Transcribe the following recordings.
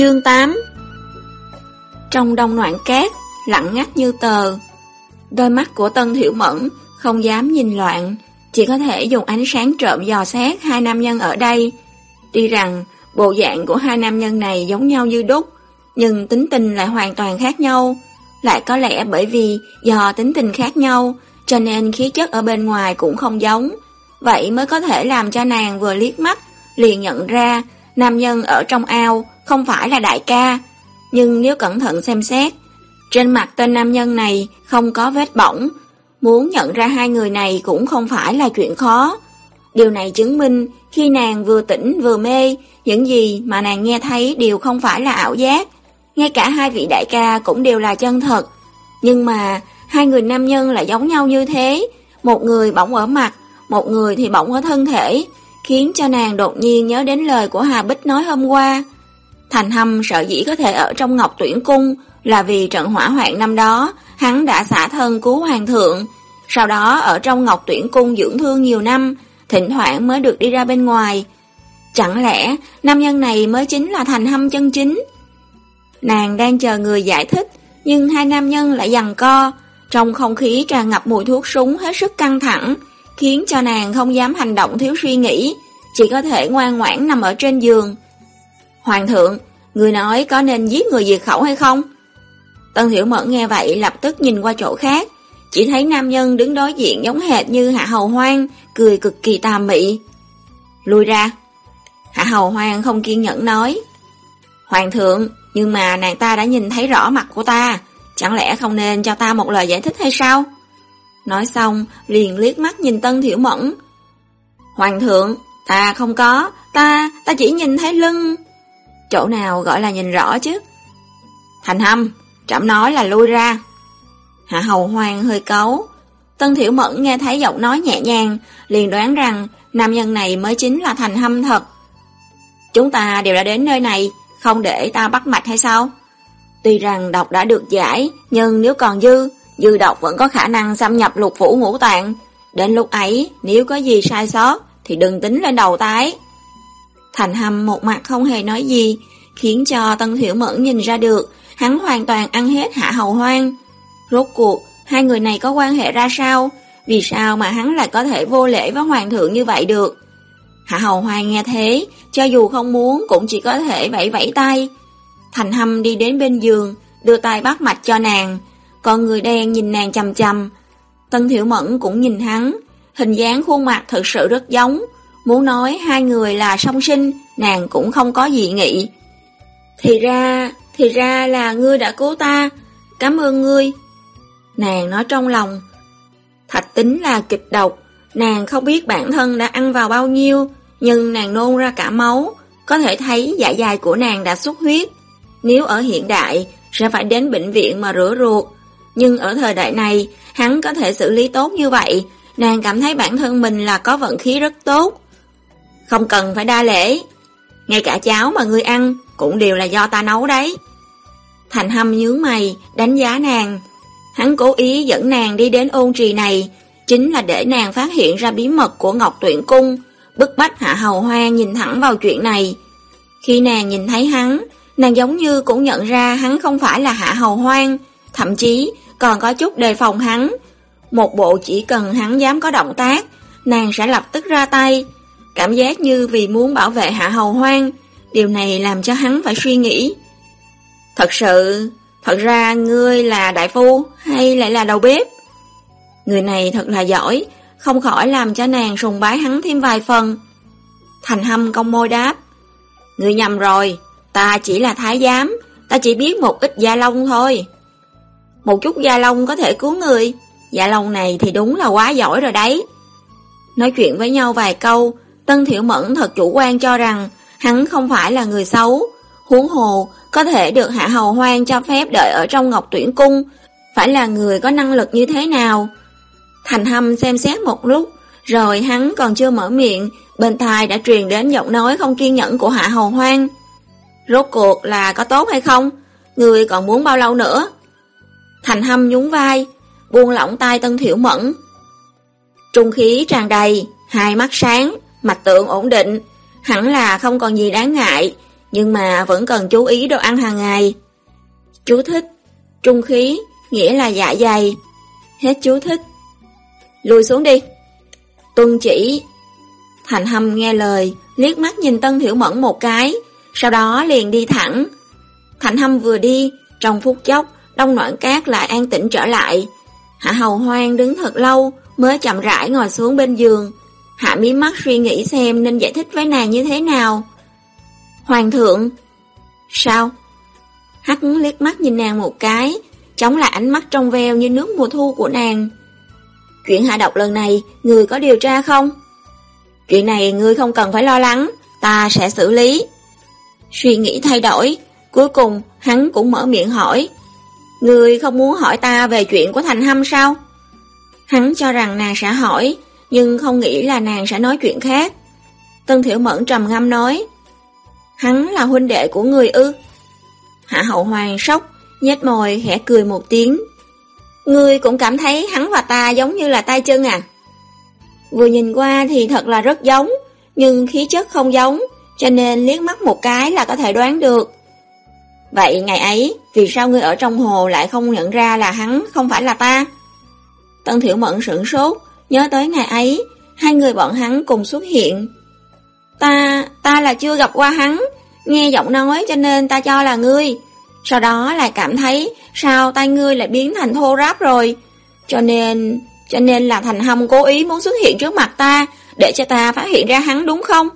Chương 8 Trong đông noạn cát, lặng ngắt như tờ. Đôi mắt của Tân Thiểu Mẫn không dám nhìn loạn, chỉ có thể dùng ánh sáng trộm dò xét hai nam nhân ở đây. Tuy rằng bộ dạng của hai nam nhân này giống nhau như đúc, nhưng tính tình lại hoàn toàn khác nhau. Lại có lẽ bởi vì do tính tình khác nhau, cho nên khí chất ở bên ngoài cũng không giống. Vậy mới có thể làm cho nàng vừa liếc mắt, liền nhận ra nam nhân ở trong ao không phải là đại ca. Nhưng nếu cẩn thận xem xét, trên mặt tên nam nhân này không có vết bỏng, muốn nhận ra hai người này cũng không phải là chuyện khó. Điều này chứng minh khi nàng vừa tỉnh vừa mê, những gì mà nàng nghe thấy đều không phải là ảo giác. Ngay cả hai vị đại ca cũng đều là chân thật. Nhưng mà hai người nam nhân lại giống nhau như thế, một người bỏng ở mặt, một người thì bỏng ở thân thể, khiến cho nàng đột nhiên nhớ đến lời của Hà Bích nói hôm qua. Thành Hâm sợ dĩ có thể ở trong Ngọc Tuyển Cung là vì trận hỏa hoạn năm đó, hắn đã xả thân cứu hoàng thượng, sau đó ở trong Ngọc Tuyển Cung dưỡng thương nhiều năm, thỉnh thoảng mới được đi ra bên ngoài. Chẳng lẽ nam nhân này mới chính là Thành Hâm chân chính? Nàng đang chờ người giải thích, nhưng hai nam nhân lại giằng co, trong không khí tràn ngập mùi thuốc súng hết sức căng thẳng, khiến cho nàng không dám hành động thiếu suy nghĩ, chỉ có thể ngoan ngoãn nằm ở trên giường. Hoàng thượng, người nói có nên giết người diệt khẩu hay không? Tân Hiểu Mẫn nghe vậy lập tức nhìn qua chỗ khác, chỉ thấy nam nhân đứng đối diện giống hệt như Hạ Hầu Hoang, cười cực kỳ tà mị. Lui ra. Hạ Hầu Hoang không kiên nhẫn nói. Hoàng thượng, nhưng mà nàng ta đã nhìn thấy rõ mặt của ta, chẳng lẽ không nên cho ta một lời giải thích hay sao? Nói xong, liền liếc mắt nhìn Tân Thiểu Mẫn. Hoàng thượng, ta không có, ta, ta chỉ nhìn thấy lưng. Chỗ nào gọi là nhìn rõ chứ? Thành hâm, trẫm nói là lui ra. Hạ hầu hoàng hơi cấu. Tân Thiểu Mẫn nghe thấy giọng nói nhẹ nhàng, liền đoán rằng nam nhân này mới chính là thành hâm thật. Chúng ta đều đã đến nơi này, không để ta bắt mạch hay sao? Tuy rằng độc đã được giải, nhưng nếu còn dư, dư độc vẫn có khả năng xâm nhập lục phủ ngũ tạng. Đến lúc ấy, nếu có gì sai sót, thì đừng tính lên đầu tái. Thành hâm một mặt không hề nói gì, khiến cho Tân Thiểu Mẫn nhìn ra được, hắn hoàn toàn ăn hết hạ hầu hoang. Rốt cuộc, hai người này có quan hệ ra sao? Vì sao mà hắn lại có thể vô lễ với hoàng thượng như vậy được? Hạ hầu hoang nghe thế, cho dù không muốn cũng chỉ có thể vẫy vẫy tay. Thành hâm đi đến bên giường, đưa tay bắt mạch cho nàng, con người đen nhìn nàng chầm chầm. Tân Thiểu Mẫn cũng nhìn hắn, hình dáng khuôn mặt thật sự rất giống. Muốn nói hai người là song sinh, nàng cũng không có gì nghị. Thì ra, thì ra là ngươi đã cứu ta, cảm ơn ngươi. Nàng nói trong lòng, thạch tính là kịch độc, nàng không biết bản thân đã ăn vào bao nhiêu, nhưng nàng nôn ra cả máu, có thể thấy dạ dày của nàng đã xuất huyết. Nếu ở hiện đại, sẽ phải đến bệnh viện mà rửa ruột, nhưng ở thời đại này, hắn có thể xử lý tốt như vậy, nàng cảm thấy bản thân mình là có vận khí rất tốt. Không cần phải đa lễ, ngay cả cháo mà ngươi ăn cũng đều là do ta nấu đấy. Thành hâm nhướng mày, đánh giá nàng. Hắn cố ý dẫn nàng đi đến ôn trì này, chính là để nàng phát hiện ra bí mật của Ngọc Tuyển Cung, bức bách Hạ Hầu Hoa nhìn thẳng vào chuyện này. Khi nàng nhìn thấy hắn, nàng giống như cũng nhận ra hắn không phải là Hạ Hầu Hoang, thậm chí còn có chút đề phòng hắn. Một bộ chỉ cần hắn dám có động tác, nàng sẽ lập tức ra tay. Cảm giác như vì muốn bảo vệ Hạ Hầu Hoang, điều này làm cho hắn phải suy nghĩ. Thật sự, thật ra ngươi là đại phu hay lại là đầu bếp? Người này thật là giỏi, không khỏi làm cho nàng sùng bái hắn thêm vài phần. Thành hâm công môi đáp. Ngươi nhầm rồi, ta chỉ là thái giám, ta chỉ biết một ít gia long thôi. Một chút da lông có thể cứu người, da lông này thì đúng là quá giỏi rồi đấy. Nói chuyện với nhau vài câu, Tân Thiểu Mẫn thật chủ quan cho rằng hắn không phải là người xấu. Huống hồ, có thể được Hạ Hầu Hoang cho phép đợi ở trong Ngọc Tuyển Cung, phải là người có năng lực như thế nào. Thành Hâm xem xét một lúc, rồi hắn còn chưa mở miệng, bên tai đã truyền đến giọng nói không kiên nhẫn của Hạ Hầu Hoang. Rốt cuộc là có tốt hay không? Người còn muốn bao lâu nữa? Thành Hâm nhún vai, buông lỏng tay Tân Thiểu Mẫn. Trung khí tràn đầy, hai mắt sáng, mạch tượng ổn định, hẳn là không còn gì đáng ngại, nhưng mà vẫn cần chú ý đồ ăn hàng ngày. Chú thích, trung khí, nghĩa là dạ dày. Hết chú thích. Lùi xuống đi. Tuân chỉ. Thành Hâm nghe lời, liếc mắt nhìn Tân Thiểu Mẫn một cái, sau đó liền đi thẳng. Thành Hâm vừa đi, trong phút chốc, đông noãn cát lại an tĩnh trở lại. Hạ Hầu Hoang đứng thật lâu, mới chậm rãi ngồi xuống bên giường. Hạ mí mắt suy nghĩ xem nên giải thích với nàng như thế nào. Hoàng thượng! Sao? Hắc liếc mắt nhìn nàng một cái, chống lại ánh mắt trong veo như nước mùa thu của nàng. Chuyện hạ độc lần này, người có điều tra không? Chuyện này ngươi không cần phải lo lắng, ta sẽ xử lý. Suy nghĩ thay đổi, cuối cùng hắn cũng mở miệng hỏi. Người không muốn hỏi ta về chuyện của Thành Hâm sao? Hắn cho rằng nàng sẽ hỏi, nhưng không nghĩ là nàng sẽ nói chuyện khác. Tân Thiểu Mẫn trầm ngâm nói, hắn là huynh đệ của người ư. Hạ hậu hoàng sốc, nhếch môi khẽ cười một tiếng. Ngươi cũng cảm thấy hắn và ta giống như là tay chân à? Vừa nhìn qua thì thật là rất giống, nhưng khí chất không giống, cho nên liếc mắt một cái là có thể đoán được. Vậy ngày ấy, vì sao ngươi ở trong hồ lại không nhận ra là hắn không phải là ta? Tân Thiểu Mẫn sửng sốt, nhớ tới ngày ấy, hai người bọn hắn cùng xuất hiện. Ta, ta là chưa gặp qua hắn, nghe giọng nói cho nên ta cho là ngươi. Sau đó lại cảm thấy sao tay ngươi lại biến thành thô ráp rồi. Cho nên, cho nên là Thành Hâm cố ý muốn xuất hiện trước mặt ta để cho ta phát hiện ra hắn đúng không?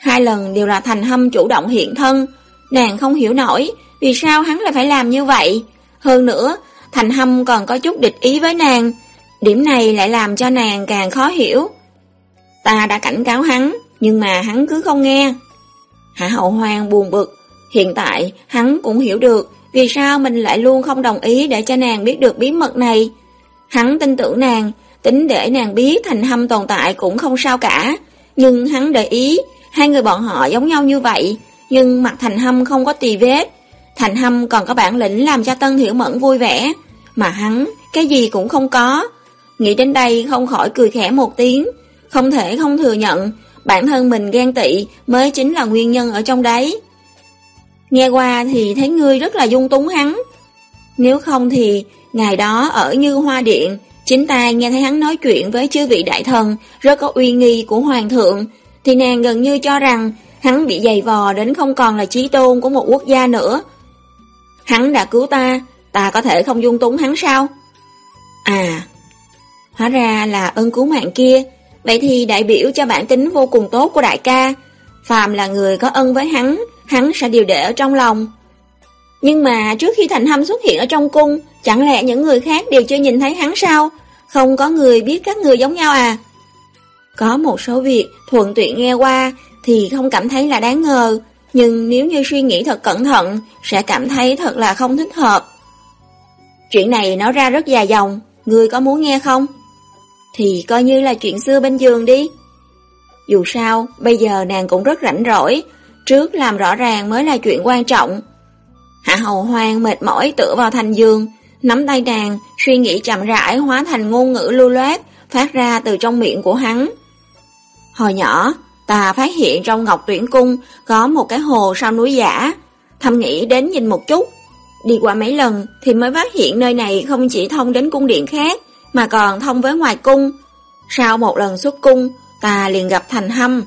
Hai lần đều là Thành Hâm chủ động hiện thân, nàng không hiểu nổi vì sao hắn lại phải làm như vậy. Hơn nữa, Thành Hâm còn có chút địch ý với nàng, điểm này lại làm cho nàng càng khó hiểu. Ta đã cảnh cáo hắn, nhưng mà hắn cứ không nghe. Hạ hậu hoang buồn bực, hiện tại hắn cũng hiểu được vì sao mình lại luôn không đồng ý để cho nàng biết được bí mật này. Hắn tin tưởng nàng, tính để nàng biết thành hâm tồn tại cũng không sao cả. Nhưng hắn để ý, hai người bọn họ giống nhau như vậy, nhưng mặt thành hâm không có tì vết. Thành hâm còn có bản lĩnh làm cho Tân Hiểu Mẫn vui vẻ, mà hắn cái gì cũng không có. Nghĩ đến đây không khỏi cười khẽ một tiếng, không thể không thừa nhận, bản thân mình ghen tị mới chính là nguyên nhân ở trong đấy. Nghe qua thì thấy ngươi rất là dung túng hắn. Nếu không thì Ngày đó ở Như Hoa Điện, chính ta nghe thấy hắn nói chuyện với chư vị đại thần rất có uy nghi của hoàng thượng, thì nàng gần như cho rằng hắn bị dày vò đến không còn là trí tôn của một quốc gia nữa. Hắn đã cứu ta, ta có thể không dung túng hắn sao? À, hóa ra là ơn cứu mạng kia, vậy thì đại biểu cho bản tính vô cùng tốt của đại ca. Phạm là người có ân với hắn, hắn sẽ điều để ở trong lòng. Nhưng mà trước khi Thành Hâm xuất hiện ở trong cung, chẳng lẽ những người khác đều chưa nhìn thấy hắn sao? Không có người biết các người giống nhau à? Có một số việc thuận tiện nghe qua thì không cảm thấy là đáng ngờ, nhưng nếu như suy nghĩ thật cẩn thận sẽ cảm thấy thật là không thích hợp. Chuyện này nói ra rất dài dòng, người có muốn nghe không? Thì coi như là chuyện xưa bên giường đi. Dù sao, bây giờ nàng cũng rất rảnh rỗi, trước làm rõ ràng mới là chuyện quan trọng. Hạ hầu hoang mệt mỏi tựa vào thành giường, nắm tay nàng, suy nghĩ chậm rãi hóa thành ngôn ngữ lưu loát, phát ra từ trong miệng của hắn. Hồi nhỏ, ta phát hiện trong Ngọc Tuyển Cung có một cái hồ sau núi giả, thầm nghĩ đến nhìn một chút. Đi qua mấy lần thì mới phát hiện nơi này không chỉ thông đến cung điện khác, mà còn thông với ngoài cung. Sau một lần xuất cung, ta liền gặp Thành Hâm.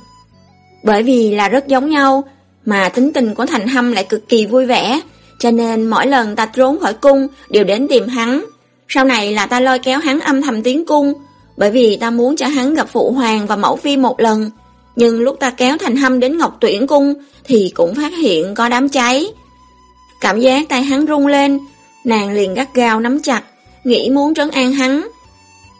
Bởi vì là rất giống nhau, mà tính tình của Thành Hâm lại cực kỳ vui vẻ, cho nên mỗi lần ta trốn khỏi cung đều đến tìm hắn. Sau này là ta lôi kéo hắn âm thầm tiến cung, bởi vì ta muốn cho hắn gặp phụ hoàng và mẫu phi một lần. Nhưng lúc ta kéo thành hâm đến ngọc tuyển cung thì cũng phát hiện có đám cháy. Cảm giác tay hắn rung lên, nàng liền gắt gao nắm chặt, nghĩ muốn trấn an hắn.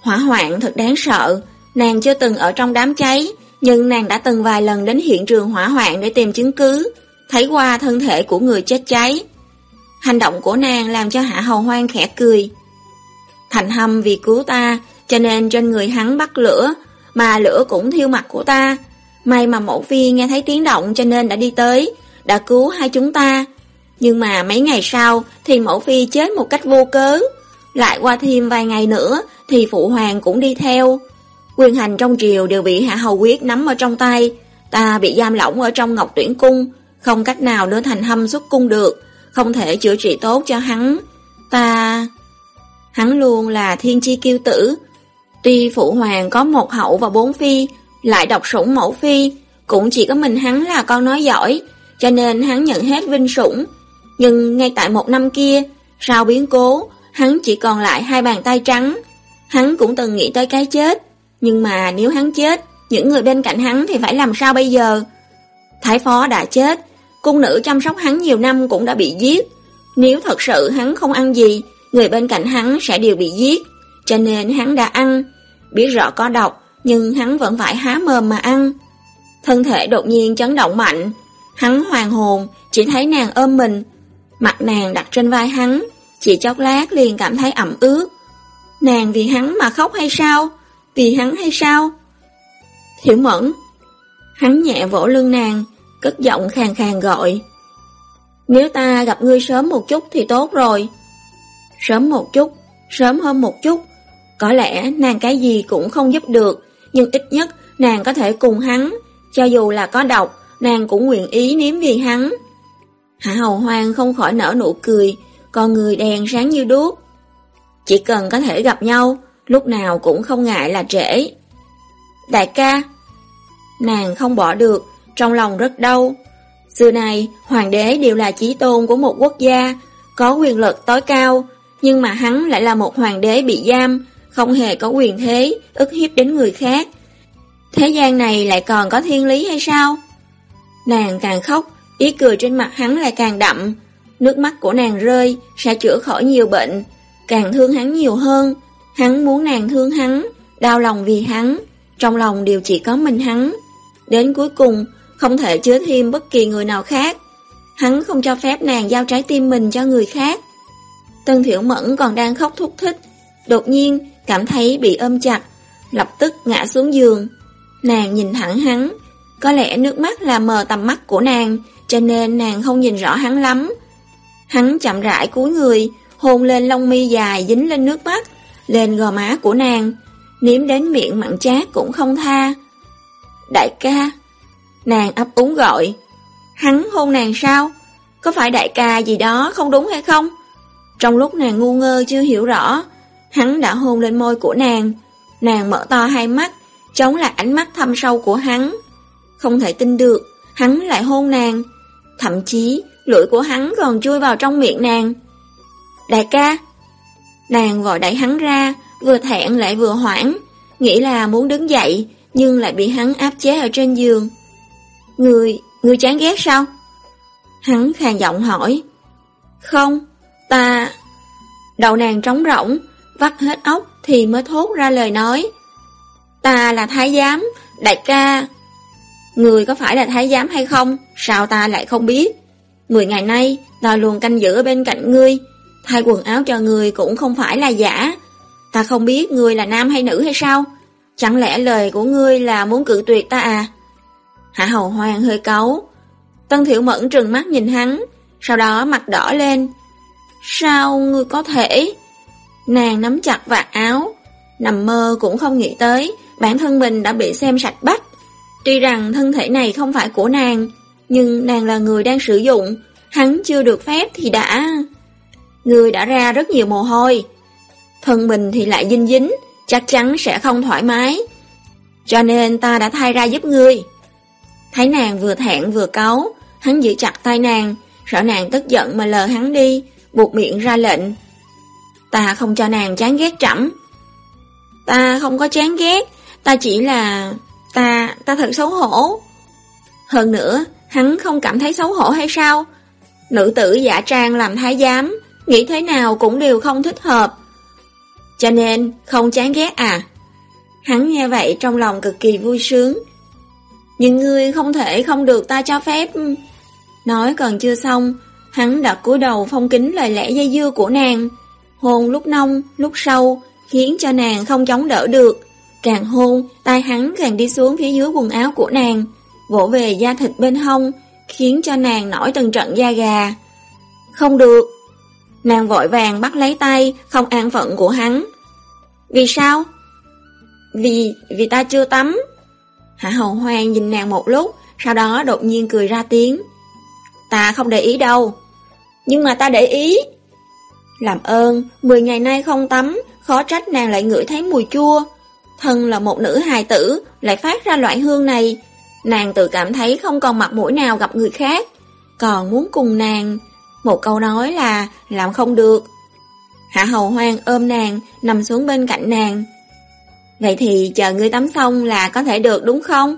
Hỏa hoạn thật đáng sợ, nàng chưa từng ở trong đám cháy, nhưng nàng đã từng vài lần đến hiện trường hỏa hoạn để tìm chứng cứ, thấy qua thân thể của người chết cháy. Hành động của nàng làm cho Hạ Hầu Hoang khẽ cười. Thành hâm vì cứu ta, cho nên trên người hắn bắt lửa, mà lửa cũng thiêu mặt của ta. May mà mẫu phi nghe thấy tiếng động cho nên đã đi tới, đã cứu hai chúng ta. Nhưng mà mấy ngày sau thì mẫu phi chết một cách vô cớ. Lại qua thêm vài ngày nữa thì phụ hoàng cũng đi theo. Quyền hành trong triều đều bị Hạ Hầu Quyết nắm ở trong tay. Ta bị giam lỏng ở trong Ngọc Tuyển Cung, không cách nào đưa thành hâm xuất cung được, không thể chữa trị tốt cho hắn. Ta... Hắn luôn là thiên chi kiêu tử. Tuy phụ hoàng có một hậu và bốn phi, lại đọc sủng mẫu phi, cũng chỉ có mình hắn là con nói giỏi, cho nên hắn nhận hết vinh sủng. Nhưng ngay tại một năm kia, sau biến cố, hắn chỉ còn lại hai bàn tay trắng. Hắn cũng từng nghĩ tới cái chết, nhưng mà nếu hắn chết, những người bên cạnh hắn thì phải làm sao bây giờ? Thái phó đã chết, cung nữ chăm sóc hắn nhiều năm cũng đã bị giết. Nếu thật sự hắn không ăn gì, người bên cạnh hắn sẽ đều bị giết. Cho nên hắn đã ăn, biết rõ có độc, nhưng hắn vẫn phải há mồm mà ăn. Thân thể đột nhiên chấn động mạnh, hắn hoàng hồn, chỉ thấy nàng ôm mình, mặt nàng đặt trên vai hắn, chỉ chốc lát liền cảm thấy ẩm ướt. Nàng vì hắn mà khóc hay sao? Vì hắn hay sao? Thiểu mẫn. Hắn nhẹ vỗ lưng nàng, cất giọng khàn khàn gọi. Nếu ta gặp ngươi sớm một chút thì tốt rồi. Sớm một chút, sớm hơn một chút. Có lẽ nàng cái gì cũng không giúp được, nhưng ít nhất nàng có thể cùng hắn. Cho dù là có độc, nàng cũng nguyện ý nếm vì hắn. Hạ hầu hoang không khỏi nở nụ cười, con người đèn sáng như đuốc. Chỉ cần có thể gặp nhau, lúc nào cũng không ngại là trễ. Đại ca, nàng không bỏ được, trong lòng rất đau. Xưa này, hoàng đế đều là chí tôn của một quốc gia, có quyền lực tối cao, nhưng mà hắn lại là một hoàng đế bị giam, không hề có quyền thế, ức hiếp đến người khác. Thế gian này lại còn có thiên lý hay sao? Nàng càng khóc, ý cười trên mặt hắn lại càng đậm. Nước mắt của nàng rơi, sẽ chữa khỏi nhiều bệnh, càng thương hắn nhiều hơn. Hắn muốn nàng thương hắn, đau lòng vì hắn, trong lòng đều chỉ có mình hắn. Đến cuối cùng, không thể chứa thêm bất kỳ người nào khác. Hắn không cho phép nàng giao trái tim mình cho người khác. Tân Thiểu Mẫn còn đang khóc thúc thích, đột nhiên cảm thấy bị ôm chặt, lập tức ngã xuống giường. Nàng nhìn thẳng hắn, có lẽ nước mắt là mờ tầm mắt của nàng, cho nên nàng không nhìn rõ hắn lắm. Hắn chậm rãi cúi người, hôn lên lông mi dài dính lên nước mắt, lên gò má của nàng, nếm đến miệng mặn chát cũng không tha. Đại ca, nàng ấp úng gọi, hắn hôn nàng sao? Có phải đại ca gì đó không đúng hay không? Trong lúc nàng ngu ngơ chưa hiểu rõ, hắn đã hôn lên môi của nàng, nàng mở to hai mắt, chống lại ánh mắt thâm sâu của hắn. Không thể tin được, hắn lại hôn nàng, thậm chí lưỡi của hắn còn chui vào trong miệng nàng. Đại ca! Nàng vội đẩy hắn ra, vừa thẹn lại vừa hoảng, nghĩ là muốn đứng dậy, nhưng lại bị hắn áp chế ở trên giường. Người, người chán ghét sao? Hắn khàn giọng hỏi. Không, ta... Đầu nàng trống rỗng, vắt hết óc thì mới thốt ra lời nói. Ta là thái giám, đại ca. Người có phải là thái giám hay không? Sao ta lại không biết? Mười ngày nay, ta luôn canh giữ ở bên cạnh ngươi. Thay quần áo cho người cũng không phải là giả. Ta không biết ngươi là nam hay nữ hay sao? Chẳng lẽ lời của ngươi là muốn cự tuyệt ta à? Hạ hầu hoàng hơi cấu. Tân thiểu mẫn trừng mắt nhìn hắn, sau đó mặt đỏ lên. Sao ngươi có thể? Nàng nắm chặt vạt áo, nằm mơ cũng không nghĩ tới bản thân mình đã bị xem sạch bách. Tuy rằng thân thể này không phải của nàng, nhưng nàng là người đang sử dụng, hắn chưa được phép thì đã... Người đã ra rất nhiều mồ hôi. Thân mình thì lại dinh dính, chắc chắn sẽ không thoải mái. Cho nên ta đã thay ra giúp ngươi. Thấy nàng vừa thẹn vừa cáu, hắn giữ chặt tay nàng, sợ nàng tức giận mà lờ hắn đi, buộc miệng ra lệnh. Ta không cho nàng chán ghét trẫm. Ta không có chán ghét, ta chỉ là... Ta, ta thật xấu hổ. Hơn nữa, hắn không cảm thấy xấu hổ hay sao? Nữ tử giả trang làm thái giám, nghĩ thế nào cũng đều không thích hợp. Cho nên, không chán ghét à? Hắn nghe vậy trong lòng cực kỳ vui sướng. Nhưng ngươi không thể không được ta cho phép. Nói còn chưa xong, hắn đã cúi đầu phong kính lời lẽ dây dưa của nàng. Hôn lúc nông, lúc sâu, khiến cho nàng không chống đỡ được. Càng hôn, tay hắn càng đi xuống phía dưới quần áo của nàng, vỗ về da thịt bên hông, khiến cho nàng nổi từng trận da gà. Không được. Nàng vội vàng bắt lấy tay, không an phận của hắn. Vì sao? Vì, vì ta chưa tắm. Hạ hầu hoang nhìn nàng một lúc, sau đó đột nhiên cười ra tiếng. ta không để ý đâu. Nhưng mà ta để ý. Làm ơn, 10 ngày nay không tắm, khó trách nàng lại ngửi thấy mùi chua. Thân là một nữ hài tử, lại phát ra loại hương này. Nàng tự cảm thấy không còn mặt mũi nào gặp người khác. Còn muốn cùng nàng, một câu nói là làm không được. Hạ hầu hoang ôm nàng, nằm xuống bên cạnh nàng. Vậy thì chờ ngươi tắm xong là có thể được đúng không?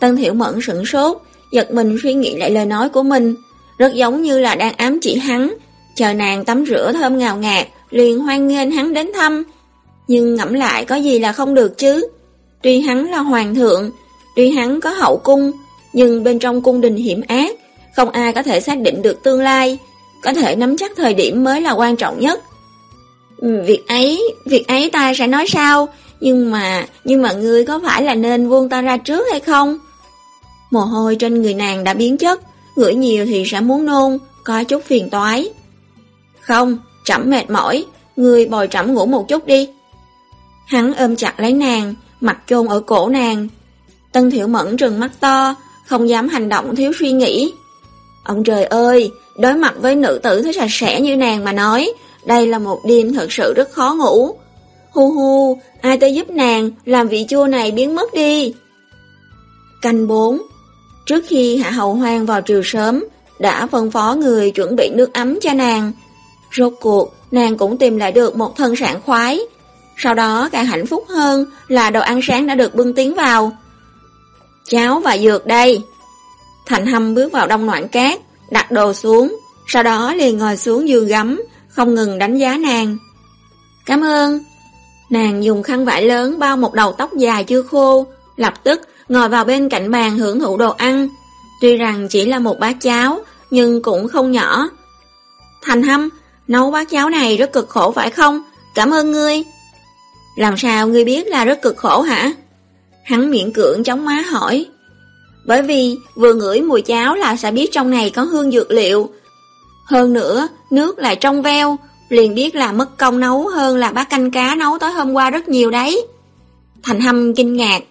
Tân Thiểu Mẫn sửng sốt, giật mình suy nghĩ lại lời nói của mình, rất giống như là đang ám chỉ hắn, chờ nàng tắm rửa thơm ngào ngạt, liền hoan nghênh hắn đến thăm. Nhưng ngẫm lại có gì là không được chứ? Tuy hắn là hoàng thượng, tuy hắn có hậu cung, nhưng bên trong cung đình hiểm ác, không ai có thể xác định được tương lai, có thể nắm chắc thời điểm mới là quan trọng nhất. Ừ, việc ấy, việc ấy ta sẽ nói sao, nhưng mà, nhưng mà ngươi có phải là nên buông ta ra trước hay không? Mồ hôi trên người nàng đã biến chất, ngửi nhiều thì sẽ muốn nôn, có chút phiền toái. Không, trẫm mệt mỏi, người bồi trẫm ngủ một chút đi. Hắn ôm chặt lấy nàng, mặt chôn ở cổ nàng. Tân Thiểu Mẫn trừng mắt to, không dám hành động thiếu suy nghĩ. Ông trời ơi, đối mặt với nữ tử thế sạch sẽ như nàng mà nói, đây là một đêm thật sự rất khó ngủ. Hu hu, ai tới giúp nàng làm vị chua này biến mất đi. Canh 4 Trước khi Hạ Hậu Hoang vào triều sớm, đã phân phó người chuẩn bị nước ấm cho nàng. Rốt cuộc, nàng cũng tìm lại được một thân sảng khoái. Sau đó càng hạnh phúc hơn là đồ ăn sáng đã được bưng tiến vào. Cháo và dược đây. Thành Hâm bước vào đông noạn cát, đặt đồ xuống, sau đó liền ngồi xuống giường gấm, không ngừng đánh giá nàng. Cảm ơn. Nàng dùng khăn vải lớn bao một đầu tóc dài chưa khô, lập tức ngồi vào bên cạnh bàn hưởng thụ đồ ăn. Tuy rằng chỉ là một bát cháo, nhưng cũng không nhỏ. Thành Hâm, nấu bát cháo này rất cực khổ phải không? Cảm ơn ngươi. Làm sao ngươi biết là rất cực khổ hả? Hắn miệng cưỡng chống má hỏi. Bởi vì vừa ngửi mùi cháo là sẽ biết trong này có hương dược liệu. Hơn nữa, nước lại trong veo, liền biết là mất công nấu hơn là bát canh cá nấu tối hôm qua rất nhiều đấy. Thành Hâm kinh ngạc.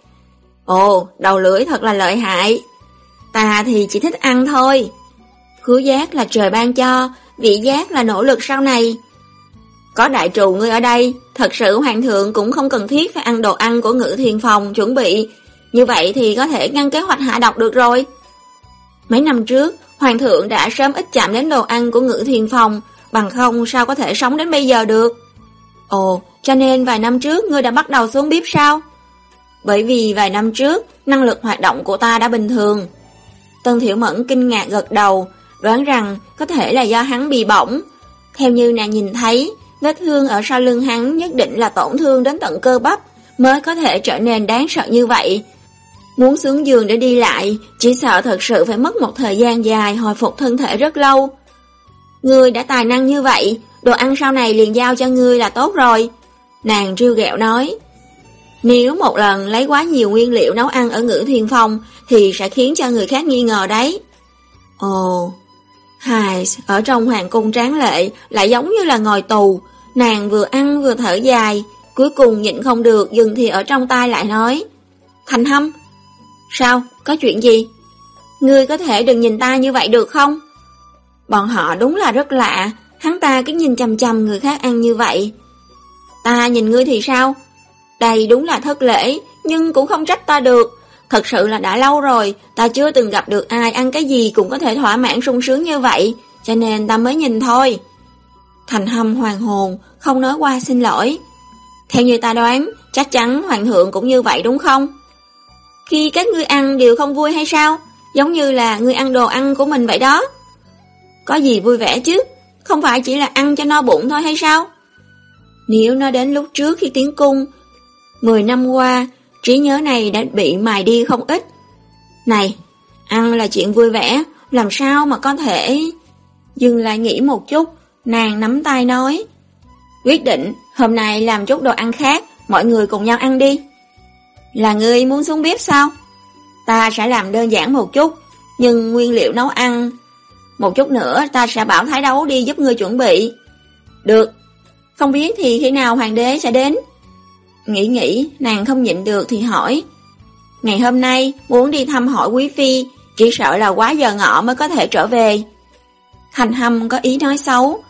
Ồ, đầu lưỡi thật là lợi hại. Ta thì chỉ thích ăn thôi. khứa giác là trời ban cho, vị giác là nỗ lực sau này. Có đại trù ngươi ở đây, thật sự hoàng thượng cũng không cần thiết phải ăn đồ ăn của ngự thiền phòng chuẩn bị. Như vậy thì có thể ngăn kế hoạch hạ độc được rồi. Mấy năm trước, hoàng thượng đã sớm ít chạm đến đồ ăn của ngự thiền phòng, bằng không sao có thể sống đến bây giờ được. Ồ, cho nên vài năm trước ngươi đã bắt đầu xuống bếp sao? Bởi vì vài năm trước, năng lực hoạt động của ta đã bình thường. Tân Thiểu Mẫn kinh ngạc gật đầu, đoán rằng có thể là do hắn bị bỏng. Theo như nàng nhìn thấy, vết thương ở sau lưng hắn nhất định là tổn thương đến tận cơ bắp, mới có thể trở nên đáng sợ như vậy. Muốn xuống giường để đi lại, chỉ sợ thật sự phải mất một thời gian dài hồi phục thân thể rất lâu. Ngươi đã tài năng như vậy, đồ ăn sau này liền giao cho ngươi là tốt rồi. Nàng trêu ghẹo nói. Nếu một lần lấy quá nhiều nguyên liệu nấu ăn ở ngữ thiên phong thì sẽ khiến cho người khác nghi ngờ đấy. Ồ, Hài ở trong hoàng cung tráng lệ lại giống như là ngồi tù, nàng vừa ăn vừa thở dài, cuối cùng nhịn không được dừng thì ở trong tai lại nói. Thành hâm, sao, có chuyện gì? Ngươi có thể đừng nhìn ta như vậy được không? Bọn họ đúng là rất lạ, hắn ta cứ nhìn chằm chằm người khác ăn như vậy. Ta nhìn ngươi thì sao? Đây đúng là thất lễ, nhưng cũng không trách ta được. Thật sự là đã lâu rồi, ta chưa từng gặp được ai ăn cái gì cũng có thể thỏa mãn sung sướng như vậy, cho nên ta mới nhìn thôi. Thành hâm hoàng hồn, không nói qua xin lỗi. Theo như ta đoán, chắc chắn hoàng thượng cũng như vậy đúng không? Khi các ngươi ăn đều không vui hay sao? Giống như là ngươi ăn đồ ăn của mình vậy đó. Có gì vui vẻ chứ? Không phải chỉ là ăn cho no bụng thôi hay sao? Nếu nó đến lúc trước khi tiến cung, 10 năm qua, trí nhớ này đã bị mài đi không ít. Này, ăn là chuyện vui vẻ, làm sao mà có thể... Dừng lại nghĩ một chút, nàng nắm tay nói. Quyết định, hôm nay làm chút đồ ăn khác, mọi người cùng nhau ăn đi. Là ngươi muốn xuống bếp sao? Ta sẽ làm đơn giản một chút, nhưng nguyên liệu nấu ăn... Một chút nữa ta sẽ bảo Thái Đấu đi giúp ngươi chuẩn bị. Được, không biết thì khi nào hoàng đế sẽ đến? Nghĩ nghĩ, nàng không nhịn được thì hỏi. Ngày hôm nay, muốn đi thăm hỏi quý phi, chỉ sợ là quá giờ ngọ mới có thể trở về. Thành Hâm có ý nói xấu.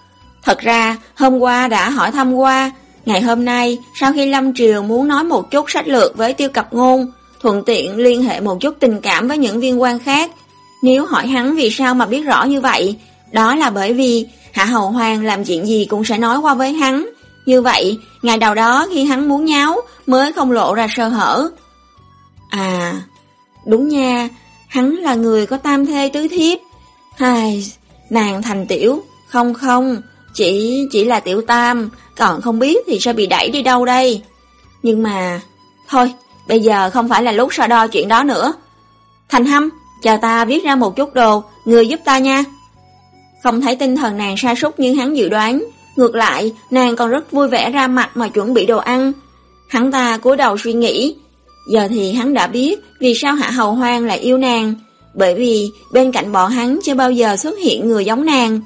Thật ra, hôm qua đã hỏi thăm qua, ngày hôm nay, sau khi Lâm Triều muốn nói một chút sách lược với tiêu cập ngôn, thuận tiện liên hệ một chút tình cảm với những viên quan khác. Nếu hỏi hắn vì sao mà biết rõ như vậy, đó là bởi vì Hạ Hầu Hoàng làm chuyện gì cũng sẽ nói qua với hắn. Như vậy, ngày đầu đó khi hắn muốn nháo mới không lộ ra sơ hở. À, đúng nha, hắn là người có tam thê tứ thiếp. Hai, nàng thành tiểu, không không, chỉ chỉ là tiểu tam, còn không biết thì sẽ bị đẩy đi đâu đây. Nhưng mà, thôi, bây giờ không phải là lúc so đo chuyện đó nữa. Thành Hâm, chờ ta viết ra một chút đồ, người giúp ta nha. Không thấy tinh thần nàng sa sút như hắn dự đoán, ngược lại, nàng còn rất vui vẻ ra mặt mà chuẩn bị đồ ăn. Hắn ta cúi đầu suy nghĩ, giờ thì hắn đã biết vì sao Hạ Hầu Hoang lại yêu nàng, bởi vì bên cạnh bọn hắn chưa bao giờ xuất hiện người giống nàng.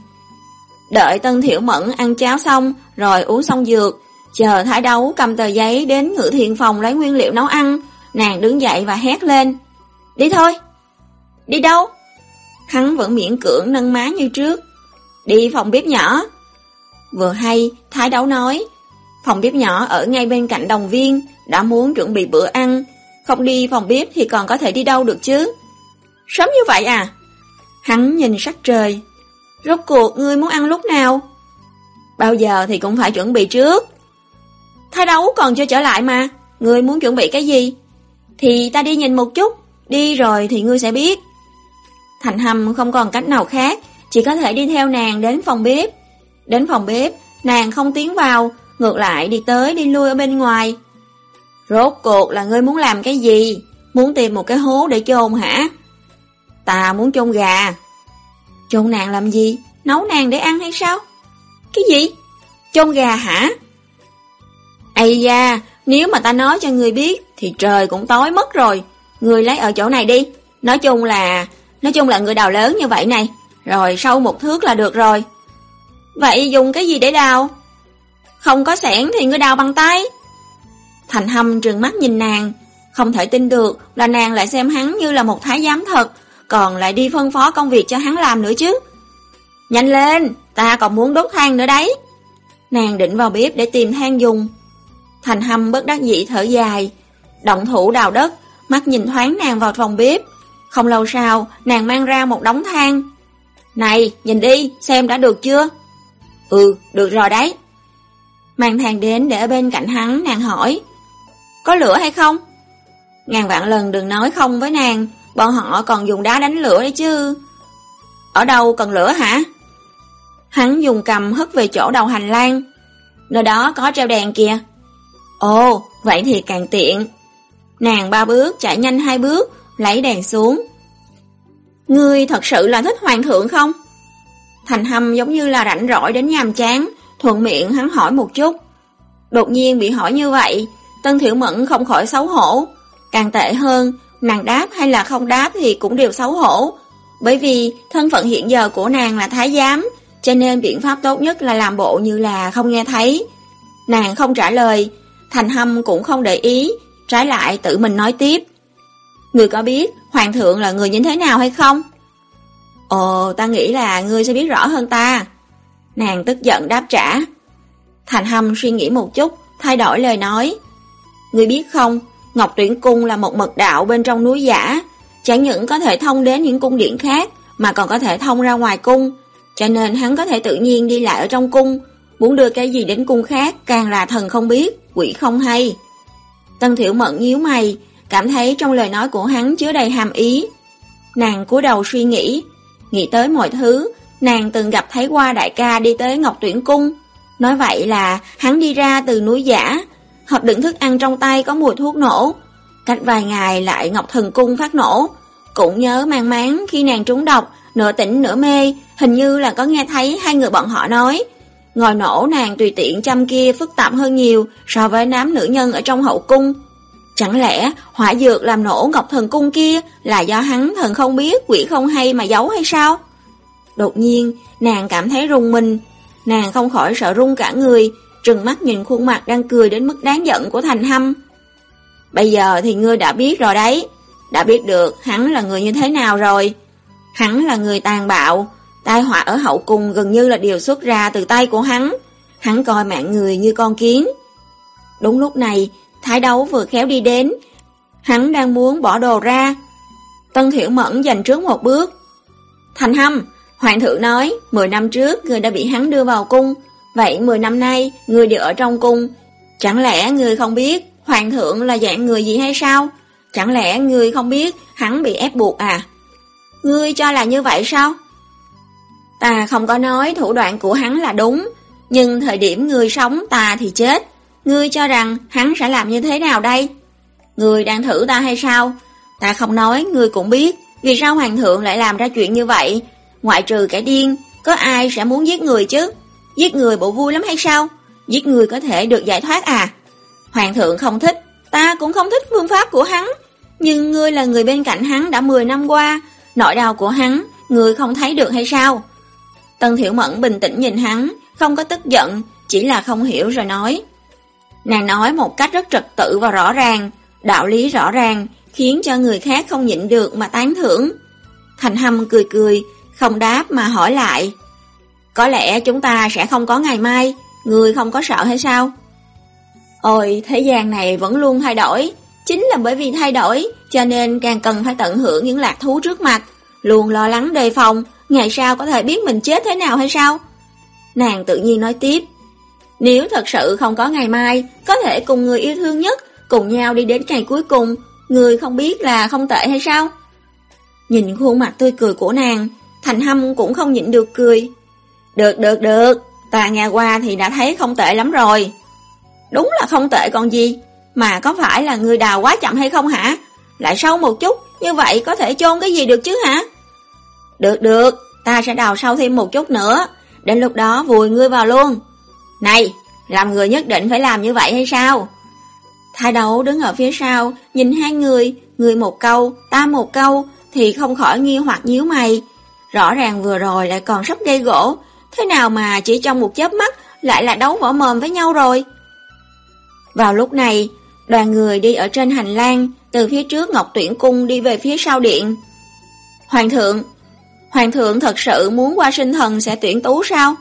Đợi Tân Thiểu Mẫn ăn cháo xong, rồi uống xong dược, chờ thái đấu cầm tờ giấy đến ngự thiện phòng lấy nguyên liệu nấu ăn, nàng đứng dậy và hét lên. Đi thôi! Đi đâu? Hắn vẫn miễn cưỡng nâng má như trước. Đi phòng bếp nhỏ. Vừa hay, thái đấu nói, phòng bếp nhỏ ở ngay bên cạnh đồng viên, đã muốn chuẩn bị bữa ăn, không đi phòng bếp thì còn có thể đi đâu được chứ. Sớm như vậy à? Hắn nhìn sắc trời. Rốt cuộc ngươi muốn ăn lúc nào? Bao giờ thì cũng phải chuẩn bị trước. Thái đấu còn chưa trở lại mà, ngươi muốn chuẩn bị cái gì? Thì ta đi nhìn một chút, đi rồi thì ngươi sẽ biết. Thành Hâm không còn cách nào khác, chỉ có thể đi theo nàng đến phòng bếp. Đến phòng bếp, nàng không tiến vào, ngược lại đi tới đi lui ở bên ngoài. Rốt cuộc là ngươi muốn làm cái gì? Muốn tìm một cái hố để chôn hả? Ta muốn chôn gà. Chôn nàng làm gì? Nấu nàng để ăn hay sao? Cái gì? Chôn gà hả? Ây da, nếu mà ta nói cho người biết thì trời cũng tối mất rồi. Người lấy ở chỗ này đi. Nói chung là... Nói chung là người đào lớn như vậy này. Rồi sâu một thước là được rồi. Vậy dùng cái gì để đào? Không có sẻn thì ngươi đào bằng tay. Thành hâm trừng mắt nhìn nàng. Không thể tin được là nàng lại xem hắn như là một thái giám thật. Còn lại đi phân phó công việc cho hắn làm nữa chứ. Nhanh lên, ta còn muốn đốt than nữa đấy. Nàng định vào bếp để tìm than dùng. Thành hâm bất đắc dĩ thở dài. Động thủ đào đất, mắt nhìn thoáng nàng vào phòng bếp. Không lâu sau, nàng mang ra một đống than. Này, nhìn đi, xem đã được chưa? Ừ, được rồi đấy. Mang thang đến để ở bên cạnh hắn, nàng hỏi. Có lửa hay không? Ngàn vạn lần đừng nói không với nàng, bọn họ còn dùng đá đánh lửa đấy chứ. Ở đâu cần lửa hả? Hắn dùng cầm hất về chỗ đầu hành lang. Nơi đó có treo đèn kìa. Ồ, vậy thì càng tiện. Nàng ba bước chạy nhanh hai bước, lấy đèn xuống. Ngươi thật sự là thích hoàng thượng không? Thành hâm giống như là rảnh rỗi đến nhàm chán, thuận miệng hắn hỏi một chút. Đột nhiên bị hỏi như vậy, Tân Thiểu Mẫn không khỏi xấu hổ. Càng tệ hơn, nàng đáp hay là không đáp thì cũng đều xấu hổ. Bởi vì thân phận hiện giờ của nàng là thái giám, cho nên biện pháp tốt nhất là làm bộ như là không nghe thấy. Nàng không trả lời, Thành Hâm cũng không để ý, trái lại tự mình nói tiếp. Người có biết Hoàng thượng là người như thế nào hay không? Ồ, ta nghĩ là ngươi sẽ biết rõ hơn ta. Nàng tức giận đáp trả. Thành Hâm suy nghĩ một chút, thay đổi lời nói. Ngươi biết không, Ngọc Tuyển Cung là một mật đạo bên trong núi giả, chẳng những có thể thông đến những cung điện khác, mà còn có thể thông ra ngoài cung, cho nên hắn có thể tự nhiên đi lại ở trong cung, muốn đưa cái gì đến cung khác càng là thần không biết, quỷ không hay. Tân Thiểu Mận nhíu mày, cảm thấy trong lời nói của hắn chứa đầy hàm ý. Nàng cúi đầu suy nghĩ, nghĩ tới mọi thứ, nàng từng gặp thấy qua đại ca đi tới Ngọc Tuyển Cung. Nói vậy là hắn đi ra từ núi giả, hộp đựng thức ăn trong tay có mùi thuốc nổ. Cách vài ngày lại Ngọc Thần Cung phát nổ. Cũng nhớ mang máng khi nàng trúng độc, nửa tỉnh nửa mê, hình như là có nghe thấy hai người bọn họ nói. Ngồi nổ nàng tùy tiện chăm kia phức tạp hơn nhiều so với nám nữ nhân ở trong hậu cung. Chẳng lẽ hỏa dược làm nổ Ngọc Thần Cung kia là do hắn thần không biết, quỷ không hay mà giấu hay sao? Đột nhiên, nàng cảm thấy rung mình. Nàng không khỏi sợ rung cả người, trừng mắt nhìn khuôn mặt đang cười đến mức đáng giận của Thành Hâm. Bây giờ thì ngươi đã biết rồi đấy. đã biết được hắn là người như thế nào rồi. Hắn là người tàn bạo, tai họa ở hậu cung gần như là điều xuất ra từ tay của hắn. Hắn coi mạng người như con kiến. Đúng lúc này, thái đấu vừa khéo đi đến. Hắn đang muốn bỏ đồ ra. Tân Thiểu Mẫn dành trước một bước. Thành hâm, Hoàng thượng nói, 10 năm trước người đã bị hắn đưa vào cung, vậy 10 năm nay người đều ở trong cung. Chẳng lẽ người không biết Hoàng thượng là dạng người gì hay sao? Chẳng lẽ người không biết hắn bị ép buộc à? Ngươi cho là như vậy sao? Ta không có nói thủ đoạn của hắn là đúng, nhưng thời điểm người sống ta thì chết. Ngươi cho rằng hắn sẽ làm như thế nào đây? Ngươi đang thử ta hay sao? Ta không nói, ngươi cũng biết. Vì sao hoàng thượng lại làm ra chuyện như vậy? Ngoại trừ kẻ điên, có ai sẽ muốn giết người chứ? Giết người bộ vui lắm hay sao? Giết người có thể được giải thoát à? Hoàng thượng không thích, ta cũng không thích phương pháp của hắn. Nhưng ngươi là người bên cạnh hắn đã 10 năm qua, nỗi đau của hắn, ngươi không thấy được hay sao? Tân Thiểu Mẫn bình tĩnh nhìn hắn, không có tức giận, chỉ là không hiểu rồi nói. Nàng nói một cách rất trật tự và rõ ràng, đạo lý rõ ràng, khiến cho người khác không nhịn được mà tán thưởng. Thành Hâm cười cười, không đáp mà hỏi lại. Có lẽ chúng ta sẽ không có ngày mai, người không có sợ hay sao? Ôi, thế gian này vẫn luôn thay đổi, chính là bởi vì thay đổi, cho nên càng cần phải tận hưởng những lạc thú trước mặt, luôn lo lắng đề phòng, ngày sau có thể biết mình chết thế nào hay sao? Nàng tự nhiên nói tiếp, nếu thật sự không có ngày mai, có thể cùng người yêu thương nhất, cùng nhau đi đến ngày cuối cùng, người không biết là không tệ hay sao? Nhìn khuôn mặt tươi cười của nàng, Thành Hâm cũng không nhịn được cười. Được, được, được, ta nghe qua thì đã thấy không tệ lắm rồi. Đúng là không tệ còn gì, mà có phải là người đào quá chậm hay không hả? Lại sâu một chút, như vậy có thể chôn cái gì được chứ hả? Được, được, ta sẽ đào sâu thêm một chút nữa, đến lúc đó vùi ngươi vào luôn. Này, làm người nhất định phải làm như vậy hay sao? Thái đấu đứng ở phía sau, nhìn hai người, người một câu, ta một câu, thì không khỏi nghi hoặc nhíu mày. Rõ ràng vừa rồi lại còn sắp gây gỗ, thế nào mà chỉ trong một chớp mắt lại là đấu võ mồm với nhau rồi? Vào lúc này, đoàn người đi ở trên hành lang, từ phía trước Ngọc Tuyển Cung đi về phía sau điện. Hoàng thượng, Hoàng thượng thật sự muốn qua sinh thần sẽ tuyển tú sao?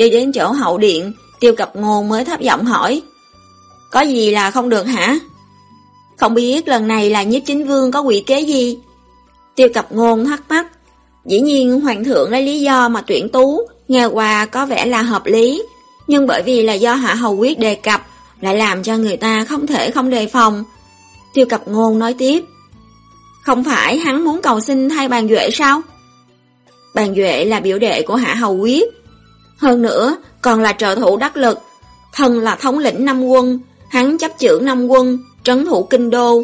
Đi đến chỗ hậu điện, tiêu cập ngôn mới thấp giọng hỏi. Có gì là không được hả? Không biết lần này là nhiếp chính vương có quỷ kế gì? Tiêu cập ngôn thắc mắc. Dĩ nhiên hoàng thượng lấy lý do mà tuyển tú, nghe qua có vẻ là hợp lý. Nhưng bởi vì là do hạ hầu quyết đề cập, lại làm cho người ta không thể không đề phòng. Tiêu cập ngôn nói tiếp. Không phải hắn muốn cầu xin thay bàn duệ sao? Bàn duệ là biểu đệ của hạ hầu quyết. Hơn nữa, còn là trợ thủ đắc lực. Thần là thống lĩnh năm quân, hắn chấp trưởng năm quân, trấn thủ kinh đô.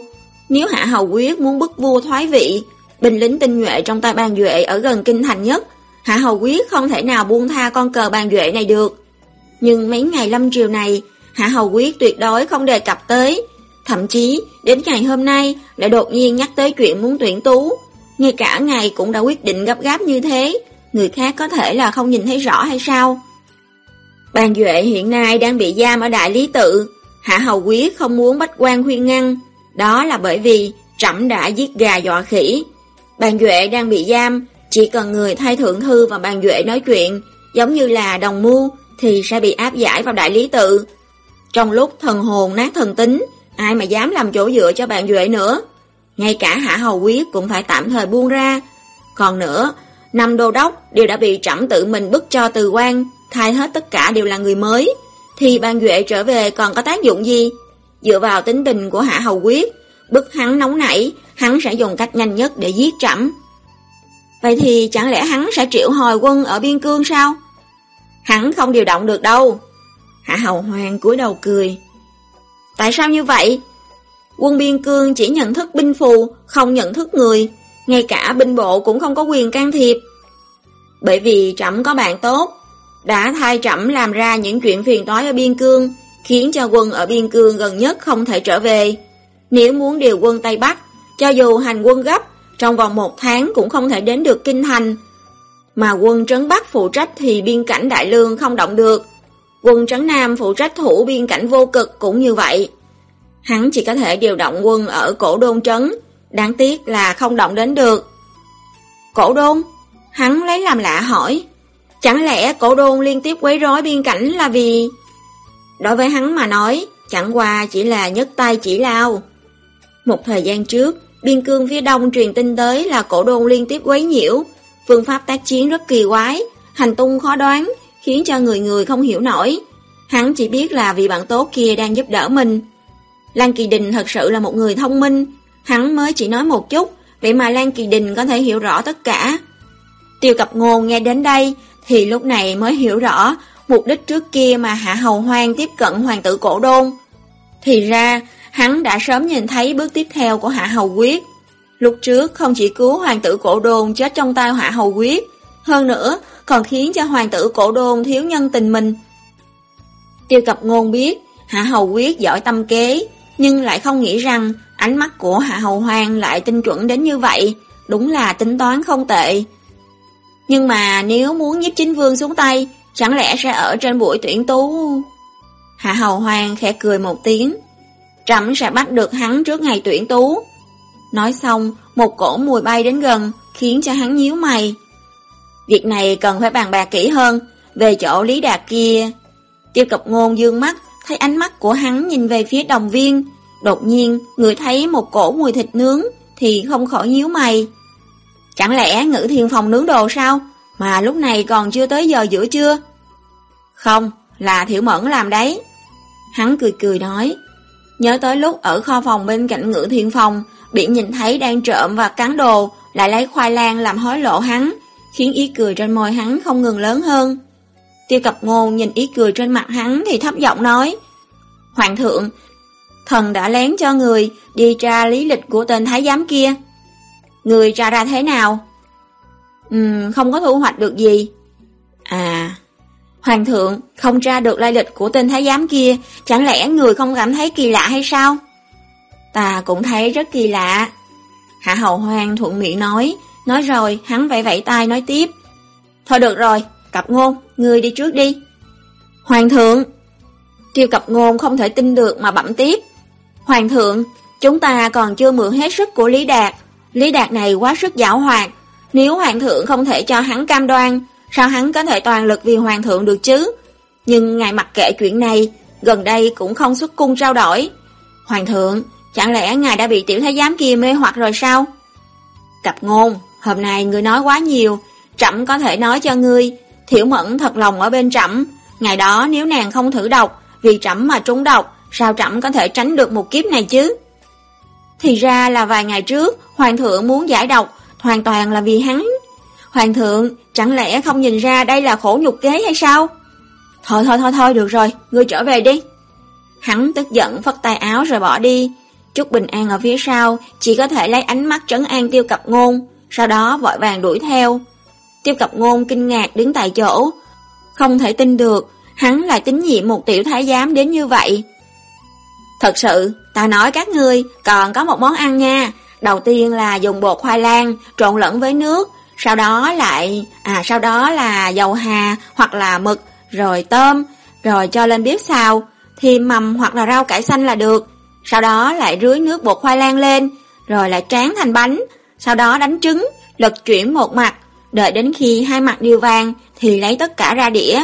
Nếu hạ hầu quyết muốn bức vua thoái vị, binh lính tinh nhuệ trong tay bàn duệ ở gần kinh thành nhất, hạ hầu quyết không thể nào buông tha con cờ bàn duệ này được. Nhưng mấy ngày lâm triều này, hạ hầu quyết tuyệt đối không đề cập tới. Thậm chí, đến ngày hôm nay lại đột nhiên nhắc tới chuyện muốn tuyển tú. Ngay cả ngày cũng đã quyết định gấp gáp như thế, người khác có thể là không nhìn thấy rõ hay sao? Bàn Duệ hiện nay đang bị giam ở Đại Lý Tự, Hạ Hầu Quyết không muốn bách quan khuyên ngăn, đó là bởi vì trẫm đã giết gà dọa khỉ. Bàn Duệ đang bị giam, chỉ cần người thay thượng thư và bàn Duệ nói chuyện, giống như là đồng mưu, thì sẽ bị áp giải vào Đại Lý Tự. Trong lúc thần hồn nát thần tính, ai mà dám làm chỗ dựa cho bàn Duệ nữa. Ngay cả Hạ Hầu Quyết cũng phải tạm thời buông ra. Còn nữa, năm đô đốc đều đã bị trẫm tự mình bức cho từ quan, thay hết tất cả đều là người mới, thì ban duệ trở về còn có tác dụng gì? Dựa vào tính tình của Hạ Hầu Quyết, bức hắn nóng nảy, hắn sẽ dùng cách nhanh nhất để giết trẫm. Vậy thì chẳng lẽ hắn sẽ triệu hồi quân ở biên cương sao? Hắn không điều động được đâu. Hạ Hầu Hoàng cúi đầu cười. Tại sao như vậy? Quân biên cương chỉ nhận thức binh phù, không nhận thức người, ngay cả binh bộ cũng không có quyền can thiệp. Bởi vì trẫm có bạn tốt, đã thay trẫm làm ra những chuyện phiền toái ở biên cương, khiến cho quân ở biên cương gần nhất không thể trở về. Nếu muốn điều quân Tây Bắc, cho dù hành quân gấp, trong vòng một tháng cũng không thể đến được Kinh Thành. Mà quân Trấn Bắc phụ trách thì biên cảnh Đại Lương không động được. Quân Trấn Nam phụ trách thủ biên cảnh vô cực cũng như vậy. Hắn chỉ có thể điều động quân ở cổ đôn trấn, đáng tiếc là không động đến được. Cổ đôn, hắn lấy làm lạ hỏi, chẳng lẽ cổ đôn liên tiếp quấy rối biên cảnh là vì... Đối với hắn mà nói, chẳng qua chỉ là nhất tay chỉ lao. Một thời gian trước, biên cương phía đông truyền tin tới là cổ đôn liên tiếp quấy nhiễu, phương pháp tác chiến rất kỳ quái, hành tung khó đoán, khiến cho người người không hiểu nổi. Hắn chỉ biết là vì bạn tốt kia đang giúp đỡ mình. Lan Kỳ Đình thật sự là một người thông minh, hắn mới chỉ nói một chút, vậy mà Lan Kỳ Đình có thể hiểu rõ tất cả. Tiêu cập ngôn nghe đến đây, thì lúc này mới hiểu rõ mục đích trước kia mà Hạ Hầu Hoang tiếp cận hoàng tử cổ đôn. Thì ra, hắn đã sớm nhìn thấy bước tiếp theo của Hạ Hầu Quyết. Lúc trước không chỉ cứu hoàng tử cổ đôn chết trong tay Hạ Hầu Quyết, hơn nữa còn khiến cho hoàng tử cổ đôn thiếu nhân tình mình. Tiêu cập ngôn biết Hạ Hầu Quyết giỏi tâm kế, nhưng lại không nghĩ rằng ánh mắt của Hạ Hầu Hoàng lại tinh chuẩn đến như vậy, đúng là tính toán không tệ. Nhưng mà nếu muốn nhiếp chính vương xuống tay, chẳng lẽ sẽ ở trên buổi tuyển tú? Hạ Hầu Hoàng khẽ cười một tiếng, trẫm sẽ bắt được hắn trước ngày tuyển tú. Nói xong, một cổ mùi bay đến gần, khiến cho hắn nhíu mày. Việc này cần phải bàn bạc kỹ hơn, về chỗ Lý Đạt kia. Tiêu cập ngôn dương mắt, thấy ánh mắt của hắn nhìn về phía đồng viên. Đột nhiên, người thấy một cổ mùi thịt nướng, thì không khỏi nhíu mày. Chẳng lẽ ngữ thiên phòng nướng đồ sao? Mà lúc này còn chưa tới giờ giữa trưa. Không, là Thiểu Mẫn làm đấy. Hắn cười cười nói. Nhớ tới lúc ở kho phòng bên cạnh ngữ thiên phòng, bị nhìn thấy đang trộm và cắn đồ, lại lấy khoai lang làm hối lộ hắn, khiến ý cười trên môi hắn không ngừng lớn hơn. Tiêu cập ngôn nhìn ý cười trên mặt hắn thì thấp giọng nói. Hoàng thượng, thần đã lén cho người đi tra lý lịch của tên thái giám kia. Người tra ra thế nào? Ừm, không có thu hoạch được gì. À, Hoàng thượng không tra được lai lịch của tên thái giám kia, chẳng lẽ người không cảm thấy kỳ lạ hay sao? Ta cũng thấy rất kỳ lạ. Hạ hậu hoàng thuận miệng nói, nói rồi hắn vẫy vẫy tay nói tiếp. Thôi được rồi, cặp ngôn, người đi trước đi. Hoàng thượng! Tiêu cặp ngôn không thể tin được mà bẩm tiếp. Hoàng thượng, chúng ta còn chưa mượn hết sức của Lý Đạt. Lý Đạt này quá sức giảo hoạt. Nếu Hoàng thượng không thể cho hắn cam đoan, sao hắn có thể toàn lực vì Hoàng thượng được chứ? Nhưng ngài mặc kệ chuyện này, gần đây cũng không xuất cung trao đổi. Hoàng thượng, chẳng lẽ ngài đã bị tiểu thái giám kia mê hoặc rồi sao? Cặp ngôn, hôm nay người nói quá nhiều, trẫm có thể nói cho ngươi, thiểu mẫn thật lòng ở bên trẫm. Ngày đó nếu nàng không thử độc, vì trẫm mà trúng độc, sao trẫm có thể tránh được một kiếp này chứ? Thì ra là vài ngày trước, hoàng thượng muốn giải độc, hoàn toàn là vì hắn. Hoàng thượng, chẳng lẽ không nhìn ra đây là khổ nhục kế hay sao? Thôi thôi thôi thôi, được rồi, ngươi trở về đi. Hắn tức giận phất tay áo rồi bỏ đi. trúc bình an ở phía sau, chỉ có thể lấy ánh mắt trấn an tiêu cập ngôn, sau đó vội vàng đuổi theo. Tiêu cập ngôn kinh ngạc đứng tại chỗ. Không thể tin được, hắn lại tín nhiệm một tiểu thái giám đến như vậy. Thật sự, ta nói các ngươi còn có một món ăn nha. Đầu tiên là dùng bột khoai lang trộn lẫn với nước, sau đó lại à sau đó là dầu hà hoặc là mực, rồi tôm, rồi cho lên bếp xào, thêm mầm hoặc là rau cải xanh là được. Sau đó lại rưới nước bột khoai lang lên, rồi lại tráng thành bánh, sau đó đánh trứng, lật chuyển một mặt, đợi đến khi hai mặt đều vàng thì lấy tất cả ra đĩa.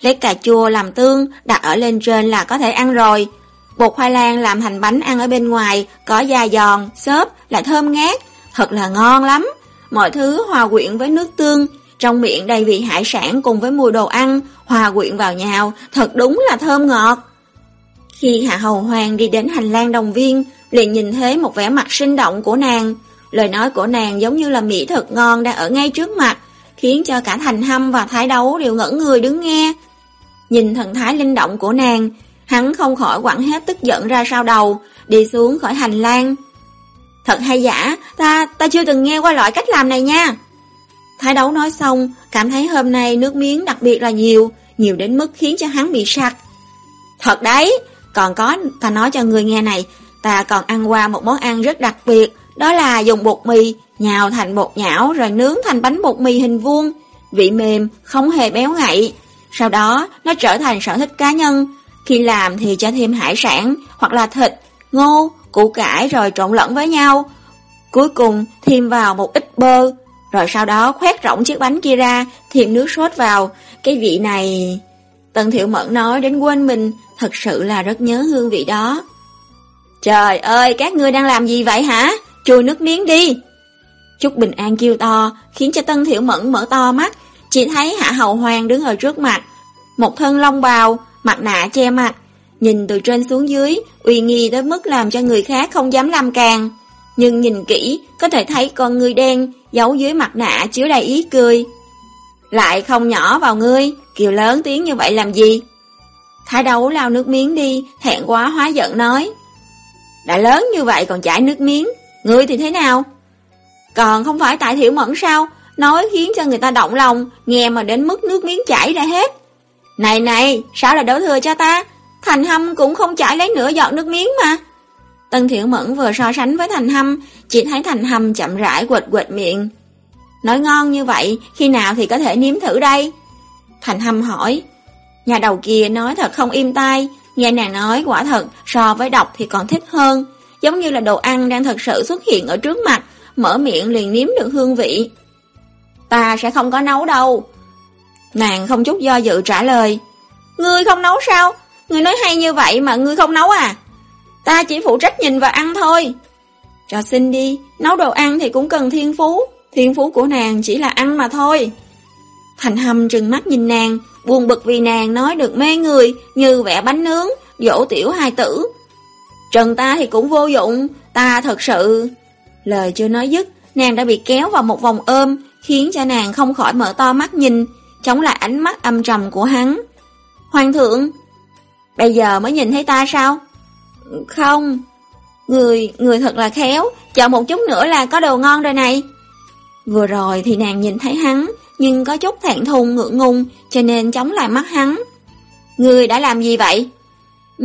Lấy cà chua làm tương, đặt ở lên trên là có thể ăn rồi. Bột khoai lang làm thành bánh ăn ở bên ngoài, có da giòn, xốp, lại thơm ngát, thật là ngon lắm. Mọi thứ hòa quyện với nước tương, trong miệng đầy vị hải sản cùng với mùi đồ ăn, hòa quyện vào nhau, thật đúng là thơm ngọt. Khi Hạ Hầu Hoàng đi đến hành lang đồng viên, liền nhìn thấy một vẻ mặt sinh động của nàng. Lời nói của nàng giống như là mỹ thực ngon đang ở ngay trước mặt, khiến cho cả thành hâm và thái đấu đều ngẩn người đứng nghe. Nhìn thần thái linh động của nàng, hắn không khỏi quẳng hết tức giận ra sau đầu, đi xuống khỏi hành lang. Thật hay giả, ta, ta chưa từng nghe qua loại cách làm này nha. Thái đấu nói xong, cảm thấy hôm nay nước miếng đặc biệt là nhiều, nhiều đến mức khiến cho hắn bị sặc. Thật đấy, còn có, ta nói cho người nghe này, ta còn ăn qua một món ăn rất đặc biệt, đó là dùng bột mì, nhào thành bột nhão rồi nướng thành bánh bột mì hình vuông, vị mềm, không hề béo ngậy. Sau đó, nó trở thành sở thích cá nhân. Khi làm thì cho thêm hải sản, hoặc là thịt, ngô, củ cải rồi trộn lẫn với nhau. Cuối cùng thêm vào một ít bơ, rồi sau đó khoét rộng chiếc bánh kia ra, thêm nước sốt vào. Cái vị này... Tần Thiệu Mẫn nói đến quên mình, thật sự là rất nhớ hương vị đó. Trời ơi, các ngươi đang làm gì vậy hả? Chùi nước miếng đi. Chúc Bình An kêu to, khiến cho Tân Thiệu Mẫn mở to mắt, chỉ thấy Hạ Hầu Hoàng đứng ở trước mặt. Một thân long bào, mặt nạ che mặt, nhìn từ trên xuống dưới, uy nghi tới mức làm cho người khác không dám làm càng. Nhưng nhìn kỹ, có thể thấy con người đen, giấu dưới mặt nạ chứa đầy ý cười. Lại không nhỏ vào ngươi, kiều lớn tiếng như vậy làm gì? Thái đấu lao nước miếng đi, thẹn quá hóa giận nói. Đã lớn như vậy còn chảy nước miếng, ngươi thì thế nào? Còn không phải tại thiểu mẫn sao, nói khiến cho người ta động lòng, nghe mà đến mức nước miếng chảy ra hết. Này này, sao lại đổ thừa cho ta? Thành hâm cũng không chảy lấy nửa giọt nước miếng mà. Tân Thiểu Mẫn vừa so sánh với Thành Hâm, chỉ thấy Thành Hâm chậm rãi quệt quệt miệng. Nói ngon như vậy, khi nào thì có thể nếm thử đây? Thành Hâm hỏi. Nhà đầu kia nói thật không im tai, nghe nàng nói quả thật so với đọc thì còn thích hơn, giống như là đồ ăn đang thật sự xuất hiện ở trước mặt, mở miệng liền nếm được hương vị. Ta sẽ không có nấu đâu. Nàng không chút do dự trả lời. Ngươi không nấu sao? Ngươi nói hay như vậy mà ngươi không nấu à? Ta chỉ phụ trách nhìn và ăn thôi. Cho xin đi, nấu đồ ăn thì cũng cần thiên phú. Thiên phú của nàng chỉ là ăn mà thôi. Thành hầm trừng mắt nhìn nàng, buồn bực vì nàng nói được mê người như vẽ bánh nướng, dỗ tiểu hai tử. Trần ta thì cũng vô dụng, ta thật sự... Lời chưa nói dứt, nàng đã bị kéo vào một vòng ôm, khiến cho nàng không khỏi mở to mắt nhìn, chống lại ánh mắt âm trầm của hắn. Hoàng thượng, bây giờ mới nhìn thấy ta sao? Không, người, người thật là khéo, chờ một chút nữa là có đồ ngon rồi này. Vừa rồi thì nàng nhìn thấy hắn, nhưng có chút thẹn thùng ngượng ngùng, cho nên chống lại mắt hắn. Người đã làm gì vậy?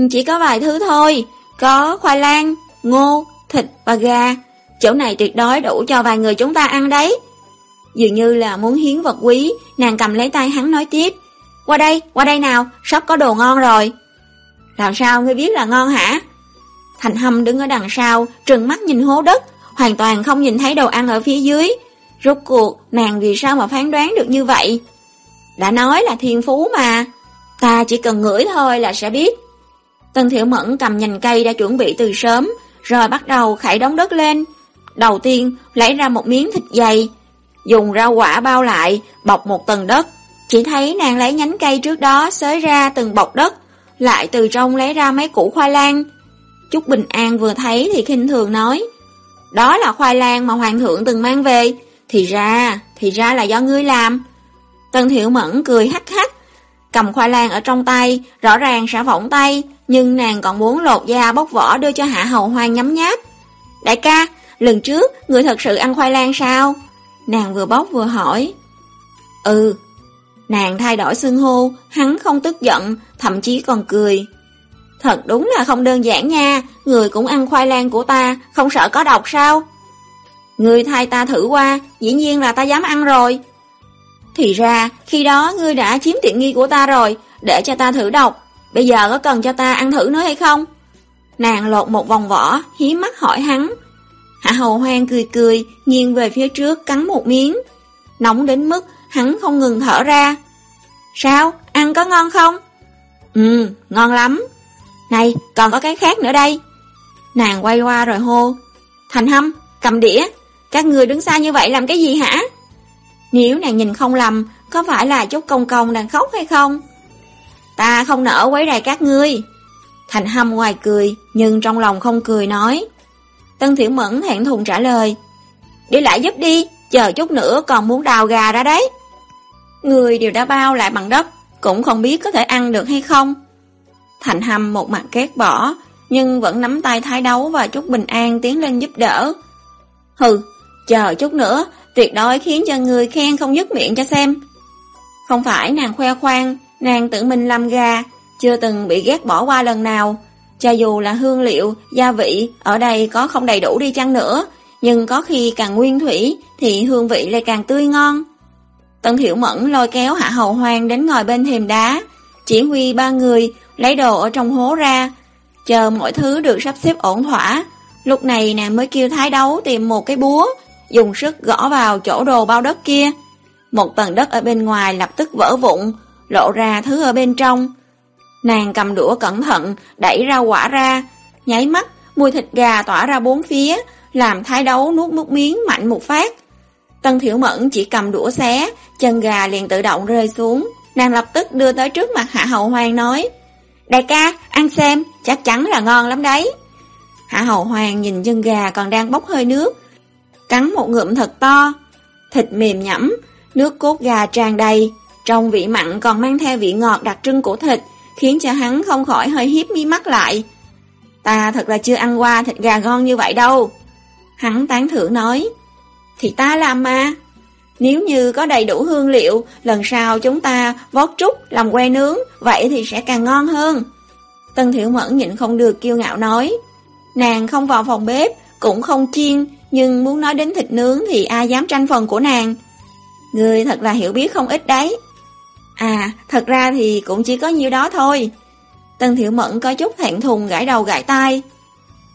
Chỉ có vài thứ thôi, có khoai lang, ngô, thịt và gà. Chỗ này tuyệt đối đủ cho vài người chúng ta ăn đấy. Dường như là muốn hiến vật quý, nàng cầm lấy tay hắn nói tiếp. Qua đây, qua đây nào, sắp có đồ ngon rồi. Làm sao ngươi biết là ngon hả? Thành hâm đứng ở đằng sau, trừng mắt nhìn hố đất, hoàn toàn không nhìn thấy đồ ăn ở phía dưới. Rốt cuộc, nàng vì sao mà phán đoán được như vậy? Đã nói là thiên phú mà, ta chỉ cần ngửi thôi là sẽ biết. Tân thiểu Mẫn cầm nhành cây đã chuẩn bị từ sớm, rồi bắt đầu khải đóng đất lên. Đầu tiên, lấy ra một miếng thịt dày, dùng rau quả bao lại, bọc một tầng đất. Chỉ thấy nàng lấy nhánh cây trước đó xới ra từng bọc đất, lại từ trong lấy ra mấy củ khoai lang. Chúc Bình An vừa thấy thì khinh thường nói, đó là khoai lang mà Hoàng thượng từng mang về, thì ra, thì ra là do ngươi làm. tần Thiệu Mẫn cười hắc hắc, cầm khoai lang ở trong tay, rõ ràng sẽ phỏng tay, nhưng nàng còn muốn lột da bóc vỏ đưa cho Hạ Hầu Hoang nhấm nháp. Đại ca, lần trước, người thật sự ăn khoai lang sao? Nàng vừa bóc vừa hỏi. Ừ. Nàng thay đổi xưng hô, hắn không tức giận, thậm chí còn cười. Thật đúng là không đơn giản nha, người cũng ăn khoai lang của ta, không sợ có độc sao? Người thay ta thử qua, dĩ nhiên là ta dám ăn rồi. Thì ra, khi đó ngươi đã chiếm tiện nghi của ta rồi, để cho ta thử độc. Bây giờ có cần cho ta ăn thử nữa hay không? Nàng lột một vòng vỏ, hí mắt hỏi hắn. Hạ hầu hoang cười cười, nghiêng về phía trước cắn một miếng. Nóng đến mức hắn không ngừng thở ra. Sao? Ăn có ngon không? Ừ, ngon lắm. Này, còn có cái khác nữa đây. Nàng quay qua rồi hô. Thành hâm, cầm đĩa. Các người đứng xa như vậy làm cái gì hả? Nếu nàng nhìn không lầm, có phải là chút công công đang khóc hay không? Ta không nỡ quấy rầy các ngươi. Thành hâm ngoài cười, nhưng trong lòng không cười nói. Tân Thiểu Mẫn hẹn thùng trả lời. Đi lại giúp đi, chờ chút nữa còn muốn đào gà ra đấy. Người đều đã bao lại bằng đất, cũng không biết có thể ăn được hay không. Thành hâm một mặt ghét bỏ, nhưng vẫn nắm tay thái đấu và chút bình an tiến lên giúp đỡ. Hừ, chờ chút nữa, tuyệt đối khiến cho người khen không dứt miệng cho xem. Không phải nàng khoe khoang, nàng tự mình làm gà, chưa từng bị ghét bỏ qua lần nào. Cho dù là hương liệu, gia vị ở đây có không đầy đủ đi chăng nữa, nhưng có khi càng nguyên thủy thì hương vị lại càng tươi ngon. Tân Thiểu Mẫn lôi kéo Hạ Hầu Hoang đến ngồi bên thềm đá, chỉ huy ba người lấy đồ ở trong hố ra, chờ mọi thứ được sắp xếp ổn thỏa, Lúc này nàng mới kêu thái đấu tìm một cái búa, dùng sức gõ vào chỗ đồ bao đất kia. Một tầng đất ở bên ngoài lập tức vỡ vụn, lộ ra thứ ở bên trong. Nàng cầm đũa cẩn thận, đẩy ra quả ra, nháy mắt, mùi thịt gà tỏa ra bốn phía, làm thái đấu nuốt nước miếng mạnh một phát. Tân Thiểu Mẫn chỉ cầm đũa xé, chân gà liền tự động rơi xuống. Nàng lập tức đưa tới trước mặt Hạ Hậu Hoàng nói, Đại ca, ăn xem, chắc chắn là ngon lắm đấy. Hạ Hậu Hoàng nhìn chân gà còn đang bốc hơi nước, cắn một ngụm thật to, thịt mềm nhẫm, nước cốt gà tràn đầy, trong vị mặn còn mang theo vị ngọt đặc trưng của thịt, khiến cho hắn không khỏi hơi hiếp mi mắt lại. Ta thật là chưa ăn qua thịt gà ngon như vậy đâu. Hắn tán thưởng nói, thì ta làm mà. Nếu như có đầy đủ hương liệu, lần sau chúng ta vót trúc làm que nướng, vậy thì sẽ càng ngon hơn. Tân Thiểu Mẫn nhịn không được kiêu ngạo nói, nàng không vào phòng bếp, cũng không chiên, nhưng muốn nói đến thịt nướng thì ai dám tranh phần của nàng. Người thật là hiểu biết không ít đấy. À, thật ra thì cũng chỉ có nhiêu đó thôi. Tân Thiệu Mẫn có chút thẹn thùng gãi đầu gãi tai.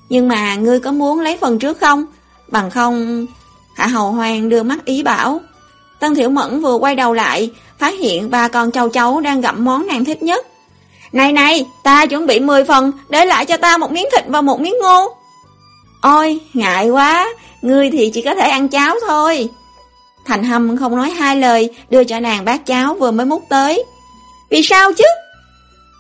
Nhưng mà ngươi có muốn lấy phần trước không? Bằng không... Hạ Hầu Hoàng đưa mắt ý bảo. Tân Thiểu Mẫn vừa quay đầu lại, phát hiện ba con châu chấu đang gặm món nàng thích nhất. Này này, ta chuẩn bị 10 phần, để lại cho ta một miếng thịt và một miếng ngô. Ôi, ngại quá, ngươi thì chỉ có thể ăn cháo thôi. Thành Hâm không nói hai lời, đưa cho nàng bát cháo vừa mới múc tới. Vì sao chứ?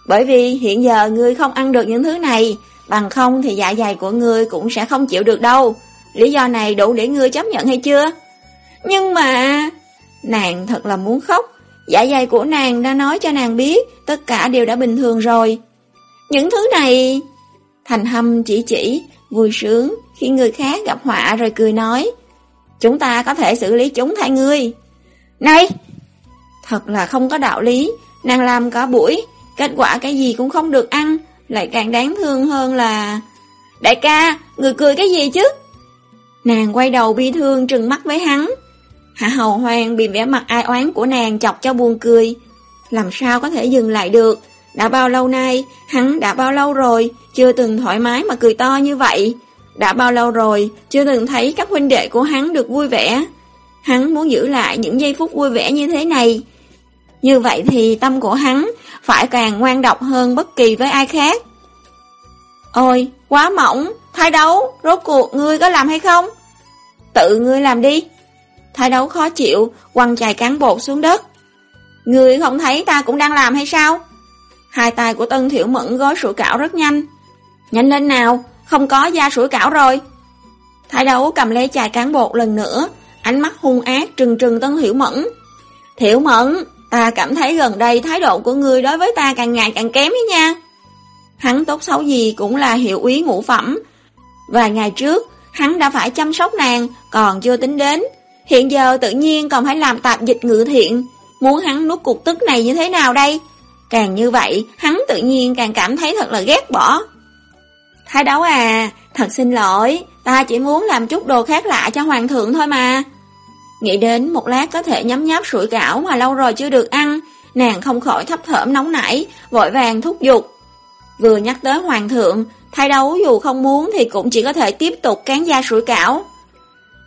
Bởi vì hiện giờ ngươi không ăn được những thứ này, bằng không thì dạ dày của ngươi cũng sẽ không chịu được đâu. Lý do này đủ để ngươi chấp nhận hay chưa? Nhưng mà... Nàng thật là muốn khóc. Dạ dày của nàng đã nói cho nàng biết tất cả đều đã bình thường rồi. Những thứ này... Thành Hâm chỉ chỉ, vui sướng khi người khác gặp họa rồi cười nói. Chúng ta có thể xử lý chúng thay ngươi. Này! Thật là không có đạo lý, nàng làm cả buổi, kết quả cái gì cũng không được ăn, lại càng đáng thương hơn là... Đại ca, người cười cái gì chứ? Nàng quay đầu bi thương trừng mắt với hắn. Hạ hầu hoang bị vẻ mặt ai oán của nàng chọc cho buồn cười. Làm sao có thể dừng lại được? Đã bao lâu nay, hắn đã bao lâu rồi, chưa từng thoải mái mà cười to như vậy. Đã bao lâu rồi, chưa từng thấy các huynh đệ của hắn được vui vẻ. Hắn muốn giữ lại những giây phút vui vẻ như thế này. Như vậy thì tâm của hắn phải càng ngoan độc hơn bất kỳ với ai khác. Ôi, quá mỏng, thái đấu, rốt cuộc ngươi có làm hay không? Tự ngươi làm đi. Thái đấu khó chịu, quăng chài cán bột xuống đất. Ngươi không thấy ta cũng đang làm hay sao? Hai tay của Tân Thiểu Mẫn gói sủi cảo rất nhanh. Nhanh lên nào, không có da sủi cảo rồi. Thái đấu cầm lấy chài cán bột lần nữa, ánh mắt hung ác trừng trừng Tân hiểu Mẫn. Thiểu Mẫn, ta cảm thấy gần đây thái độ của ngươi đối với ta càng ngày càng kém ấy nha. Hắn tốt xấu gì cũng là hiệu úy ngũ phẩm. Vài ngày trước, hắn đã phải chăm sóc nàng, còn chưa tính đến. Hiện giờ tự nhiên còn phải làm tạp dịch ngự thiện. Muốn hắn nuốt cục tức này như thế nào đây? Càng như vậy, hắn tự nhiên càng cảm thấy thật là ghét bỏ. Thái đấu à, thật xin lỗi, ta chỉ muốn làm chút đồ khác lạ cho hoàng thượng thôi mà. Nghĩ đến một lát có thể nhấm nháp sủi cảo mà lâu rồi chưa được ăn, nàng không khỏi thấp thởm nóng nảy, vội vàng thúc giục. Vừa nhắc tới hoàng thượng, thái đấu dù không muốn thì cũng chỉ có thể tiếp tục cán da sủi cảo.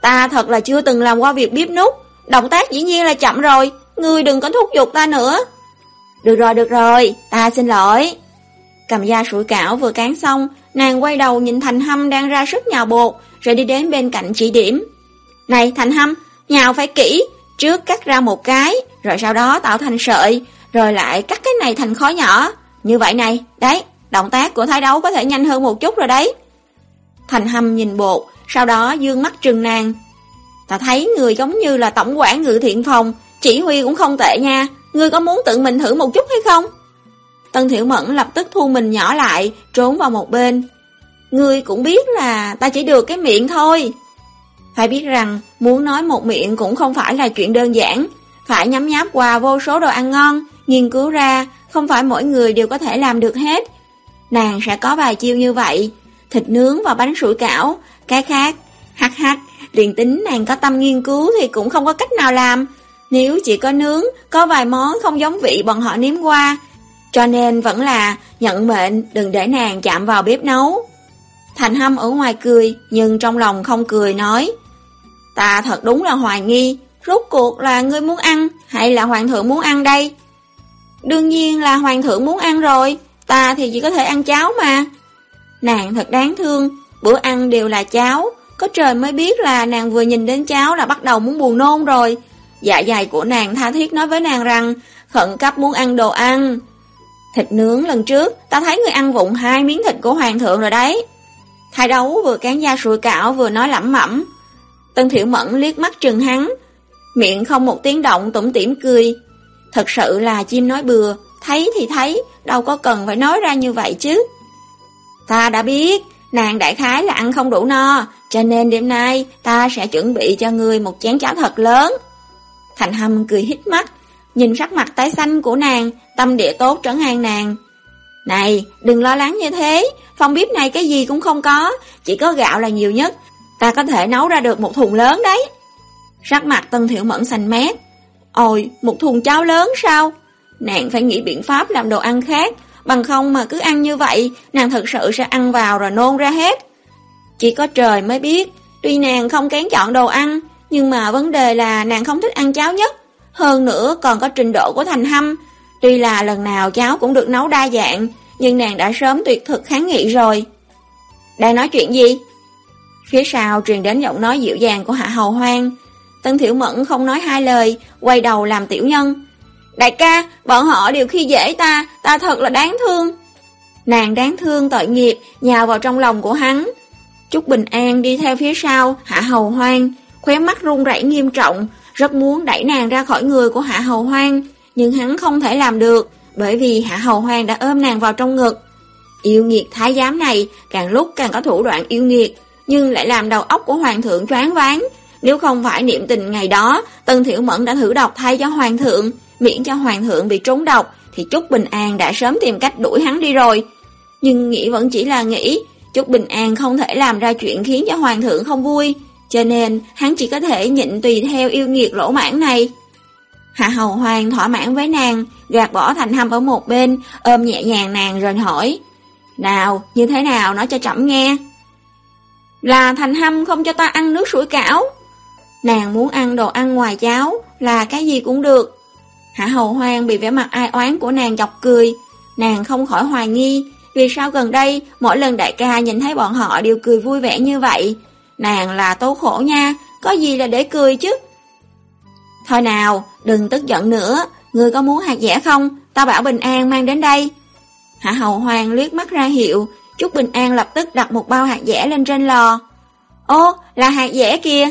Ta thật là chưa từng làm qua việc bếp nút, động tác dĩ nhiên là chậm rồi, ngươi đừng có thúc giục ta nữa. Được rồi, được rồi, ta xin lỗi. Cầm da sủi cảo vừa cán xong, nàng quay đầu nhìn Thành Hâm đang ra sức nhào bột, rồi đi đến bên cạnh chỉ điểm. Này Thành Hâm, nhào phải kỹ, trước cắt ra một cái, rồi sau đó tạo thành sợi, rồi lại cắt cái này thành khói nhỏ. Như vậy này, đấy, động tác của thái đấu có thể nhanh hơn một chút rồi đấy. Thành Hâm nhìn bột, sau đó dương mắt trừng nàng. Ta thấy người giống như là tổng quản ngự thiện phòng, chỉ huy cũng không tệ nha, ngươi có muốn tự mình thử một chút hay không? Tân Thiểu Mẫn lập tức thu mình nhỏ lại, trốn vào một bên. Ngươi cũng biết là ta chỉ được cái miệng thôi. Phải biết rằng, muốn nói một miệng cũng không phải là chuyện đơn giản. Phải nhắm nháp qua vô số đồ ăn ngon, nghiên cứu ra, không phải mỗi người đều có thể làm được hết. Nàng sẽ có vài chiêu như vậy, thịt nướng và bánh sủi cảo, cái khác, hắc hắc, liền tính nàng có tâm nghiên cứu thì cũng không có cách nào làm. Nếu chỉ có nướng, có vài món không giống vị bọn họ nếm qua, cho nên vẫn là nhận mệnh đừng để nàng chạm vào bếp nấu. Thành Hâm ở ngoài cười, nhưng trong lòng không cười nói. Ta thật đúng là hoài nghi, rốt cuộc là ngươi muốn ăn hay là hoàng thượng muốn ăn đây? Đương nhiên là hoàng thượng muốn ăn rồi, ta thì chỉ có thể ăn cháo mà. Nàng thật đáng thương, bữa ăn đều là cháo, có trời mới biết là nàng vừa nhìn đến cháo là bắt đầu muốn buồn nôn rồi. Dạ dày của nàng tha thiết nói với nàng rằng khẩn cấp muốn ăn đồ ăn. Thịt nướng lần trước, ta thấy người ăn vụng hai miếng thịt của hoàng thượng rồi đấy. Thái đấu vừa cán da sủi cảo vừa nói lẩm mẩm. Tân Thiệu Mẫn liếc mắt trừng hắn, miệng không một tiếng động tủm tỉm cười. Thật sự là chim nói bừa, thấy thì thấy, đâu có cần phải nói ra như vậy chứ. Ta đã biết, nàng đại khái là ăn không đủ no, cho nên đêm nay ta sẽ chuẩn bị cho người một chén cháo thật lớn. Thành Hâm cười hít mắt, nhìn sắc mặt tái xanh của nàng, tâm địa tốt trấn an nàng. Này, đừng lo lắng như thế, phòng bếp này cái gì cũng không có, chỉ có gạo là nhiều nhất, ta có thể nấu ra được một thùng lớn đấy. Sắc mặt Tân Thiểu Mẫn xanh mét. Ôi, một thùng cháo lớn sao? Nàng phải nghĩ biện pháp làm đồ ăn khác, bằng không mà cứ ăn như vậy, nàng thật sự sẽ ăn vào rồi nôn ra hết. Chỉ có trời mới biết, tuy nàng không kén chọn đồ ăn, nhưng mà vấn đề là nàng không thích ăn cháo nhất. Hơn nữa còn có trình độ của thành hâm. Tuy là lần nào cháo cũng được nấu đa dạng, nhưng nàng đã sớm tuyệt thực kháng nghị rồi. Đang nói chuyện gì? Phía sau truyền đến giọng nói dịu dàng của Hạ Hầu Hoang. Tân Thiểu Mẫn không nói hai lời, quay đầu làm tiểu nhân. Đại ca, bọn họ đều khi dễ ta, ta thật là đáng thương. Nàng đáng thương tội nghiệp, nhào vào trong lòng của hắn. Trúc Bình An đi theo phía sau, Hạ Hầu Hoang, khóe mắt run rẩy nghiêm trọng, rất muốn đẩy nàng ra khỏi người của Hạ Hầu Hoang, nhưng hắn không thể làm được, bởi vì Hạ Hầu Hoang đã ôm nàng vào trong ngực. Yêu nghiệt thái giám này càng lúc càng có thủ đoạn yêu nghiệt, nhưng lại làm đầu óc của hoàng thượng choáng váng. Nếu không phải niệm tình ngày đó, Tân Thiểu Mẫn đã thử độc thay cho hoàng thượng, miễn cho hoàng thượng bị trúng độc, thì Trúc Bình An đã sớm tìm cách đuổi hắn đi rồi. Nhưng nghĩ vẫn chỉ là nghĩ, Trúc Bình An không thể làm ra chuyện khiến cho hoàng thượng không vui, cho nên hắn chỉ có thể nhịn tùy theo yêu nghiệt lỗ mãn này. Hạ Hầu Hoàng thỏa mãn với nàng, gạt bỏ thành hâm ở một bên, ôm nhẹ nhàng nàng rồi hỏi. Nào, như thế nào nói cho chậm nghe. Là thành hâm không cho ta ăn nước sủi cảo. Nàng muốn ăn đồ ăn ngoài cháo, là cái gì cũng được. Hạ Hầu Hoàng bị vẻ mặt ai oán của nàng chọc cười. Nàng không khỏi hoài nghi, vì sao gần đây mỗi lần đại ca nhìn thấy bọn họ đều cười vui vẻ như vậy. Nàng là tố khổ nha, có gì là để cười chứ. Thôi nào, đừng tức giận nữa, người có muốn hạt dẻ không? Ta bảo Bình An mang đến đây. Hạ Hầu Hoàng liếc mắt ra hiệu, Trúc Bình An lập tức đặt một bao hạt dẻ lên trên lò. Ô, là hạt dẻ kìa.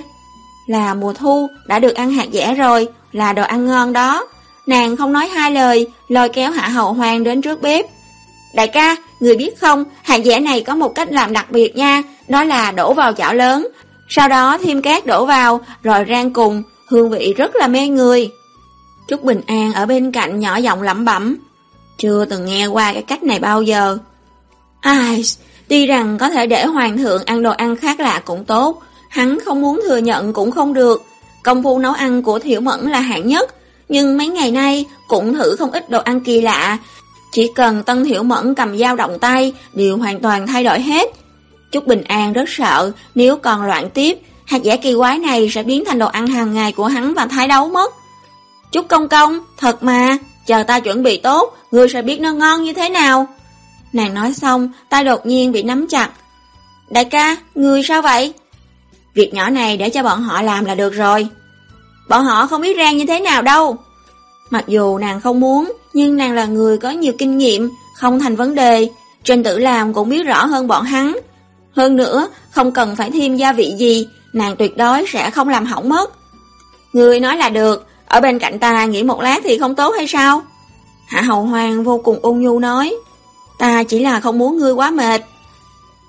Là mùa thu, đã được ăn hạt dẻ rồi, là đồ ăn ngon đó. Nàng không nói hai lời, lôi kéo Hạ Hầu Hoàng đến trước bếp. Đại ca, người biết không, hạt dẻ này có một cách làm đặc biệt nha, đó là đổ vào chảo lớn, sau đó thêm cát đổ vào, rồi rang cùng, hương vị rất là mê người. Trúc Bình An ở bên cạnh nhỏ giọng lẩm bẩm, chưa từng nghe qua cái cách này bao giờ. Ai, tuy rằng có thể để hoàng thượng ăn đồ ăn khác lạ cũng tốt, hắn không muốn thừa nhận cũng không được. Công phu nấu ăn của Thiểu Mẫn là hạng nhất, nhưng mấy ngày nay cũng thử không ít đồ ăn kỳ lạ. Chỉ cần Tân Thiểu Mẫn cầm dao động tay đều hoàn toàn thay đổi hết. Trúc Bình An rất sợ nếu còn loạn tiếp, hạt giả kỳ quái này sẽ biến thành đồ ăn hàng ngày của hắn và thái đấu mất. Trúc Công Công, thật mà, chờ ta chuẩn bị tốt, ngươi sẽ biết nó ngon như thế nào. Nàng nói xong, tay đột nhiên bị nắm chặt. Đại ca, người sao vậy? Việc nhỏ này để cho bọn họ làm là được rồi. Bọn họ không biết rang như thế nào đâu. Mặc dù nàng không muốn, nhưng nàng là người có nhiều kinh nghiệm, không thành vấn đề. Trình tử làm cũng biết rõ hơn bọn hắn. Hơn nữa, không cần phải thêm gia vị gì, nàng tuyệt đối sẽ không làm hỏng mất. Người nói là được, ở bên cạnh ta nghỉ một lát thì không tốt hay sao? Hạ Hầu Hoàng vô cùng ôn nhu nói, ta chỉ là không muốn ngươi quá mệt.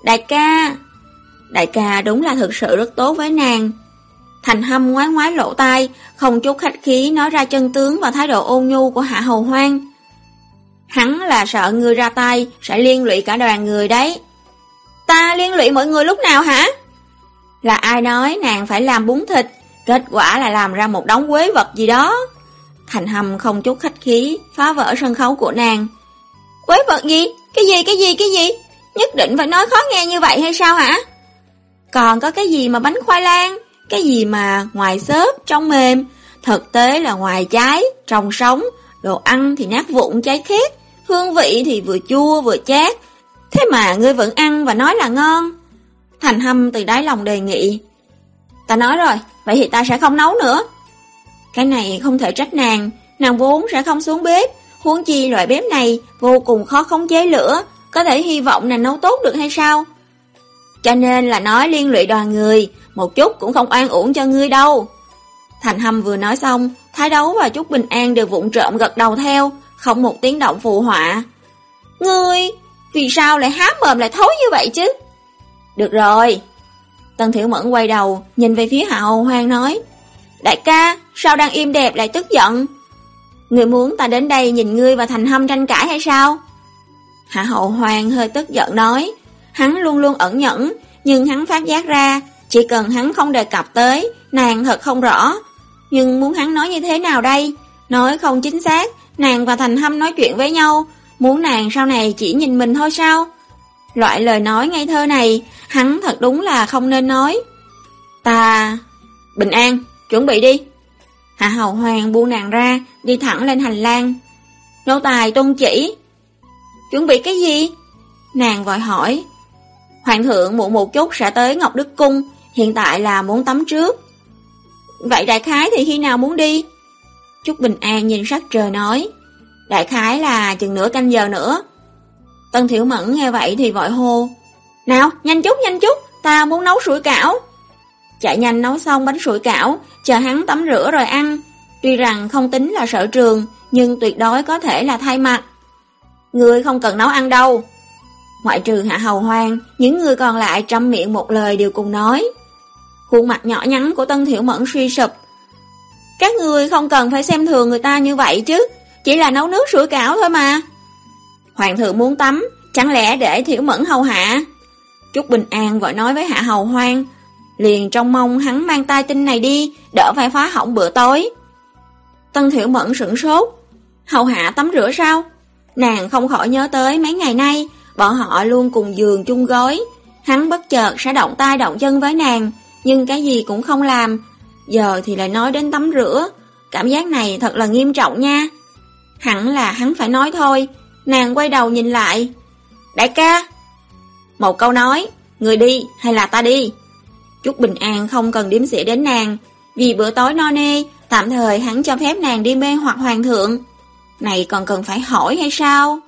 Đại ca, đại ca đúng là thực sự rất tốt với nàng. Thành hâm ngoái ngoái lộ tai, không chút khách khí nói ra chân tướng và thái độ ôn nhu của Hạ Hầu Hoang. Hắn là sợ người ra tay sẽ liên lụy cả đoàn người đấy. Ta liên lụy mọi người lúc nào hả? Là ai nói nàng phải làm bún thịt, kết quả là làm ra một đống quế vật gì đó. Thành hầm không chút khách khí, phá vỡ sân khấu của nàng. Quế vật gì? Cái gì, cái gì, cái gì? Nhất định phải nói khó nghe như vậy hay sao hả? Còn có cái gì mà bánh khoai lang, cái gì mà ngoài xốp, trong mềm, thực tế là ngoài trái, trong sống, đồ ăn thì nát vụn cháy khét, hương vị thì vừa chua vừa chát. Thế mà ngươi vẫn ăn và nói là ngon. Thành hâm từ đáy lòng đề nghị. Ta nói rồi, vậy thì ta sẽ không nấu nữa. Cái này không thể trách nàng, nàng vốn sẽ không xuống bếp, huống chi loại bếp này vô cùng khó khống chế lửa, có thể hy vọng nàng nấu tốt được hay sao? Cho nên là nói liên lụy đoàn người, một chút cũng không an ổn cho ngươi đâu. Thành Hâm vừa nói xong, Thái Đấu và Trúc Bình An đều vụng trộm gật đầu theo, không một tiếng động phù họa. Ngươi, vì sao lại há mồm lại thối như vậy chứ? Được rồi. Tân Thiểu Mẫn quay đầu, nhìn về phía Hạ Hầu Hoang nói, Đại ca, sao đang im đẹp lại tức giận? Người muốn ta đến đây nhìn ngươi và Thành Hâm tranh cãi hay sao? Hạ Hậu Hoàng hơi tức giận nói, hắn luôn luôn ẩn nhẫn, nhưng hắn phát giác ra, chỉ cần hắn không đề cập tới, nàng thật không rõ. Nhưng muốn hắn nói như thế nào đây? Nói không chính xác, nàng và Thành Hâm nói chuyện với nhau, muốn nàng sau này chỉ nhìn mình thôi sao? Loại lời nói ngây thơ này, hắn thật đúng là không nên nói. Ta... Bình an, chuẩn bị đi. Hạ Hầu Hoàng buông nàng ra, đi thẳng lên hành lang. Nô tài tuân chỉ. Chuẩn bị cái gì? Nàng vội hỏi. Hoàng thượng muộn một chút sẽ tới Ngọc Đức Cung, hiện tại là muốn tắm trước. Vậy đại khái thì khi nào muốn đi? Trúc Bình An nhìn sắc trời nói. Đại khái là chừng nửa canh giờ nữa. Tân Thiểu Mẫn nghe vậy thì vội hô. Nào, nhanh chút, nhanh chút, ta muốn nấu sủi cảo. Chạy nhanh nấu xong bánh sủi cảo, chờ hắn tắm rửa rồi ăn. Tuy rằng không tính là sở trường, nhưng tuyệt đối có thể là thay mặt. Người không cần nấu ăn đâu. Ngoại trừ hạ hầu hoang, những người còn lại trăm miệng một lời đều cùng nói. Khuôn mặt nhỏ nhắn của Tân Thiểu Mẫn suy sụp. Các người không cần phải xem thường người ta như vậy chứ, chỉ là nấu nước sủi cảo thôi mà. Hoàng thượng muốn tắm, chẳng lẽ để Thiểu Mẫn hầu hạ? Trúc Bình An vội nói với Hạ Hầu Hoang, liền trong mong hắn mang tay tin này đi, đỡ phải phá hỏng bữa tối. Tân Thiểu Mẫn sửng sốt, hầu hạ tắm rửa sao? Nàng không khỏi nhớ tới mấy ngày nay, bọn họ luôn cùng giường chung gối. Hắn bất chợt sẽ động tay động chân với nàng, nhưng cái gì cũng không làm. Giờ thì lại nói đến tắm rửa, cảm giác này thật là nghiêm trọng nha. Hẳn là hắn phải nói thôi, nàng quay đầu nhìn lại. Đại ca! Một câu nói, người đi hay là ta đi? chúc bình an không cần điếm xỉa đến nàng, vì bữa tối no nê, tạm thời hắn cho phép nàng đi mê hoặc hoàng thượng. Này còn cần phải hỏi hay sao?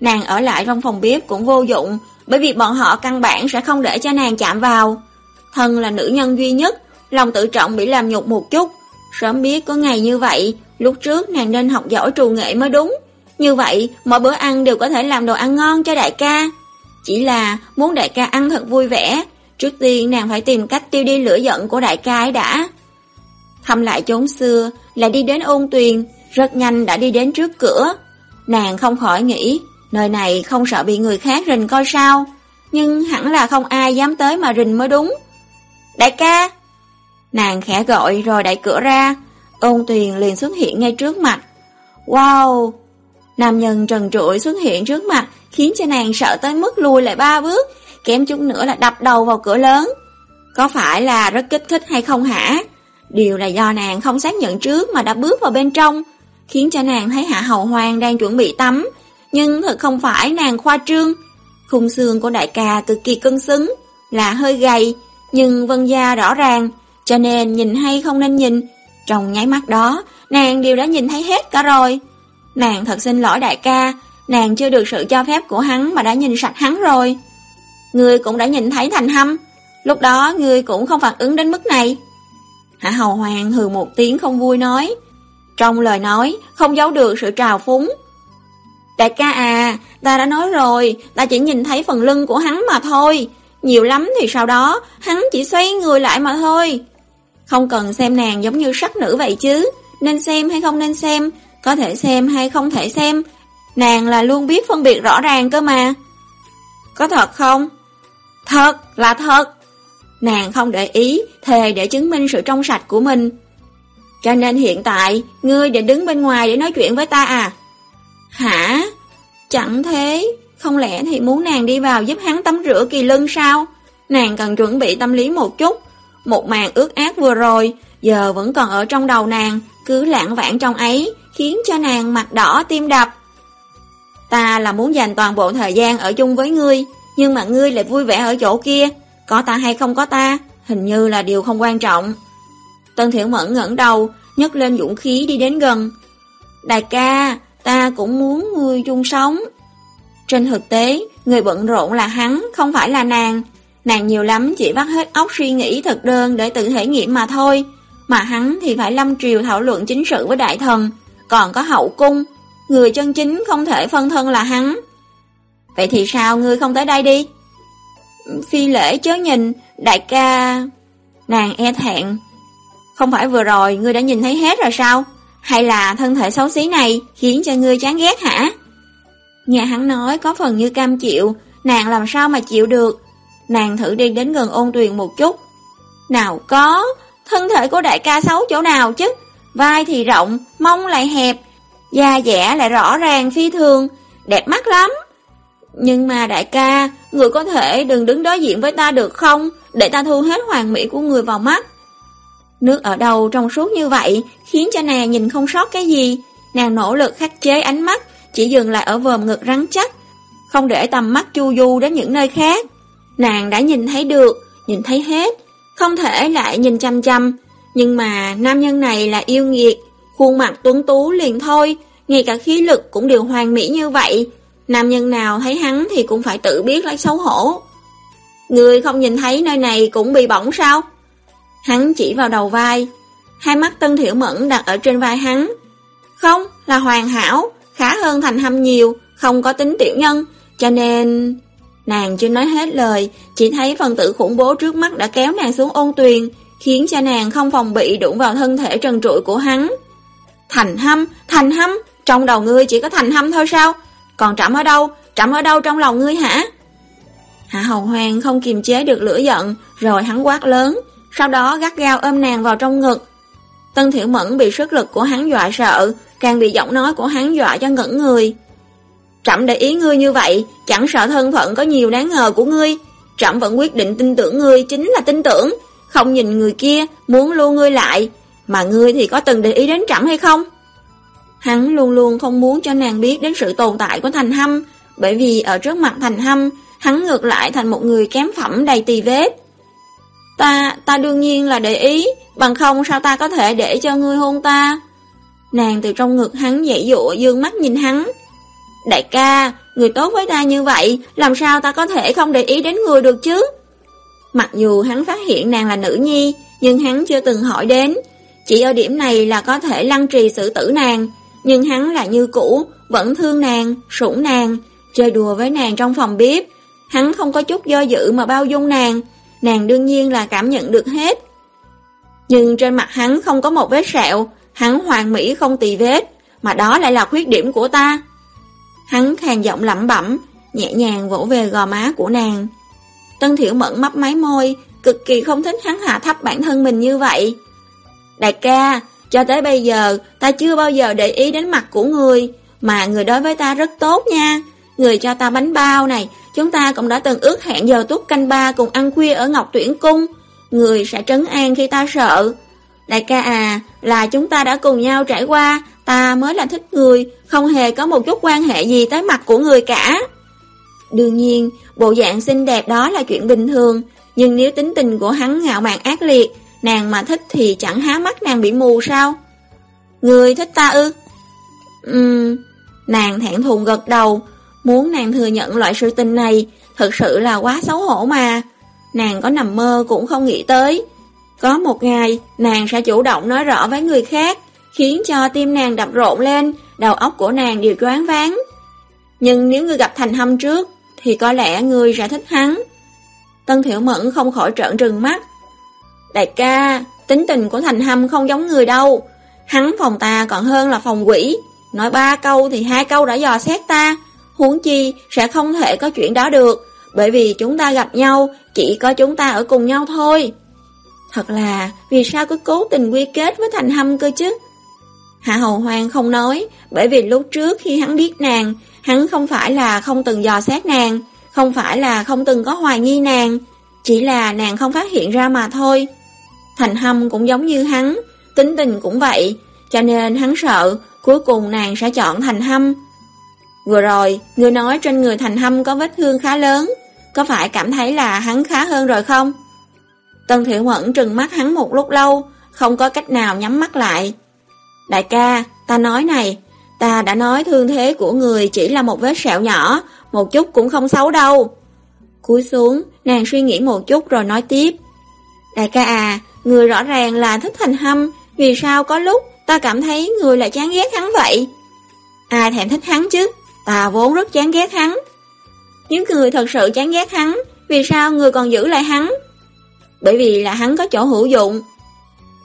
Nàng ở lại trong phòng bếp cũng vô dụng, bởi vì bọn họ căn bản sẽ không để cho nàng chạm vào. Thân là nữ nhân duy nhất, lòng tự trọng bị làm nhục một chút. Sớm biết có ngày như vậy, lúc trước nàng nên học giỏi trù nghệ mới đúng. Như vậy, mỗi bữa ăn đều có thể làm đồ ăn ngon cho đại ca. Chỉ là muốn đại ca ăn thật vui vẻ, trước tiên nàng phải tìm cách tiêu đi lửa giận của đại ca ấy đã. Thăm lại chốn xưa, lại đi đến ôn tuyền, rất nhanh đã đi đến trước cửa. Nàng không khỏi nghĩ, nơi này không sợ bị người khác rình coi sao, nhưng hẳn là không ai dám tới mà rình mới đúng. Đại ca! Nàng khẽ gọi rồi đẩy cửa ra, ôn tuyền liền xuất hiện ngay trước mặt. Wow! Nam nhân trần trụi xuất hiện trước mặt, khiến cho nàng sợ tới mức lùi lại ba bước, kém chút nữa là đập đầu vào cửa lớn. Có phải là rất kích thích hay không hả? Điều là do nàng không xác nhận trước mà đã bước vào bên trong, khiến cho nàng thấy Hạ Hầu Hoàng đang chuẩn bị tắm, nhưng thật không phải nàng khoa trương. Khung xương của đại ca cực kỳ cân xứng, là hơi gầy, nhưng vân gia rõ ràng, cho nên nhìn hay không nên nhìn. Trong nháy mắt đó, nàng đều đã nhìn thấy hết cả rồi. Nàng thật xin lỗi đại ca, nàng chưa được sự cho phép của hắn mà đã nhìn sạch hắn rồi. Ngươi cũng đã nhìn thấy thành hâm, lúc đó ngươi cũng không phản ứng đến mức này. Hạ Hầu Hoàng hừ một tiếng không vui nói, trong lời nói không giấu được sự trào phúng. Đại ca à, ta đã nói rồi, ta chỉ nhìn thấy phần lưng của hắn mà thôi, nhiều lắm thì sau đó hắn chỉ xoay người lại mà thôi. Không cần xem nàng giống như sắc nữ vậy chứ, nên xem hay không nên xem, có thể xem hay không thể xem, nàng là luôn biết phân biệt rõ ràng cơ mà. Có thật không? Thật là thật. Nàng không để ý, thề để chứng minh sự trong sạch của mình. Cho nên hiện tại, ngươi định đứng bên ngoài để nói chuyện với ta à? Hả? Chẳng thế, không lẽ thì muốn nàng đi vào giúp hắn tắm rửa kỳ lưng sao? Nàng cần chuẩn bị tâm lý một chút. Một màn ước ác vừa rồi, giờ vẫn còn ở trong đầu nàng, cứ lãng vãng trong ấy, khiến cho nàng mặt đỏ tim đập. Ta là muốn dành toàn bộ thời gian ở chung với ngươi, nhưng mà ngươi lại vui vẻ ở chỗ kia. Có ta hay không có ta, hình như là điều không quan trọng. Tân Thiểu Mẫn ngẩng đầu, nhấc lên dũng khí đi đến gần. Đại ca, ta cũng muốn ngươi chung sống. Trên thực tế, người bận rộn là hắn, không phải là nàng. Nàng nhiều lắm chỉ vắt hết óc suy nghĩ thật đơn để tự thể nghiệm mà thôi. Mà hắn thì phải lâm triều thảo luận chính sự với đại thần, còn có hậu cung. Người chân chính không thể phân thân là hắn. Vậy thì sao ngươi không tới đây đi? Phi lễ chớ nhìn, đại ca... Nàng e thẹn. Không phải vừa rồi ngươi đã nhìn thấy hết rồi sao? Hay là thân thể xấu xí này khiến cho ngươi chán ghét hả? Nghe hắn nói có phần như cam chịu, nàng làm sao mà chịu được. Nàng thử đi đến gần ôn tuyền một chút. Nào có, thân thể của đại ca xấu chỗ nào chứ? Vai thì rộng, mông lại hẹp, da dẻ lại rõ ràng phi thường, đẹp mắt lắm. Nhưng mà đại ca, người có thể đừng đứng đối diện với ta được không? Để ta thu hết hoàng mỹ của người vào mắt. Nước ở đầu trong suốt như vậy, khiến cho nàng nhìn không sót cái gì. Nàng nỗ lực khắc chế ánh mắt, chỉ dừng lại ở vòm ngực rắn chắc, không để tầm mắt chu du đến những nơi khác. Nàng đã nhìn thấy được, nhìn thấy hết, không thể lại nhìn chăm chăm. Nhưng mà nam nhân này là yêu nghiệt, khuôn mặt tuấn tú liền thôi, ngay cả khí lực cũng đều hoàn mỹ như vậy. Nam nhân nào thấy hắn thì cũng phải tự biết lấy xấu hổ. Người không nhìn thấy nơi này cũng bị bỏng sao? Hắn chỉ vào đầu vai. Hai mắt Tân Thiểu Mẫn đặt ở trên vai hắn. Không, là hoàn hảo, khá hơn thành hâm nhiều, không có tính tiểu nhân, cho nên... Nàng chưa nói hết lời, chỉ thấy phần tử khủng bố trước mắt đã kéo nàng xuống ôn tuyền, khiến cho nàng không phòng bị đụng vào thân thể trần trụi của hắn. Thành hâm, thành hâm, trong đầu ngươi chỉ có thành hâm thôi sao? Còn trẫm ở đâu? Trẫm ở đâu trong lòng ngươi hả? Hạ Hầu Hoàng không kiềm chế được lửa giận, rồi hắn quát lớn, sau đó gắt gao ôm nàng vào trong ngực. Tân Thiểu Mẫn bị sức lực của hắn dọa sợ, càng bị giọng nói của hắn dọa cho ngẩn người. Trẫm để ý ngươi như vậy, chẳng sợ thân phận có nhiều đáng ngờ của ngươi. Trẫm vẫn quyết định tin tưởng ngươi chính là tin tưởng, không nhìn người kia, muốn lưu ngươi lại. Mà ngươi thì có từng để ý đến trẫm hay không? Hắn luôn luôn không muốn cho nàng biết đến sự tồn tại của Thành Hâm, bởi vì ở trước mặt Thành Hâm, hắn ngược lại thành một người kém phẩm đầy tì vết. Ta, ta đương nhiên là để ý, bằng không sao ta có thể để cho ngươi hôn ta. Nàng từ trong ngực hắn dậy dụa dương mắt nhìn hắn. Đại ca, người tốt với ta như vậy, làm sao ta có thể không để ý đến người được chứ? Mặc dù hắn phát hiện nàng là nữ nhi, nhưng hắn chưa từng hỏi đến. Chỉ ở điểm này là có thể lăng trì xử tử nàng, nhưng hắn là như cũ, vẫn thương nàng, sủng nàng, chơi đùa với nàng trong phòng bếp. Hắn không có chút do dự mà bao dung nàng, nàng đương nhiên là cảm nhận được hết. Nhưng trên mặt hắn không có một vết sẹo, hắn hoàn mỹ không tì vết, mà đó lại là khuyết điểm của ta. Hắn khàn giọng lẩm bẩm, nhẹ nhàng vỗ về gò má của nàng. Tân Thiểu Mẫn mấp máy môi, cực kỳ không thích hắn hạ thấp bản thân mình như vậy. Đại ca, cho tới bây giờ, ta chưa bao giờ để ý đến mặt của người, mà người đối với ta rất tốt nha. Người cho ta bánh bao này, chúng ta cũng đã từng ước hẹn giờ tút canh ba cùng ăn khuya ở Ngọc Tuyển Cung. Người sẽ trấn an khi ta sợ. Đại ca à, là chúng ta đã cùng nhau trải qua, ta mới là thích người, không hề có một chút quan hệ gì tới mặt của người cả. Đương nhiên, bộ dạng xinh đẹp đó là chuyện bình thường, nhưng nếu tính tình của hắn ngạo mạn ác liệt, nàng mà thích thì chẳng há mắt nàng bị mù sao? Người thích ta ư? Ừm, nàng thẹn thùng gật đầu, muốn nàng thừa nhận loại sự tình này, thật sự là quá xấu hổ mà. Nàng có nằm mơ cũng không nghĩ tới. Có một ngày, nàng sẽ chủ động nói rõ với người khác, khiến cho tim nàng đập rộn lên, đầu óc của nàng đều choáng váng. Nhưng nếu ngươi gặp Thành Hâm trước, thì có lẽ ngươi sẽ thích hắn. Tân Thiểu Mẫn không khỏi trợn trừng mắt. Đại ca, tính tình của Thành Hâm không giống người đâu. Hắn phòng ta còn hơn là phòng quỷ. Nói ba câu thì hai câu đã dò xét ta. Huống chi sẽ không thể có chuyện đó được. Bởi vì chúng ta gặp nhau, chỉ có chúng ta ở cùng nhau thôi. Thật là, vì sao cứ cố tình quy kết với Thành Hâm cơ chứ? Hạ Hầu Hoang không nói, bởi vì lúc trước khi hắn biết nàng, hắn không phải là không từng dò xét nàng, không phải là không từng có hoài nghi nàng, chỉ là nàng không phát hiện ra mà thôi. Thành Hâm cũng giống như hắn, tính tình cũng vậy, cho nên hắn sợ cuối cùng nàng sẽ chọn Thành Hâm. Vừa rồi, người nói trên người Thành Hâm có vết thương khá lớn, có phải cảm thấy là hắn khá hơn rồi không? Tân Thiệu Mẫn trừng mắt hắn một lúc lâu, không có cách nào nhắm mắt lại. Đại ca, ta nói này, ta đã nói thương thế của người chỉ là một vết sẹo nhỏ, một chút cũng không xấu đâu. Cúi xuống, nàng suy nghĩ một chút rồi nói tiếp. Đại ca à, người rõ ràng là thích thành hâm, vì sao có lúc ta cảm thấy người lại chán ghét hắn vậy? Ai thèm thích hắn chứ, ta vốn rất chán ghét hắn. Những người thật sự chán ghét hắn, vì sao người còn giữ lại hắn? Bởi vì là hắn có chỗ hữu dụng.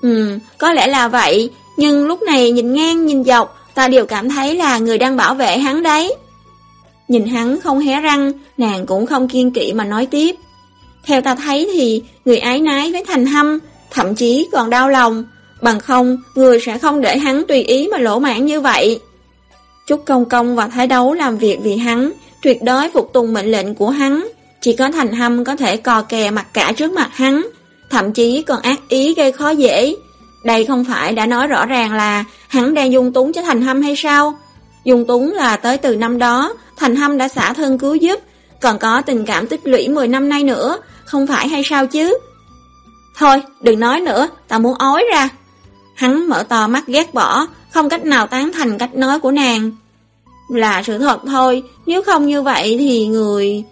Ừ, có lẽ là vậy, nhưng lúc này nhìn ngang nhìn dọc, ta đều cảm thấy là người đang bảo vệ hắn đấy. Nhìn hắn không hé răng, nàng cũng không kiên kỵ mà nói tiếp. Theo ta thấy thì người ái nái với thành hâm, thậm chí còn đau lòng, bằng không người sẽ không để hắn tùy ý mà lỗ mãn như vậy. Chúc công công và thái đấu làm việc vì hắn, tuyệt đối phục tùng mệnh lệnh của hắn, chỉ có thành hâm có thể cò kè mặt cả trước mặt hắn, thậm chí còn ác ý gây khó dễ. Đây không phải đã nói rõ ràng là hắn đang dung túng cho thành hâm hay sao? Dung túng là tới từ năm đó, thành hâm đã xả thân cứu giúp, còn có tình cảm tích lũy 10 năm nay nữa, không phải hay sao chứ? Thôi, đừng nói nữa, tao muốn ói ra. Hắn mở to mắt ghét bỏ, không cách nào tán thành cách nói của nàng. Là sự thật thôi, nếu không như vậy thì người...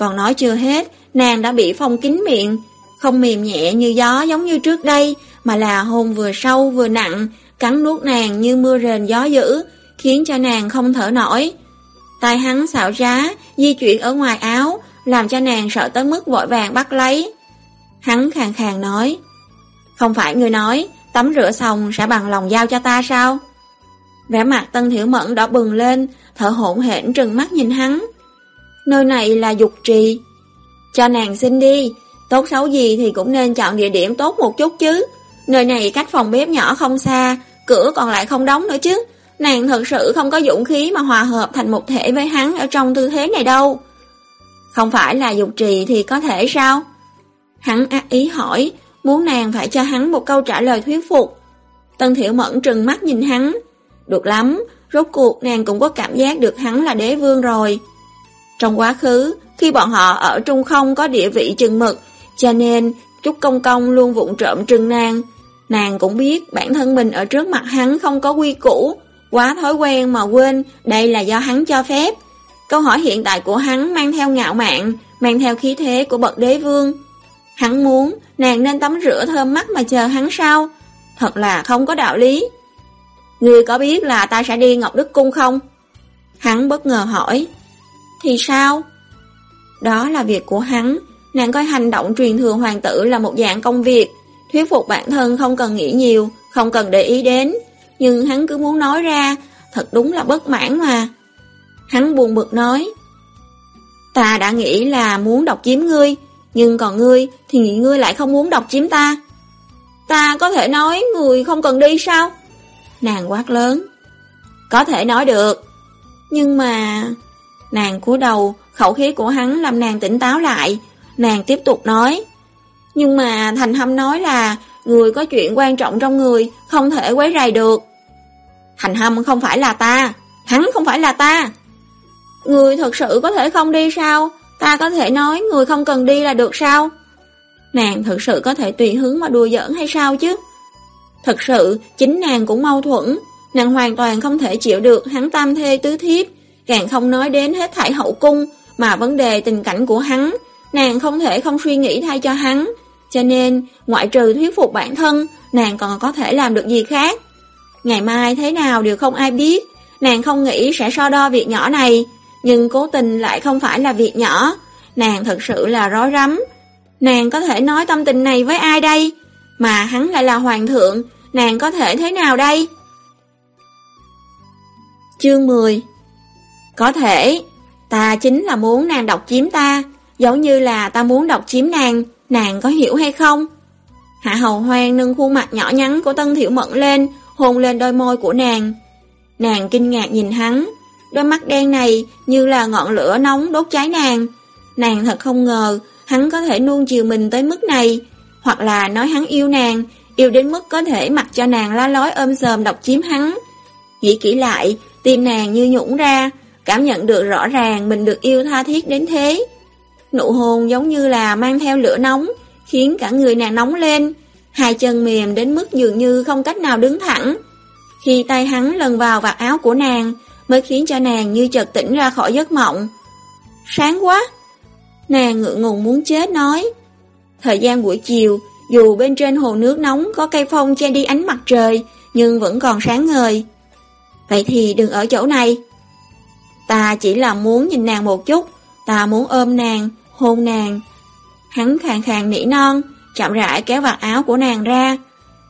Còn nói chưa hết, nàng đã bị phong kín miệng, không mềm nhẹ như gió giống như trước đây, mà là hôn vừa sâu vừa nặng, cắn nuốt nàng như mưa rền gió dữ, khiến cho nàng không thở nổi. Tay hắn xạo rá, di chuyển ở ngoài áo, làm cho nàng sợ tới mức vội vàng bắt lấy. Hắn khàn khàn nói, không phải người nói, tắm rửa xong sẽ bằng lòng giao cho ta sao? Vẻ mặt Tân Thiểu Mẫn đỏ bừng lên, thở hổn hển trừng mắt nhìn hắn. Nơi này là dục trì. Cho nàng xin đi, tốt xấu gì thì cũng nên chọn địa điểm tốt một chút chứ. Nơi này cách phòng bếp nhỏ không xa, cửa còn lại không đóng nữa chứ. Nàng thật sự không có dũng khí mà hòa hợp thành một thể với hắn ở trong tư thế này đâu. Không phải là dục trì thì có thể sao? Hắn ác ý hỏi, muốn nàng phải cho hắn một câu trả lời thuyết phục. Tân thiểu Mẫn trừng mắt nhìn hắn. Được lắm, rốt cuộc nàng cũng có cảm giác được hắn là đế vương rồi. Trong quá khứ, khi bọn họ ở Trung không có địa vị chừng mực, cho nên Trúc Công Công luôn vụng trộm trừng nàng. Nàng cũng biết bản thân mình ở trước mặt hắn không có quy củ, quá thói quen mà quên đây là do hắn cho phép. Câu hỏi hiện tại của hắn mang theo ngạo mạn, mang theo khí thế của bậc đế vương. Hắn muốn nàng nên tắm rửa thơm mắt mà chờ hắn sao? Thật là không có đạo lý. Người có biết là ta sẽ đi Ngọc Đức Cung không? Hắn bất ngờ hỏi. Thì sao? Đó là việc của hắn. Nàng coi hành động truyền thừa hoàng tử là một dạng công việc. Thuyết phục bản thân không cần nghĩ nhiều, không cần để ý đến. Nhưng hắn cứ muốn nói ra, thật đúng là bất mãn mà. Hắn buồn bực nói. Ta đã nghĩ là muốn độc chiếm ngươi, nhưng còn ngươi thì nghĩ ngươi lại không muốn độc chiếm ta. Ta có thể nói người không cần đi sao? Nàng quát lớn. Có thể nói được. Nhưng mà... Nàng cúi đầu, khẩu khí của hắn làm nàng tỉnh táo lại. Nàng tiếp tục nói. Nhưng mà Thành Hâm nói là người có chuyện quan trọng trong người, không thể quấy rầy được. Thành Hâm không phải là ta, hắn không phải là ta. Người thật sự có thể không đi sao? Ta có thể nói người không cần đi là được sao? Nàng thật sự có thể tùy hứng mà đùa giỡn hay sao chứ? Thật sự, chính nàng cũng mâu thuẫn. Nàng hoàn toàn không thể chịu được hắn tam thê tứ thiếp, càng không nói đến hết thảy hậu cung, mà vấn đề tình cảnh của hắn, nàng không thể không suy nghĩ thay cho hắn. Cho nên, ngoại trừ thuyết phục bản thân, nàng còn có thể làm được gì khác. Ngày mai thế nào đều không ai biết, nàng không nghĩ sẽ so đo việc nhỏ này, nhưng cố tình lại không phải là việc nhỏ. Nàng thật sự là rối rắm. Nàng có thể nói tâm tình này với ai đây? Mà hắn lại là hoàng thượng, nàng có thể thế nào đây? Chương 10 có thể, ta chính là muốn nàng độc chiếm ta, giống như là ta muốn độc chiếm nàng, nàng có hiểu hay không? Hạ hầu hoang nâng khuôn mặt nhỏ nhắn của Tân Thiểu Mẫn lên, hôn lên đôi môi của nàng. Nàng kinh ngạc nhìn hắn, đôi mắt đen này như là ngọn lửa nóng đốt cháy nàng. Nàng thật không ngờ hắn có thể nuông chiều mình tới mức này, hoặc là nói hắn yêu nàng, yêu đến mức có thể mặc cho nàng la lối ôm sờm độc chiếm hắn. Nghĩ kỹ lại, tim nàng như nhũng ra, cảm nhận được rõ ràng mình được yêu tha thiết đến thế. Nụ hôn giống như là mang theo lửa nóng, khiến cả người nàng nóng lên, hai chân mềm đến mức dường như không cách nào đứng thẳng. Khi tay hắn lần vào vạt áo của nàng, mới khiến cho nàng như chợt tỉnh ra khỏi giấc mộng. Sáng quá! Nàng ngượng ngùng muốn chết nói. Thời gian buổi chiều, dù bên trên hồ nước nóng có cây phong che đi ánh mặt trời, nhưng vẫn còn sáng ngời. Vậy thì đừng ở chỗ này. Ta chỉ là muốn nhìn nàng một chút, ta muốn ôm nàng, hôn nàng. Hắn khàn khàn nỉ non, chậm rãi kéo vạt áo của nàng ra.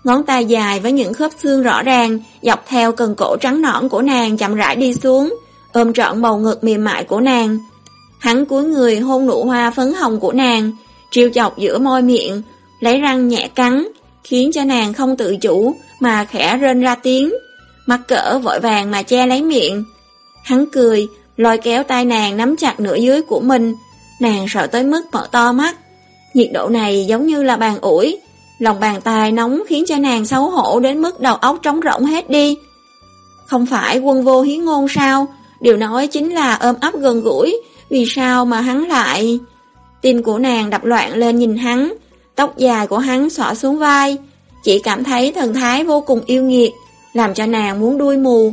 Ngón tay dài với những khớp xương rõ ràng, dọc theo cần cổ trắng nõn của nàng chậm rãi đi xuống, ôm trọn bầu ngực mềm mại của nàng. Hắn cúi người hôn nụ hoa phấn hồng của nàng, triêu chọc giữa môi miệng, lấy răng nhẹ cắn, khiến cho nàng không tự chủ mà khẽ rên ra tiếng. mặt cỡ vội vàng mà che lấy miệng. Hắn cười, lôi kéo tay nàng nắm chặt nửa dưới của mình, nàng sợ tới mức mở to mắt. Nhiệt độ này giống như là bàn ủi, lòng bàn tay nóng khiến cho nàng xấu hổ đến mức đầu óc trống rỗng hết đi. Không phải quân vô hiến ngôn sao, điều nói chính là ôm ấp gần gũi, vì sao mà hắn lại... Tim của nàng đập loạn lên nhìn hắn, tóc dài của hắn xõa xuống vai, chỉ cảm thấy thần thái vô cùng yêu nghiệt, làm cho nàng muốn đuôi mù.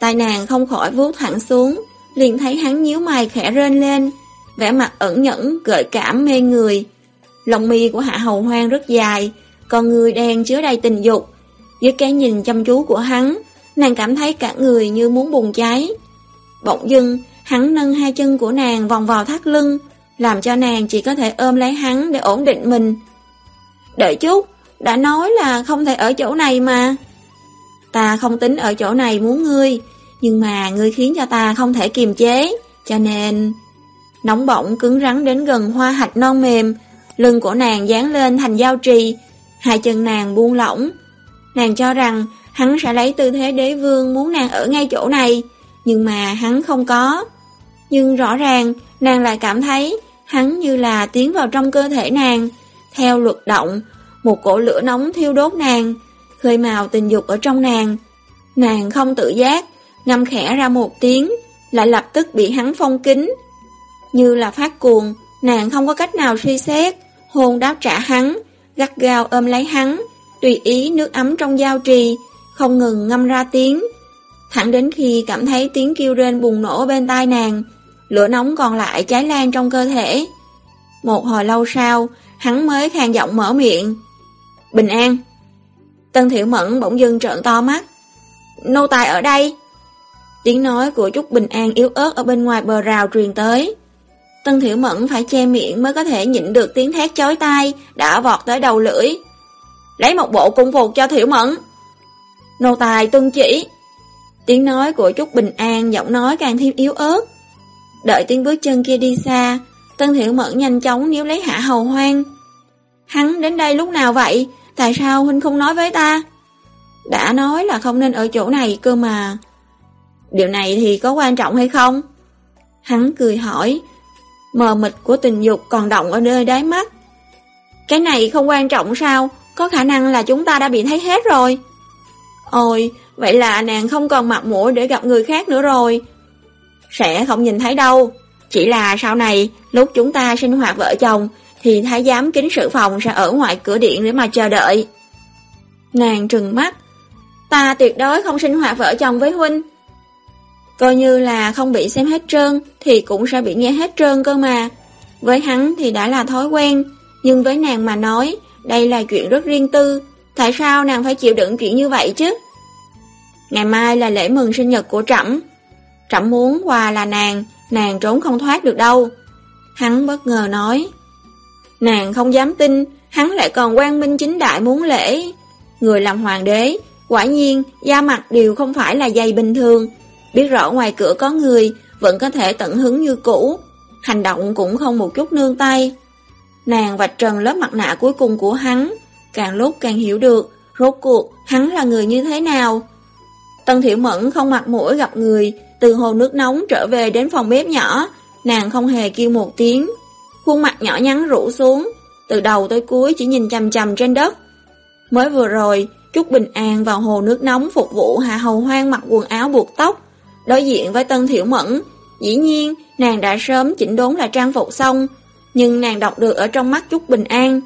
Tai nàng không khỏi vuốt thẳng xuống, liền thấy hắn nhíu mày khẽ rên lên, vẻ mặt ẩn nhẫn, gợi cảm mê người. Lòng mi của Hạ Hầu Hoang rất dài, còn người đen chứa đầy tình dục. Dưới cái nhìn chăm chú của hắn, nàng cảm thấy cả người như muốn bùng cháy. Bỗng dưng, hắn nâng hai chân của nàng vòng vào thắt lưng, làm cho nàng chỉ có thể ôm lấy hắn để ổn định mình. Đợi chút, đã nói là không thể ở chỗ này mà. Ta không tính ở chỗ này muốn ngươi, nhưng mà ngươi khiến cho ta không thể kiềm chế, cho nên... Nóng bỏng cứng rắn đến gần hoa hạch non mềm, lưng của nàng dán lên thành giao trì, hai chân nàng buông lỏng. Nàng cho rằng hắn sẽ lấy tư thế đế vương muốn nàng ở ngay chỗ này, nhưng mà hắn không có. Nhưng rõ ràng, nàng lại cảm thấy hắn như là tiến vào trong cơ thể nàng, theo luật động, một cổ lửa nóng thiêu đốt nàng, khơi màu tình dục ở trong nàng. Nàng không tự giác, ngâm khẽ ra một tiếng, lại lập tức bị hắn phong kính. Như là phát cuồng, nàng không có cách nào suy xét, hôn đáp trả hắn, gắt gao ôm lấy hắn, tùy ý nước ấm trong giao trì, không ngừng ngâm ra tiếng. Thẳng đến khi cảm thấy tiếng kêu rên bùng nổ bên tai nàng, lửa nóng còn lại cháy lan trong cơ thể. Một hồi lâu sau, hắn mới khàn giọng mở miệng. Bình an. Tân Thiểu Mẫn bỗng dưng trợn to mắt. Nô tài ở đây. Tiếng nói của Trúc bình an yếu ớt ở bên ngoài bờ rào truyền tới. Tân Thiểu Mẫn phải che miệng mới có thể nhịn được tiếng thét chói tai đã vọt tới đầu lưỡi. Lấy một bộ cung phục cho Thiểu Mẫn. Nô tài tuân chỉ. Tiếng nói của Trúc bình an giọng nói càng thêm yếu ớt. Đợi tiếng bước chân kia đi xa, Tân Thiểu Mẫn nhanh chóng níu lấy hạ hầu hoang. Hắn đến đây lúc nào vậy? Tại sao huynh không nói với ta? Đã nói là không nên ở chỗ này cơ mà. Điều này thì có quan trọng hay không? Hắn cười hỏi. Mờ mịt của tình dục còn động ở nơi đáy mắt. Cái này không quan trọng sao? Có khả năng là chúng ta đã bị thấy hết rồi. Ôi, vậy là nàng không còn mặt mũi để gặp người khác nữa rồi. Sẽ không nhìn thấy đâu. Chỉ là sau này, lúc chúng ta sinh hoạt vợ chồng, thì thái giám kính sự phòng sẽ ở ngoài cửa điện để mà chờ đợi. Nàng trừng mắt, ta tuyệt đối không sinh hoạt vợ chồng với huynh. Coi như là không bị xem hết trơn thì cũng sẽ bị nghe hết trơn cơ mà. Với hắn thì đã là thói quen, nhưng với nàng mà nói, đây là chuyện rất riêng tư, tại sao nàng phải chịu đựng chuyện như vậy chứ? Ngày mai là lễ mừng sinh nhật của Trẩm. Trẩm muốn quà là nàng, nàng trốn không thoát được đâu. Hắn bất ngờ nói. Nàng không dám tin, hắn lại còn quan minh chính đại muốn lễ. Người làm hoàng đế, quả nhiên, da mặt đều không phải là dày bình thường. Biết rõ ngoài cửa có người, vẫn có thể tận hứng như cũ. Hành động cũng không một chút nương tay. Nàng vạch trần lớp mặt nạ cuối cùng của hắn, càng lúc càng hiểu được, rốt cuộc, hắn là người như thế nào. Tân Thiểu Mẫn không mặt mũi gặp người, từ hồ nước nóng trở về đến phòng bếp nhỏ, nàng không hề kêu một tiếng. Khuôn mặt nhỏ nhắn rũ xuống, từ đầu tới cuối chỉ nhìn chằm chằm trên đất. Mới vừa rồi, Trúc Bình An vào hồ nước nóng phục vụ Hạ Hầu Hoang mặc quần áo buộc tóc, đối diện với Tân Thiểu Mẫn. Dĩ nhiên, nàng đã sớm chỉnh đốn là trang phục xong, nhưng nàng đọc được ở trong mắt Trúc Bình An.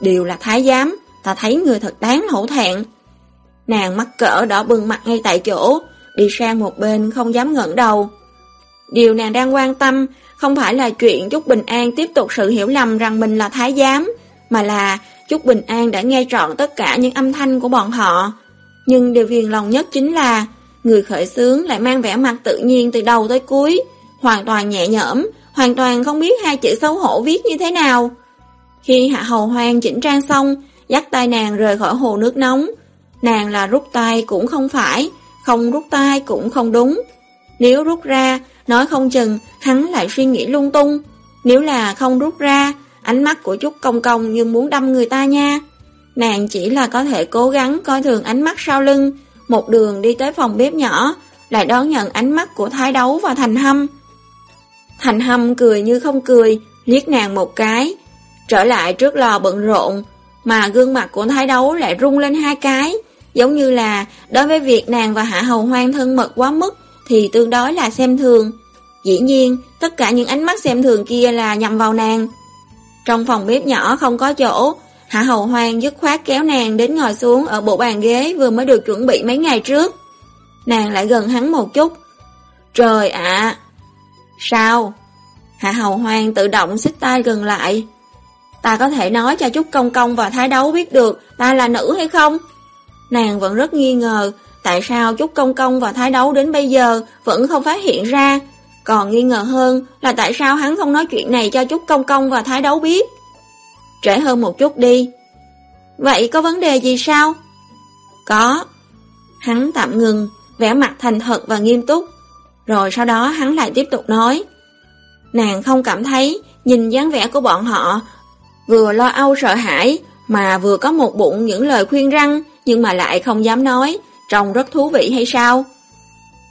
Đều là thái giám, ta thấy người thật đáng hổ thẹn. Nàng mắc cỡ đỏ bừng mặt ngay tại chỗ, đi sang một bên không dám ngẩng đầu. Điều nàng đang quan tâm không phải là chuyện Trúc Bình An tiếp tục sự hiểu lầm rằng mình là thái giám, mà là Trúc Bình An đã nghe trọn tất cả những âm thanh của bọn họ. Nhưng điều phiền lòng nhất chính là người khởi xướng lại mang vẻ mặt tự nhiên từ đầu tới cuối, hoàn toàn nhẹ nhõm, hoàn toàn không biết hai chữ xấu hổ viết như thế nào. Khi Hạ Hầu Hoang chỉnh trang xong, dắt tay nàng rời khỏi hồ nước nóng. Nàng là rút tay cũng không phải, không rút tay cũng không đúng. Nếu rút ra, nói không chừng hắn lại suy nghĩ lung tung. Nếu là không rút ra, ánh mắt của Trúc Công Công như muốn đâm người ta nha. Nàng chỉ là có thể cố gắng coi thường ánh mắt sau lưng, một đường đi tới phòng bếp nhỏ, lại đón nhận ánh mắt của Thái Đấu và Thành Hâm. Thành Hâm cười như không cười, liếc nàng một cái. Trở lại trước lò bận rộn, mà gương mặt của Thái Đấu lại rung lên hai cái, giống như là đối với việc nàng và Hạ Hầu Hoang thân mật quá mức thì tương đối là xem thường. Dĩ nhiên, tất cả những ánh mắt xem thường kia là nhằm vào nàng. Trong phòng bếp nhỏ không có chỗ, Hạ Hầu Hoang dứt khoát kéo nàng đến ngồi xuống ở bộ bàn ghế vừa mới được chuẩn bị mấy ngày trước. Nàng lại gần hắn một chút. Trời ạ! Sao? Hạ Hầu Hoang tự động xích tay gần lại. Ta có thể nói cho chút công công và thái đấu biết được ta là nữ hay không? Nàng vẫn rất nghi ngờ tại sao trúc công công và thái đấu đến bây giờ vẫn không phát hiện ra. Còn nghi ngờ hơn là tại sao hắn không nói chuyện này cho trúc công công và thái đấu biết. Trễ hơn một chút đi. Vậy có vấn đề gì sao? Có. Hắn tạm ngừng, vẻ mặt thành thật và nghiêm túc. Rồi sau đó hắn lại tiếp tục nói. Nàng không cảm thấy nhìn dáng vẻ của bọn họ vừa lo âu sợ hãi mà vừa có một bụng những lời khuyên răng nhưng mà lại không dám nói, trông rất thú vị hay sao?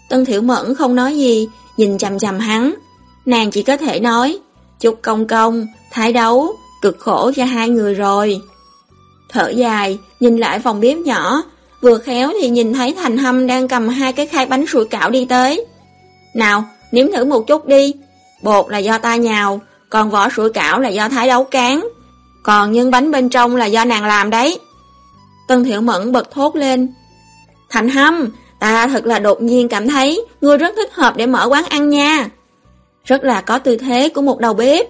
Tân Thiểu Mẫn không nói gì, nhìn chầm chầm hắn. Nàng chỉ có thể nói, chúc công công, thái đấu, cực khổ cho hai người rồi. Thở dài, nhìn lại phòng bếp nhỏ, vừa khéo thì nhìn thấy Thành Hâm đang cầm hai cái khai bánh sủi cảo đi tới. Nào, nếm thử một chút đi. Bột là do ta nhào, còn vỏ sủi cảo là do thái đấu cán. Còn nhân bánh bên trong là do nàng làm đấy. Tân Thiệu Mẫn bật thốt lên. Thành Hâm, ta thật là đột nhiên cảm thấy ngươi rất thích hợp để mở quán ăn nha. Rất là có tư thế của một đầu bếp.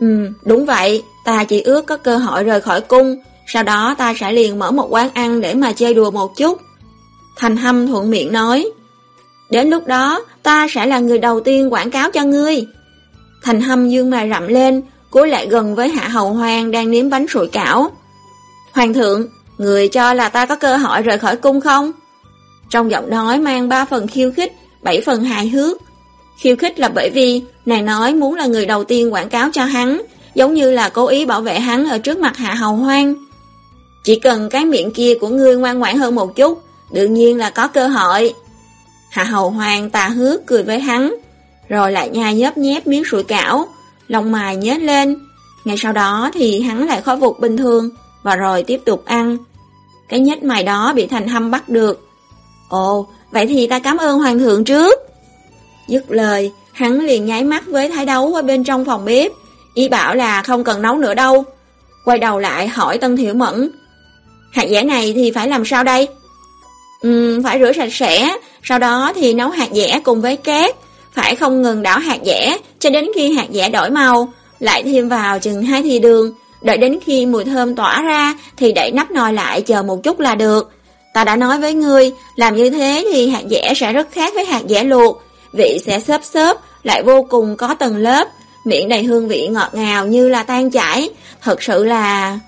Ừ, đúng vậy, ta chỉ ước có cơ hội rời khỏi cung, sau đó ta sẽ liền mở một quán ăn để mà chơi đùa một chút. Thành Hâm thuận miệng nói. Đến lúc đó, ta sẽ là người đầu tiên quảng cáo cho ngươi. Thành Hâm dương mày rậm lên, cúi lại gần với Hạ Hầu Hoang đang nếm bánh sủi cảo. Hoàng thượng, người cho là ta có cơ hội rời khỏi cung không? Trong giọng nói mang ba phần khiêu khích, bảy phần hài hước. Khiêu khích là bởi vì nàng nói muốn là người đầu tiên quảng cáo cho hắn, giống như là cố ý bảo vệ hắn ở trước mặt Hạ Hầu Hoang. Chỉ cần cái miệng kia của ngươi ngoan ngoãn hơn một chút, đương nhiên là có cơ hội. Hạ Hầu Hoàng tà hước cười với hắn, rồi lại nhai nhớp nhép miếng sủi cảo, lông mài nhếch lên. Ngay sau đó thì hắn lại khôi phục bình thường, và rồi tiếp tục ăn. Cái nhếch mày đó bị thành hâm bắt được. Ồ, vậy thì ta cảm ơn hoàng thượng trước. Dứt lời, hắn liền nháy mắt với thái đấu ở bên trong phòng bếp, ý bảo là không cần nấu nữa đâu. Quay đầu lại hỏi Tân Thiểu Mẫn, hạt dẻ này thì phải làm sao đây? Ừ, phải rửa sạch sẽ, sau đó thì nấu hạt dẻ cùng với cát, phải không ngừng đảo hạt dẻ cho đến khi hạt dẻ đổi màu, lại thêm vào chừng hai thì đường, đợi đến khi mùi thơm tỏa ra thì đậy nắp nồi lại chờ một chút là được. Ta đã nói với ngươi, làm như thế thì hạt dẻ sẽ rất khác với hạt dẻ luộc, vị sẽ xốp xốp, lại vô cùng có tầng lớp, miệng đầy hương vị ngọt ngào như là tan chảy, thật sự là...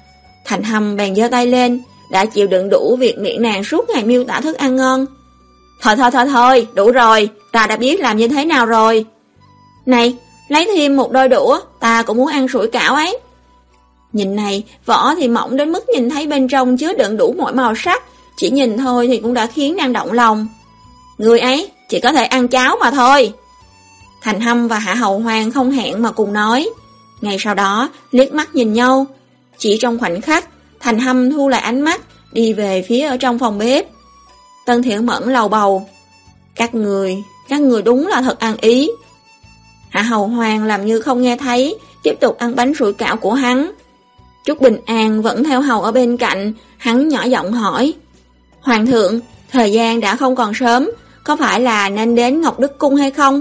Thành hầm bèn giơ tay lên, đã chịu đựng đủ việc miệng nàng suốt ngày miêu tả thức ăn ngon. Thôi thôi thôi thôi, đủ rồi, ta đã biết làm như thế nào rồi. Này, lấy thêm một đôi đũa, ta cũng muốn ăn sủi cảo ấy. Nhìn này, vỏ thì mỏng đến mức nhìn thấy bên trong chứa đựng đủ mọi màu sắc, chỉ nhìn thôi thì cũng đã khiến nàng động lòng. Người ấy, chỉ có thể ăn cháo mà thôi. Thành Hâm và Hạ Hầu Hoàng không hẹn mà cùng nói. Ngay sau đó, liếc mắt nhìn nhau. Chỉ trong khoảnh khắc, Thành Hâm thu lại ánh mắt, đi về phía ở trong phòng bếp. Tân Thiện Mẫn lầu bầu. Các người, các người đúng là thật ăn ý. Hạ Hầu Hoàng làm như không nghe thấy, tiếp tục ăn bánh rủi cảo của hắn. Trúc Bình An vẫn theo hầu ở bên cạnh, hắn nhỏ giọng hỏi. Hoàng thượng, thời gian đã không còn sớm, có phải là nên đến Ngọc Đức Cung hay không?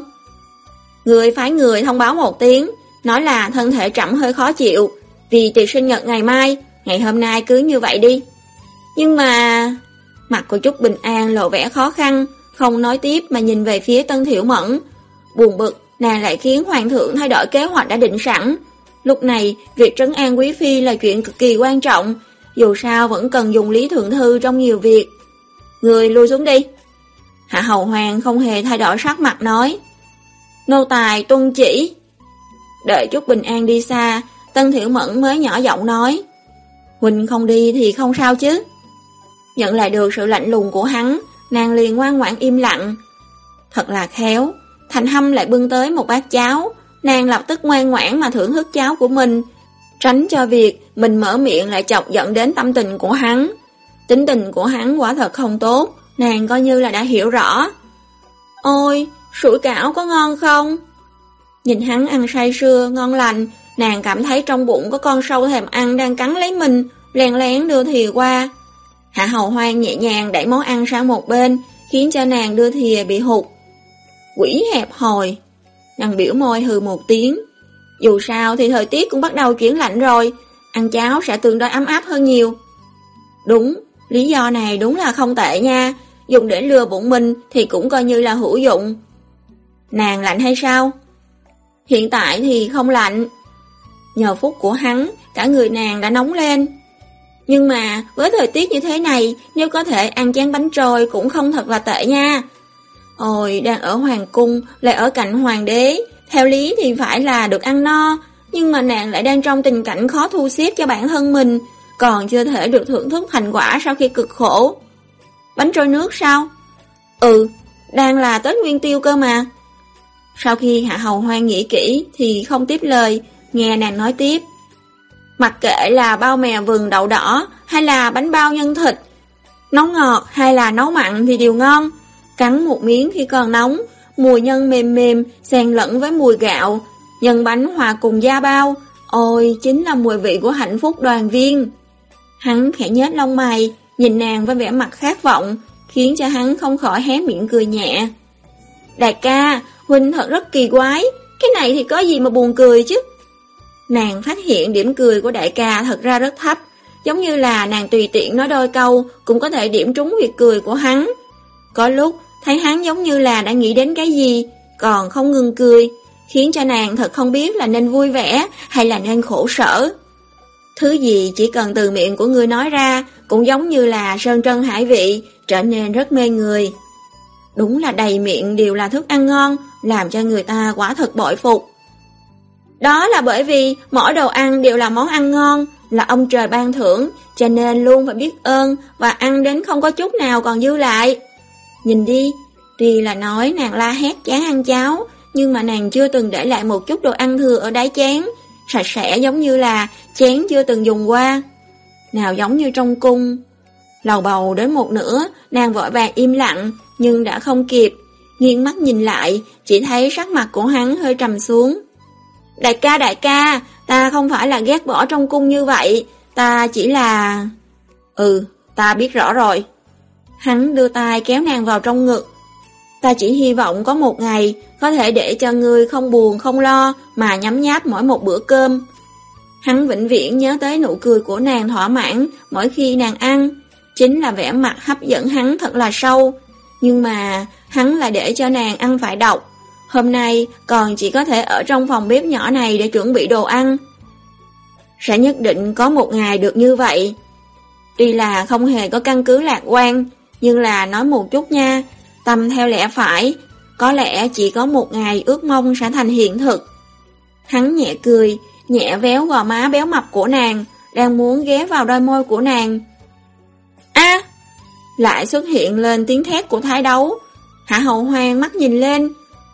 Người phái người thông báo một tiếng, nói là thân thể trẫm hơi khó chịu, vì tiệc sinh nhật ngày mai, ngày hôm nay cứ như vậy đi. Nhưng mà... Mặt của Trúc Bình An lộ vẻ khó khăn, không nói tiếp mà nhìn về phía Tân Thiểu Mẫn. Buồn bực, nàng lại khiến Hoàng thượng thay đổi kế hoạch đã định sẵn. Lúc này, việc trấn an Quý Phi là chuyện cực kỳ quan trọng, dù sao vẫn cần dùng lý thượng thư trong nhiều việc. Người lui xuống đi. Hạ Hầu Hoàng không hề thay đổi sắc mặt nói. Nô tài tuân chỉ. Đợi chút bình an đi xa, Tân Thiểu Mẫn mới nhỏ giọng nói. Huỳnh không đi thì không sao chứ. Nhận lại được sự lạnh lùng của hắn, nàng liền ngoan ngoãn im lặng. Thật là khéo, Thành Hâm lại bưng tới một bát cháo, nàng lập tức ngoan ngoãn mà thưởng thức cháo của mình, tránh cho việc mình mở miệng lại chọc giận đến tâm tình của hắn. Tính tình của hắn quả thật không tốt, nàng coi như là đã hiểu rõ. Ôi, sủi cảo có ngon không? Nhìn hắn ăn say sưa, ngon lành, nàng cảm thấy trong bụng có con sâu thèm ăn đang cắn lấy mình, lén lén đưa thìa qua. Hạ hầu hoang nhẹ nhàng đẩy món ăn sang một bên, khiến cho nàng đưa thìa bị hụt. Quỷ hẹp hồi. Nàng biểu môi hừ một tiếng. Dù sao thì thời tiết cũng bắt đầu chuyển lạnh rồi, ăn cháo sẽ tương đối ấm áp hơn nhiều. Đúng, lý do này đúng là không tệ nha, dùng để lừa bụng mình thì cũng coi như là hữu dụng. Nàng lạnh hay sao? Hiện tại thì không lạnh. Nhờ phúc của hắn, cả người nàng đã nóng lên. Nhưng mà với thời tiết như thế này, nếu có thể ăn chén bánh trôi cũng không thật là tệ nha. Ôi, đang ở hoàng cung, lại ở cạnh hoàng đế, theo lý thì phải là được ăn no, nhưng mà nàng lại đang trong tình cảnh khó thu xếp cho bản thân mình, còn chưa thể được thưởng thức thành quả sau khi cực khổ. Bánh trôi nước sao? Ừ, đang là Tết Nguyên Tiêu cơ mà. Sau khi Hạ Hầu Hoang nghĩ kỹ thì không tiếp lời, nghe nàng nói tiếp. Mặc kệ là bao mè vừng đậu đỏ hay là bánh bao nhân thịt, nấu ngọt hay là nấu mặn thì đều ngon. Cắn một miếng khi còn nóng, mùi nhân mềm mềm xen lẫn với mùi gạo, nhân bánh hòa cùng da bao, ôi chính là mùi vị của hạnh phúc đoàn viên. Hắn khẽ nhếch lông mày, nhìn nàng với vẻ mặt khát vọng, khiến cho hắn không khỏi hé miệng cười nhẹ. Đại ca, Huynh thật rất kỳ quái, cái này thì có gì mà buồn cười chứ. Nàng phát hiện điểm cười của đại ca thật ra rất thấp, giống như là nàng tùy tiện nói đôi câu cũng có thể điểm trúng việc cười của hắn. Có lúc thấy hắn giống như là đã nghĩ đến cái gì, còn không ngừng cười, khiến cho nàng thật không biết là nên vui vẻ hay là nên khổ sở. Thứ gì chỉ cần từ miệng của người nói ra cũng giống như là sơn trân hải vị, trở nên rất mê người. Đúng là đầy miệng đều là thức ăn ngon, làm cho người ta quả thật bội phục. Đó là bởi vì mỗi đồ ăn đều là món ăn ngon, là ông trời ban thưởng, cho nên luôn phải biết ơn và ăn đến không có chút nào còn dư lại. Nhìn đi, tuy là nói nàng la hét chán ăn cháo, nhưng mà nàng chưa từng để lại một chút đồ ăn thừa ở đáy chén, sạch sẽ giống như là chén chưa từng dùng qua. Nào giống như trong cung. Lầu bầu đến một nửa, nàng vội vàng im lặng, nhưng đã không kịp. Nghiêng mắt nhìn lại, chỉ thấy sắc mặt của hắn hơi trầm xuống. Đại ca đại ca, ta không phải là ghét bỏ trong cung như vậy, ta chỉ là... Ừ, ta biết rõ rồi. Hắn đưa tay kéo nàng vào trong ngực. Ta chỉ hy vọng có một ngày có thể để cho ngươi không buồn không lo mà nhắm nháp mỗi một bữa cơm. Hắn vĩnh viễn nhớ tới nụ cười của nàng thỏa mãn mỗi khi nàng ăn. Chính là vẻ mặt hấp dẫn hắn thật là sâu. Nhưng mà hắn là để cho nàng ăn phải độc. Hôm nay còn chỉ có thể ở trong phòng bếp nhỏ này để chuẩn bị đồ ăn. Sẽ nhất định có một ngày được như vậy. Tuy là không hề có căn cứ lạc quan, nhưng là nói một chút nha, tâm theo lẽ phải, có lẽ chỉ có một ngày ước mong sẽ thành hiện thực. Hắn nhẹ cười, nhẹ véo gò má béo mập của nàng, đang muốn ghé vào đôi môi của nàng. A! lại xuất hiện lên tiếng thét của thái đấu. Hạ hậu hoang mắt nhìn lên,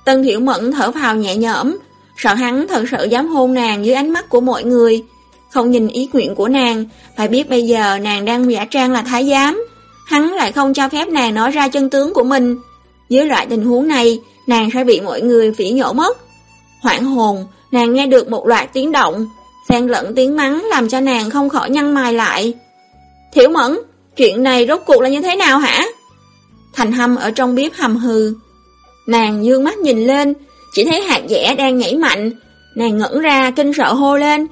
Tân Thiểu Mẫn thở phào nhẹ nhõm, sợ hắn thật sự dám hôn nàng dưới ánh mắt của mọi người. Không nhìn ý nguyện của nàng, phải biết bây giờ nàng đang giả trang là thái giám. Hắn lại không cho phép nàng nói ra chân tướng của mình. Dưới loại tình huống này, nàng sẽ bị mọi người phỉ nhổ mất. Hoảng hồn, nàng nghe được một loạt tiếng động, xen lẫn tiếng mắng làm cho nàng không khỏi nhăn mày lại. Thiểu Mẫn, chuyện này rốt cuộc là như thế nào hả? Thành hâm ở trong bếp hầm hừ. Nàng dương mắt nhìn lên, chỉ thấy hạt dẻ đang nhảy mạnh. Nàng ngẩn ra kinh sợ hô lên.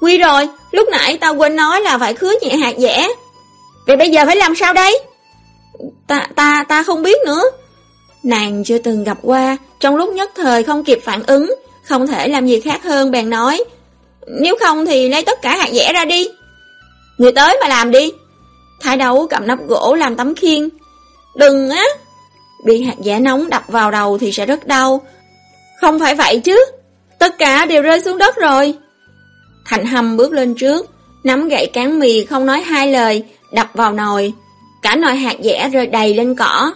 Quy rồi, lúc nãy tao quên nói là phải khứa nhẹ hạt dẻ. Vậy bây giờ phải làm sao đây? Ta, ta, ta không biết nữa. Nàng chưa từng gặp qua, trong lúc nhất thời không kịp phản ứng, không thể làm gì khác hơn bèn nói. Nếu không thì lấy tất cả hạt dẻ ra đi. Người tới mà làm đi. Thái đấu cầm nắp gỗ làm tấm khiên. Đừng á. Bị hạt dẻ nóng đập vào đầu thì sẽ rất đau. Không phải vậy chứ. Tất cả đều rơi xuống đất rồi. Thành hầm bước lên trước, nắm gậy cán mì không nói hai lời, đập vào nồi. Cả nồi hạt dẻ rơi đầy lên cỏ.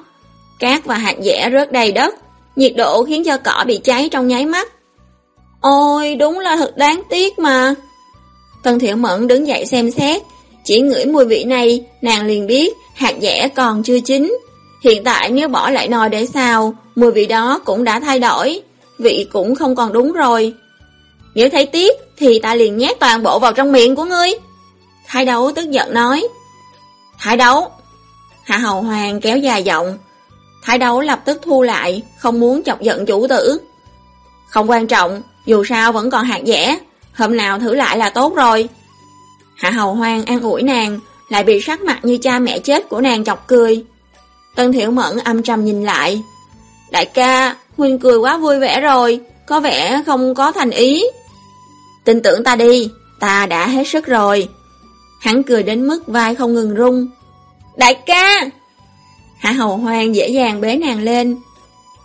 Cát và hạt dẻ rớt đầy đất, nhiệt độ khiến cho cỏ bị cháy trong nháy mắt. Ôi, đúng là thật đáng tiếc mà. Tần Thiệu Mẫn đứng dậy xem xét, chỉ ngửi mùi vị này, nàng liền biết hạt dẻ còn chưa chín. Hiện tại nếu bỏ lại nồi để xào, mùi vị đó cũng đã thay đổi, vị cũng không còn đúng rồi. Nếu thấy tiếc thì ta liền nhét toàn bộ vào trong miệng của ngươi. Thái đấu tức giận nói. Thái đấu. Hạ hầu hoàng kéo dài giọng. Thái đấu lập tức thu lại, không muốn chọc giận chủ tử. Không quan trọng, dù sao vẫn còn hạt dẻ, hôm nào thử lại là tốt rồi. Hạ hầu hoang an ủi nàng, lại bị sắc mặt như cha mẹ chết của nàng chọc cười. Tân Thiểu Mẫn âm trầm nhìn lại. Đại ca, Huynh cười quá vui vẻ rồi, có vẻ không có thành ý. Tin tưởng ta đi, ta đã hết sức rồi. Hắn cười đến mức vai không ngừng rung. Đại ca! Hạ hầu hoang dễ dàng bế nàng lên.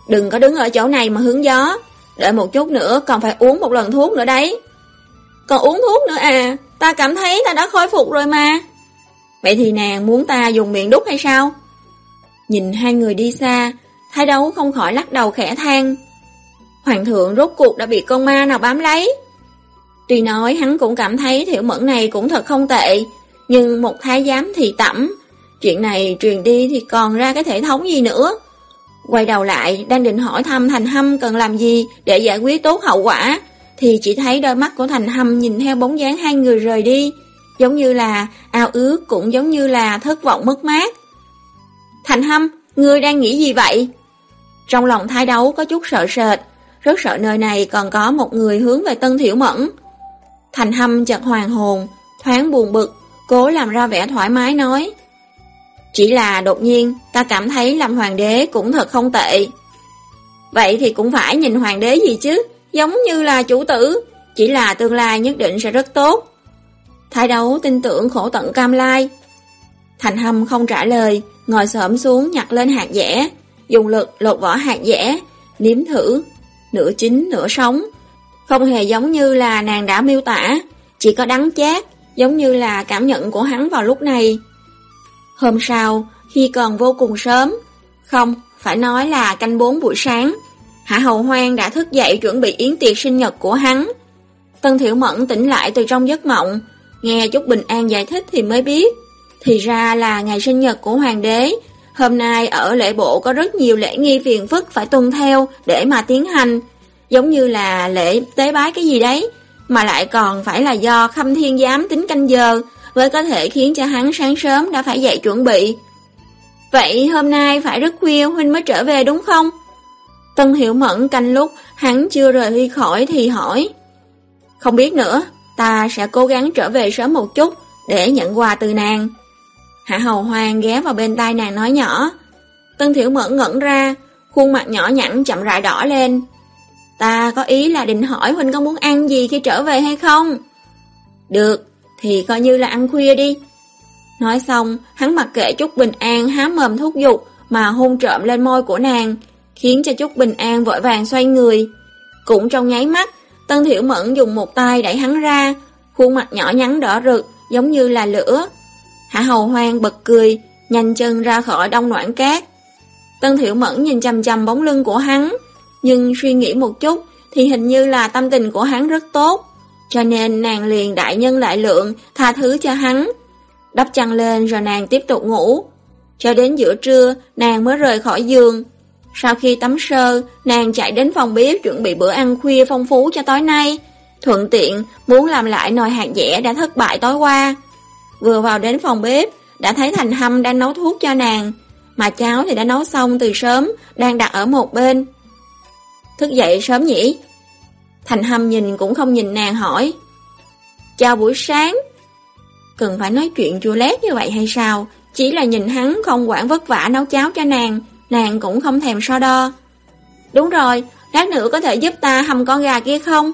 Đừng có đứng ở chỗ này mà hướng gió. Đợi một chút nữa còn phải uống một lần thuốc nữa đấy. Còn uống thuốc nữa à? Ta cảm thấy ta đã khôi phục rồi mà. Vậy thì nàng muốn ta dùng miệng đút hay sao? Nhìn hai người đi xa, thái đấu không khỏi lắc đầu khẽ than. Hoàng thượng rốt cuộc đã bị con ma nào bám lấy. Tuy nói hắn cũng cảm thấy thiểu mẫn này cũng thật không tệ, nhưng một thái giám thì tẩm, chuyện này truyền đi thì còn ra cái thể thống gì nữa. Quay đầu lại, đang định hỏi thăm Thành Hâm cần làm gì để giải quyết tốt hậu quả, thì chỉ thấy đôi mắt của Thành Hâm nhìn theo bóng dáng hai người rời đi, giống như là ao ước cũng giống như là thất vọng mất mát. Thành Hâm, ngươi đang nghĩ gì vậy? Trong lòng thái đấu có chút sợ sệt, rất sợ nơi này còn có một người hướng về Tân Thiểu Mẫn. Thành Hâm chợt hoàng hồn, thoáng buồn bực, cố làm ra vẻ thoải mái nói. Chỉ là đột nhiên, ta cảm thấy làm hoàng đế cũng thật không tệ. Vậy thì cũng phải nhìn hoàng đế gì chứ, giống như là chủ tử, chỉ là tương lai nhất định sẽ rất tốt. Thái đấu tin tưởng khổ tận cam lai. Thành hâm không trả lời, ngồi xổm xuống nhặt lên hạt dẻ, dùng lực lột vỏ hạt dẻ, nếm thử, nửa chín nửa sống. Không hề giống như là nàng đã miêu tả, chỉ có đắng chát, giống như là cảm nhận của hắn vào lúc này. Hôm sau, khi còn vô cùng sớm, không, phải nói là canh bốn buổi sáng, Hạ Hầu Hoang đã thức dậy chuẩn bị yến tiệc sinh nhật của hắn. Tân Thiểu Mẫn tỉnh lại từ trong giấc mộng, nghe chút Bình An giải thích thì mới biết. Thì ra là ngày sinh nhật của Hoàng đế, hôm nay ở lễ bộ có rất nhiều lễ nghi phiền phức phải tuân theo để mà tiến hành, giống như là lễ tế bái cái gì đấy, mà lại còn phải là do khâm thiên giám tính canh giờ, mới có thể khiến cho hắn sáng sớm đã phải dậy chuẩn bị. Vậy hôm nay phải rất khuya Huynh mới trở về đúng không? Tân Hiểu Mẫn canh lúc hắn chưa rời đi khỏi thì hỏi. Không biết nữa, ta sẽ cố gắng trở về sớm một chút để nhận quà từ nàng. Hạ Hầu Hoàng ghé vào bên tai nàng nói nhỏ. Tân Thiểu Mẫn ngẩn ra, khuôn mặt nhỏ nhẵn chậm rãi đỏ lên. Ta có ý là định hỏi Huynh có muốn ăn gì khi trở về hay không? Được, thì coi như là ăn khuya đi. Nói xong, hắn mặc kệ chút Bình An há mồm thúc giục mà hôn trộm lên môi của nàng, khiến cho chút Bình An vội vàng xoay người. Cũng trong nháy mắt, Tân Thiểu Mẫn dùng một tay đẩy hắn ra, khuôn mặt nhỏ nhắn đỏ rực, giống như là lửa. Hạ Hầu Hoang bật cười, nhanh chân ra khỏi đông noãn cát. Tân thiểu Mẫn nhìn chằm chằm bóng lưng của hắn, nhưng suy nghĩ một chút thì hình như là tâm tình của hắn rất tốt, cho nên nàng liền đại nhân đại lượng tha thứ cho hắn. Đắp chăn lên rồi nàng tiếp tục ngủ. Cho đến giữa trưa, nàng mới rời khỏi giường. Sau khi tắm sơ, nàng chạy đến phòng bếp chuẩn bị bữa ăn khuya phong phú cho tối nay. Thuận tiện, muốn làm lại nồi hạt dẻ đã thất bại tối qua. Vừa vào đến phòng bếp, đã thấy Thành Hâm đang nấu thuốc cho nàng, mà cháo thì đã nấu xong từ sớm, đang đặt ở một bên. Thức dậy sớm nhỉ? Thành Hâm nhìn cũng không nhìn nàng hỏi. Chào buổi sáng. Cần phải nói chuyện chua lét như vậy hay sao? Chỉ là nhìn hắn không quản vất vả nấu cháo cho nàng, nàng cũng không thèm so đo. Đúng rồi, lát nữa có thể giúp ta hầm con gà kia không?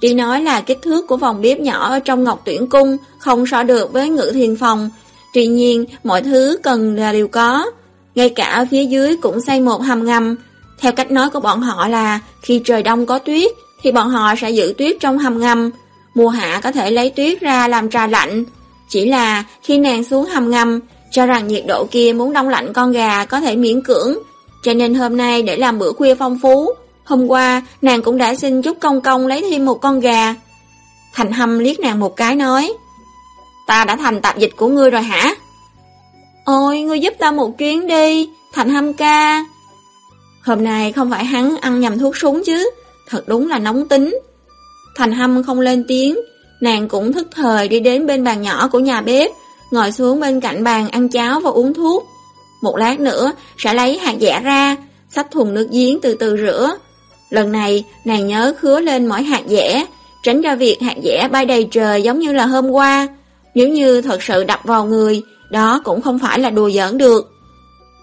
Chỉ nói là kích thước của phòng bếp nhỏ ở trong ngọc tuyển cung không so được với ngự thiền phòng. Tuy nhiên, mọi thứ cần là đều có. Ngay cả ở phía dưới cũng xây một hầm ngầm. Theo cách nói của bọn họ là khi trời đông có tuyết thì bọn họ sẽ giữ tuyết trong hầm ngầm. Mùa hạ có thể lấy tuyết ra làm trà lạnh. Chỉ là khi nàng xuống hầm ngầm, cho rằng nhiệt độ kia muốn đông lạnh con gà có thể miễn cưỡng. Cho nên hôm nay để làm bữa khuya phong phú, Hôm qua, nàng cũng đã xin chút công công lấy thêm một con gà. Thành hâm liếc nàng một cái nói, Ta đã thành tạp dịch của ngươi rồi hả? Ôi, ngươi giúp ta một chuyến đi, Thành hâm ca. Hôm nay không phải hắn ăn nhầm thuốc súng chứ, thật đúng là nóng tính. Thành hâm không lên tiếng, nàng cũng thức thời đi đến bên bàn nhỏ của nhà bếp, ngồi xuống bên cạnh bàn ăn cháo và uống thuốc. Một lát nữa sẽ lấy hạt dẻ ra, xách thùng nước giếng từ từ rửa, Lần này, nàng nhớ khứa lên mỗi hạt dẻ, tránh ra việc hạt dẻ bay đầy trời giống như là hôm qua. Nếu như thật sự đập vào người, đó cũng không phải là đùa giỡn được.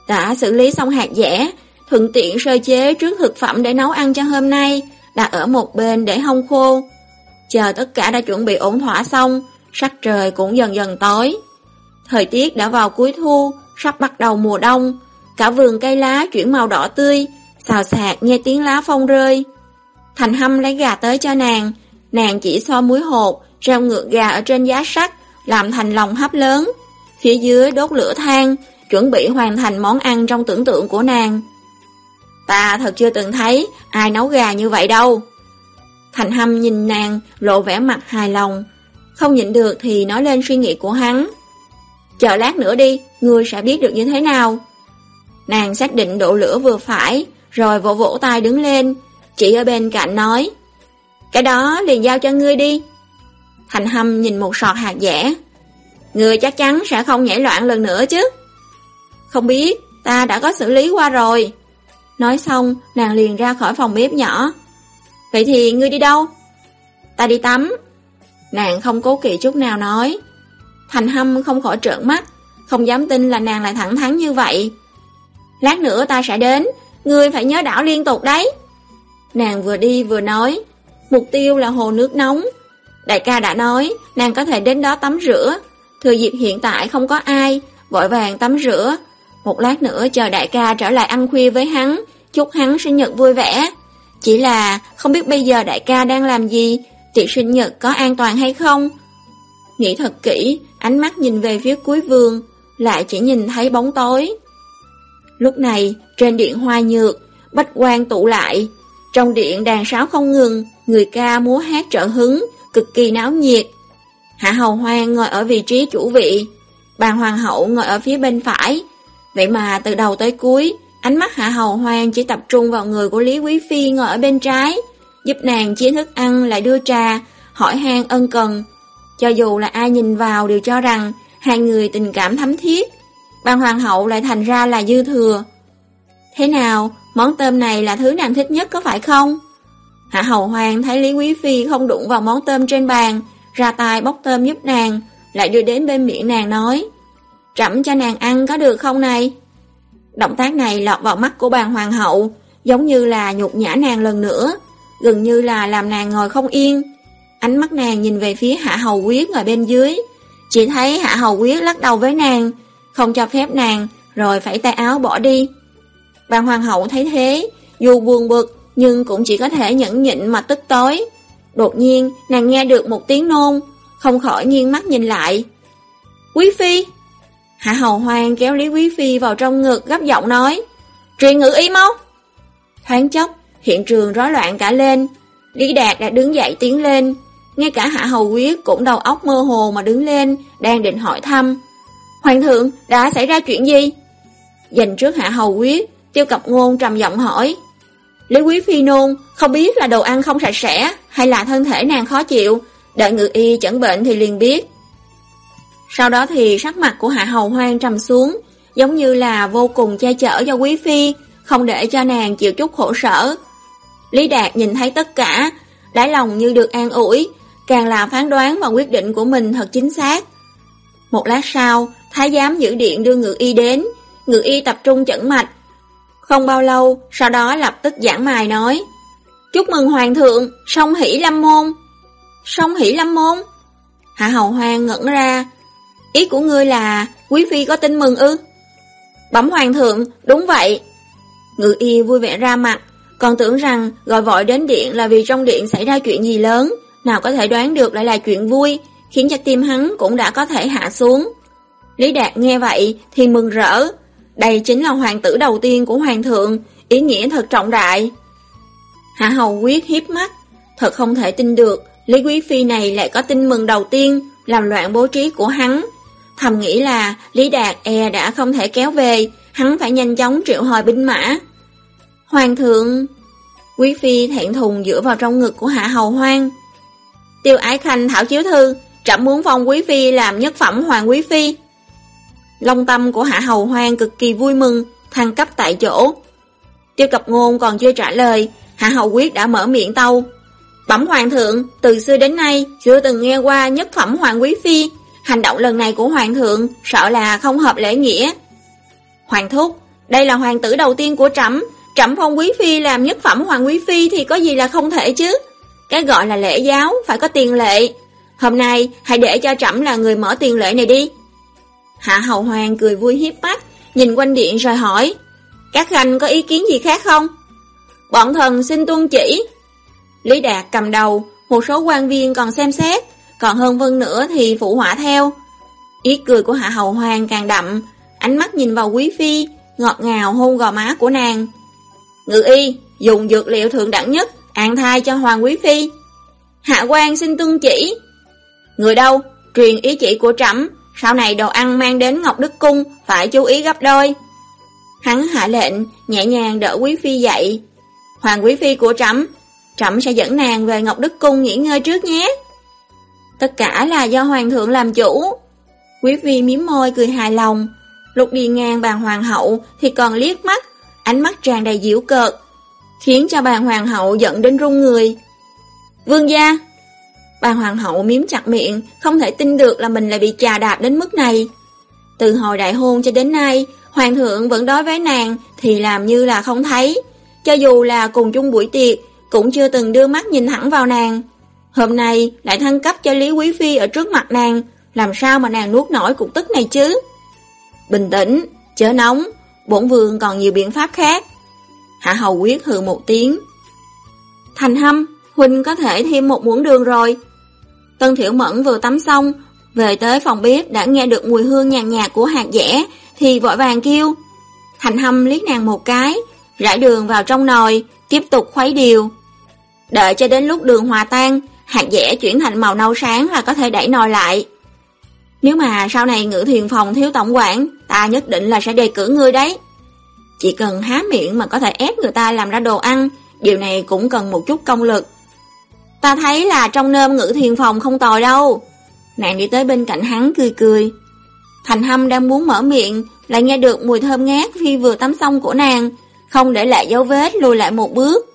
Đã xử lý xong hạt dẻ, thuận tiện sơ chế trước thực phẩm để nấu ăn cho hôm nay, đặt ở một bên để hong khô. Chờ tất cả đã chuẩn bị ổn thỏa xong, sắc trời cũng dần dần tối. Thời tiết đã vào cuối thu, sắp bắt đầu mùa đông, cả vườn cây lá chuyển màu đỏ tươi, Xào xạc nghe tiếng lá phong rơi. Thành hâm lấy gà tới cho nàng, nàng chỉ so muối hột, rau ngược gà ở trên giá sắt, làm thành lòng hấp lớn. Phía dưới đốt lửa than, chuẩn bị hoàn thành món ăn trong tưởng tượng của nàng. Ta thật chưa từng thấy ai nấu gà như vậy đâu. Thành hâm nhìn nàng, lộ vẻ mặt hài lòng. Không nhịn được thì nói lên suy nghĩ của hắn. Chờ lát nữa đi, ngươi sẽ biết được như thế nào. Nàng xác định độ lửa vừa phải, rồi vỗ vỗ tay đứng lên, chị ở bên cạnh nói, cái đó liền giao cho ngươi đi. Thành hâm nhìn một sọt hạt dẻ, ngươi chắc chắn sẽ không nhảy loạn lần nữa chứ. Không biết, ta đã có xử lý qua rồi. Nói xong, nàng liền ra khỏi phòng bếp nhỏ. Vậy thì ngươi đi đâu? Ta đi tắm. Nàng không cố kỵ chút nào nói. Thành hâm không khỏi trợn mắt, không dám tin là nàng lại thẳng thắn như vậy. Lát nữa ta sẽ đến, Ngươi phải nhớ đảo liên tục đấy. Nàng vừa đi vừa nói, mục tiêu là hồ nước nóng. Đại ca đã nói, nàng có thể đến đó tắm rửa. Thừa dịp hiện tại không có ai, vội vàng tắm rửa. Một lát nữa chờ đại ca trở lại ăn khuya với hắn, chúc hắn sinh nhật vui vẻ. Chỉ là không biết bây giờ đại ca đang làm gì, tiệc sinh nhật có an toàn hay không. Nghĩ thật kỹ, ánh mắt nhìn về phía cuối vườn, lại chỉ nhìn thấy bóng tối. Lúc này, trên điện hoa nhược, bách quan tụ lại. Trong điện đàn sáo không ngừng, người ca múa hát trợ hứng, cực kỳ náo nhiệt. Hạ Hầu Hoang ngồi ở vị trí chủ vị, bàn hoàng hậu ngồi ở phía bên phải. Vậy mà từ đầu tới cuối, ánh mắt Hạ Hầu Hoang chỉ tập trung vào người của Lý Quý Phi ngồi ở bên trái, giúp nàng chia thức ăn lại đưa trà, hỏi han ân cần. Cho dù là ai nhìn vào đều cho rằng hai người tình cảm thấm thiết, Bàn hoàng hậu lại thành ra là dư thừa. Thế nào, món tôm này là thứ nàng thích nhất có phải không? Hạ hầu hoàng thấy Lý Quý Phi không đụng vào món tôm trên bàn, ra tay bóc tôm giúp nàng, lại đưa đến bên miệng nàng nói. Trẫm cho nàng ăn có được không này? Động tác này lọt vào mắt của bàn hoàng hậu, giống như là nhục nhã nàng lần nữa, gần như là làm nàng ngồi không yên. Ánh mắt nàng nhìn về phía hạ hầu quyết ở bên dưới, chỉ thấy hạ hầu quyết lắc đầu với nàng, không cho phép nàng, rồi phải tay áo bỏ đi. Bà hoàng hậu thấy thế, dù buồn bực, nhưng cũng chỉ có thể nhẫn nhịn mà tức tối. Đột nhiên, nàng nghe được một tiếng nôn, không khỏi nghiêng mắt nhìn lại. Quý phi! Hạ hầu hoang kéo Lý Quý phi vào trong ngực gấp giọng nói, truyền ngự y mau. Thoáng chốc, hiện trường rối loạn cả lên. Lý Đạt đã đứng dậy tiến lên, ngay cả Hạ Hầu Quyết cũng đầu óc mơ hồ mà đứng lên, đang định hỏi thăm. Hoàng thượng, đã xảy ra chuyện gì? Dành trước Hạ Hầu Quyết, tiêu cập ngôn trầm giọng hỏi. Lý Quý Phi nôn, không biết là đồ ăn không sạch sẽ, hay là thân thể nàng khó chịu, đợi ngự y chẩn bệnh thì liền biết. Sau đó thì sắc mặt của Hạ Hầu Hoang trầm xuống, giống như là vô cùng che chở cho Quý Phi, không để cho nàng chịu chút khổ sở. Lý Đạt nhìn thấy tất cả, đáy lòng như được an ủi, càng là phán đoán và quyết định của mình thật chính xác. Một lát sau, Thái giám giữ điện đưa ngự y đến, ngự y tập trung chẩn mạch. Không bao lâu, sau đó lập tức giảng mài nói, Chúc mừng Hoàng thượng, song hỷ lâm môn. Song hỷ lâm môn? Hạ hầu hoang ngẩn ra, ý của ngươi là quý phi có tin mừng ư? Bấm Hoàng thượng, đúng vậy. Ngự y vui vẻ ra mặt, còn tưởng rằng gọi vội đến điện là vì trong điện xảy ra chuyện gì lớn, nào có thể đoán được lại là chuyện vui, khiến cho tim hắn cũng đã có thể hạ xuống. Lý Đạt nghe vậy thì mừng rỡ, đây chính là hoàng tử đầu tiên của hoàng thượng, ý nghĩa thật trọng đại. Hạ Hầu Quyết hiếp mắt, thật không thể tin được, Lý Quý Phi này lại có tin mừng đầu tiên, làm loạn bố trí của hắn. Thầm nghĩ là Lý Đạt e đã không thể kéo về, hắn phải nhanh chóng triệu hồi binh mã. Hoàng thượng... Quý Phi thẹn thùng dựa vào trong ngực của Hạ Hầu Hoang. Tiêu Ái Khanh thảo chiếu thư, trẫm muốn phong Quý Phi làm nhất phẩm Hoàng Quý Phi. Long tâm của Hạ Hầu Hoang cực kỳ vui mừng, thăng cấp tại chỗ. Tiêu cập ngôn còn chưa trả lời, Hạ Hầu Quyết đã mở miệng tâu. Bẩm Hoàng thượng, từ xưa đến nay chưa từng nghe qua nhất phẩm Hoàng Quý Phi. Hành động lần này của Hoàng thượng sợ là không hợp lễ nghĩa. Hoàng thúc, đây là hoàng tử đầu tiên của trẫm trẫm phong Quý Phi làm nhất phẩm Hoàng Quý Phi thì có gì là không thể chứ. Cái gọi là lễ giáo, phải có tiền lệ. Hôm nay, hãy để cho trẫm là người mở tiền lệ này đi. Hạ Hầu Hoàng cười vui hiếp mắt, nhìn quanh điện rồi hỏi, các khanh có ý kiến gì khác không? Bọn thần xin tuân chỉ. Lý Đạt cầm đầu, một số quan viên còn xem xét, còn hơn vân nữa thì phụ họa theo. Ý cười của Hạ Hầu Hoàng càng đậm, ánh mắt nhìn vào Quý Phi, ngọt ngào hôn gò má của nàng. Ngự y, dùng dược liệu thượng đẳng nhất, an thai cho Hoàng Quý Phi. Hạ quan xin tuân chỉ. Người đâu? Truyền ý chỉ của trẫm sau này đồ ăn mang đến Ngọc Đức Cung phải chú ý gấp đôi. Hắn hạ lệnh, nhẹ nhàng đỡ Quý Phi dậy. Hoàng Quý Phi của trẫm trẫm sẽ dẫn nàng về Ngọc Đức Cung nghỉ ngơi trước nhé. Tất cả là do Hoàng thượng làm chủ. Quý Phi miếm môi cười hài lòng. Lục đi ngang bàn Hoàng hậu thì còn liếc mắt, ánh mắt tràn đầy diễu cợt, khiến cho bàn Hoàng hậu giận đến run người. Vương gia, bàn hoàng hậu miếm chặt miệng, không thể tin được là mình lại bị trà đạp đến mức này. Từ hồi đại hôn cho đến nay, hoàng thượng vẫn đối với nàng thì làm như là không thấy. Cho dù là cùng chung buổi tiệc, cũng chưa từng đưa mắt nhìn thẳng vào nàng. Hôm nay lại thăng cấp cho Lý Quý Phi ở trước mặt nàng, làm sao mà nàng nuốt nổi cục tức này chứ? Bình tĩnh, chớ nóng, bổn vương còn nhiều biện pháp khác. Hạ hầu quyết hừ một tiếng. Thành hâm, Huynh có thể thêm một muỗng đường rồi. Tân Thiểu Mẫn vừa tắm xong, về tới phòng bếp đã nghe được mùi hương nhàn nhạt của hạt dẻ, thì vội vàng kêu. Thành hâm liếc nàng một cái, rải đường vào trong nồi, tiếp tục khuấy điều. Đợi cho đến lúc đường hòa tan, hạt dẻ chuyển thành màu nâu sáng là có thể đẩy nồi lại. Nếu mà sau này ngự thiền phòng thiếu tổng quản, ta nhất định là sẽ đề cử ngươi đấy. Chỉ cần há miệng mà có thể ép người ta làm ra đồ ăn, điều này cũng cần một chút công lực. Ta thấy là trong nơm ngữ thiền phòng không tồi đâu. Nàng đi tới bên cạnh hắn cười cười. Thành hâm đang muốn mở miệng, lại nghe được mùi thơm ngát khi vừa tắm xong của nàng, không để lại dấu vết lùi lại một bước.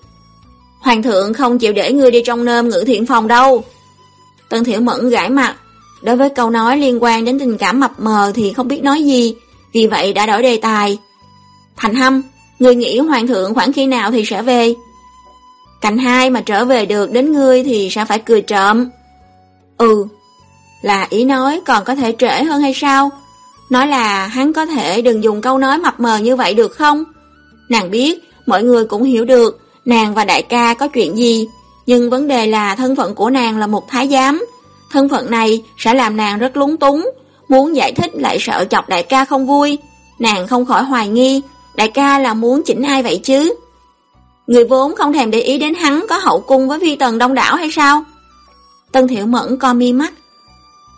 Hoàng thượng không chịu để ngươi đi trong nơm ngữ thiện phòng đâu. Tân Thiểu Mẫn gãi mặt, đối với câu nói liên quan đến tình cảm mập mờ thì không biết nói gì, vì vậy đã đổi đề tài. Thành hâm, ngươi nghĩ hoàng thượng khoảng khi nào thì sẽ về? Cạnh hai mà trở về được đến ngươi thì sao phải cười trộm? Ừ, là ý nói còn có thể trễ hơn hay sao? Nói là hắn có thể đừng dùng câu nói mập mờ như vậy được không? Nàng biết, mọi người cũng hiểu được nàng và đại ca có chuyện gì, nhưng vấn đề là thân phận của nàng là một thái giám. Thân phận này sẽ làm nàng rất lúng túng, muốn giải thích lại sợ chọc đại ca không vui. Nàng không khỏi hoài nghi, đại ca là muốn chỉnh ai vậy chứ? Người vốn không thèm để ý đến hắn có hậu cung với phi tần đông đảo hay sao? Tân Thiệu Mẫn co mi mắt.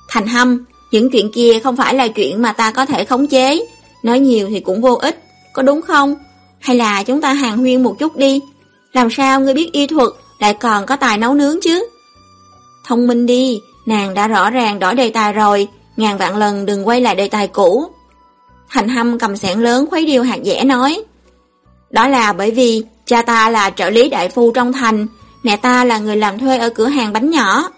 Thành hâm, những chuyện kia không phải là chuyện mà ta có thể khống chế. Nói nhiều thì cũng vô ích, có đúng không? Hay là chúng ta hàng huyên một chút đi? Làm sao ngươi biết y thuật lại còn có tài nấu nướng chứ? Thông minh đi, nàng đã rõ ràng đổi đề tài rồi, ngàn vạn lần đừng quay lại đề tài cũ. Thành hâm cầm sẻn lớn khuấy điều hạt dẻ nói. Đó là bởi vì cha ta là trợ lý đại phu trong thành, mẹ ta là người làm thuê ở cửa hàng bánh nhỏ.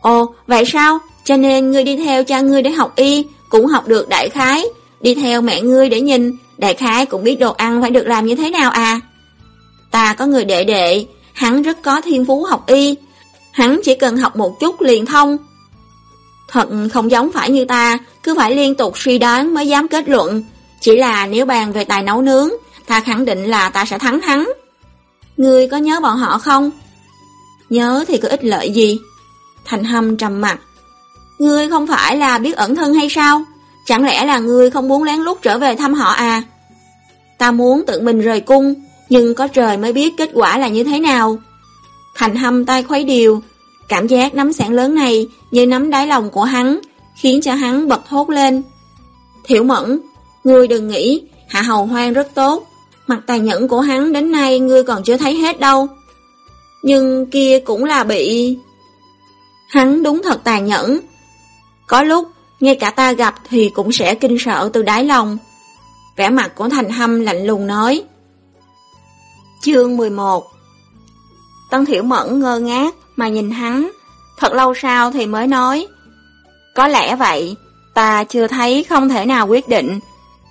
Ồ, vậy sao? Cho nên ngươi đi theo cha ngươi để học y, cũng học được đại khái, đi theo mẹ ngươi để nhìn, đại khái cũng biết đồ ăn phải được làm như thế nào à. Ta có người đệ đệ, hắn rất có thiên phú học y, hắn chỉ cần học một chút liền thông. Thật không giống phải như ta, cứ phải liên tục suy đoán mới dám kết luận, chỉ là nếu bàn về tài nấu nướng, ta khẳng định là ta sẽ thắng hắn. Ngươi có nhớ bọn họ không? Nhớ thì có ích lợi gì? Thành hâm trầm mặt. Ngươi không phải là biết ẩn thân hay sao? Chẳng lẽ là ngươi không muốn lén lút trở về thăm họ à? Ta muốn tự mình rời cung, nhưng có trời mới biết kết quả là như thế nào. Thành hâm tay khuấy điều, cảm giác nắm sản lớn này như nắm đáy lòng của hắn, khiến cho hắn bật thốt lên. Thiểu mẫn, ngươi đừng nghĩ, hạ hầu hoang rất tốt, mặt tài nhẫn của hắn đến nay ngươi còn chưa thấy hết đâu. Nhưng kia cũng là bị... Hắn đúng thật tàn nhẫn. Có lúc, ngay cả ta gặp thì cũng sẽ kinh sợ từ đáy lòng. Vẻ mặt của Thành Hâm lạnh lùng nói. Chương 11 Tân Thiểu Mẫn ngơ ngác mà nhìn hắn, thật lâu sau thì mới nói. Có lẽ vậy, ta chưa thấy không thể nào quyết định,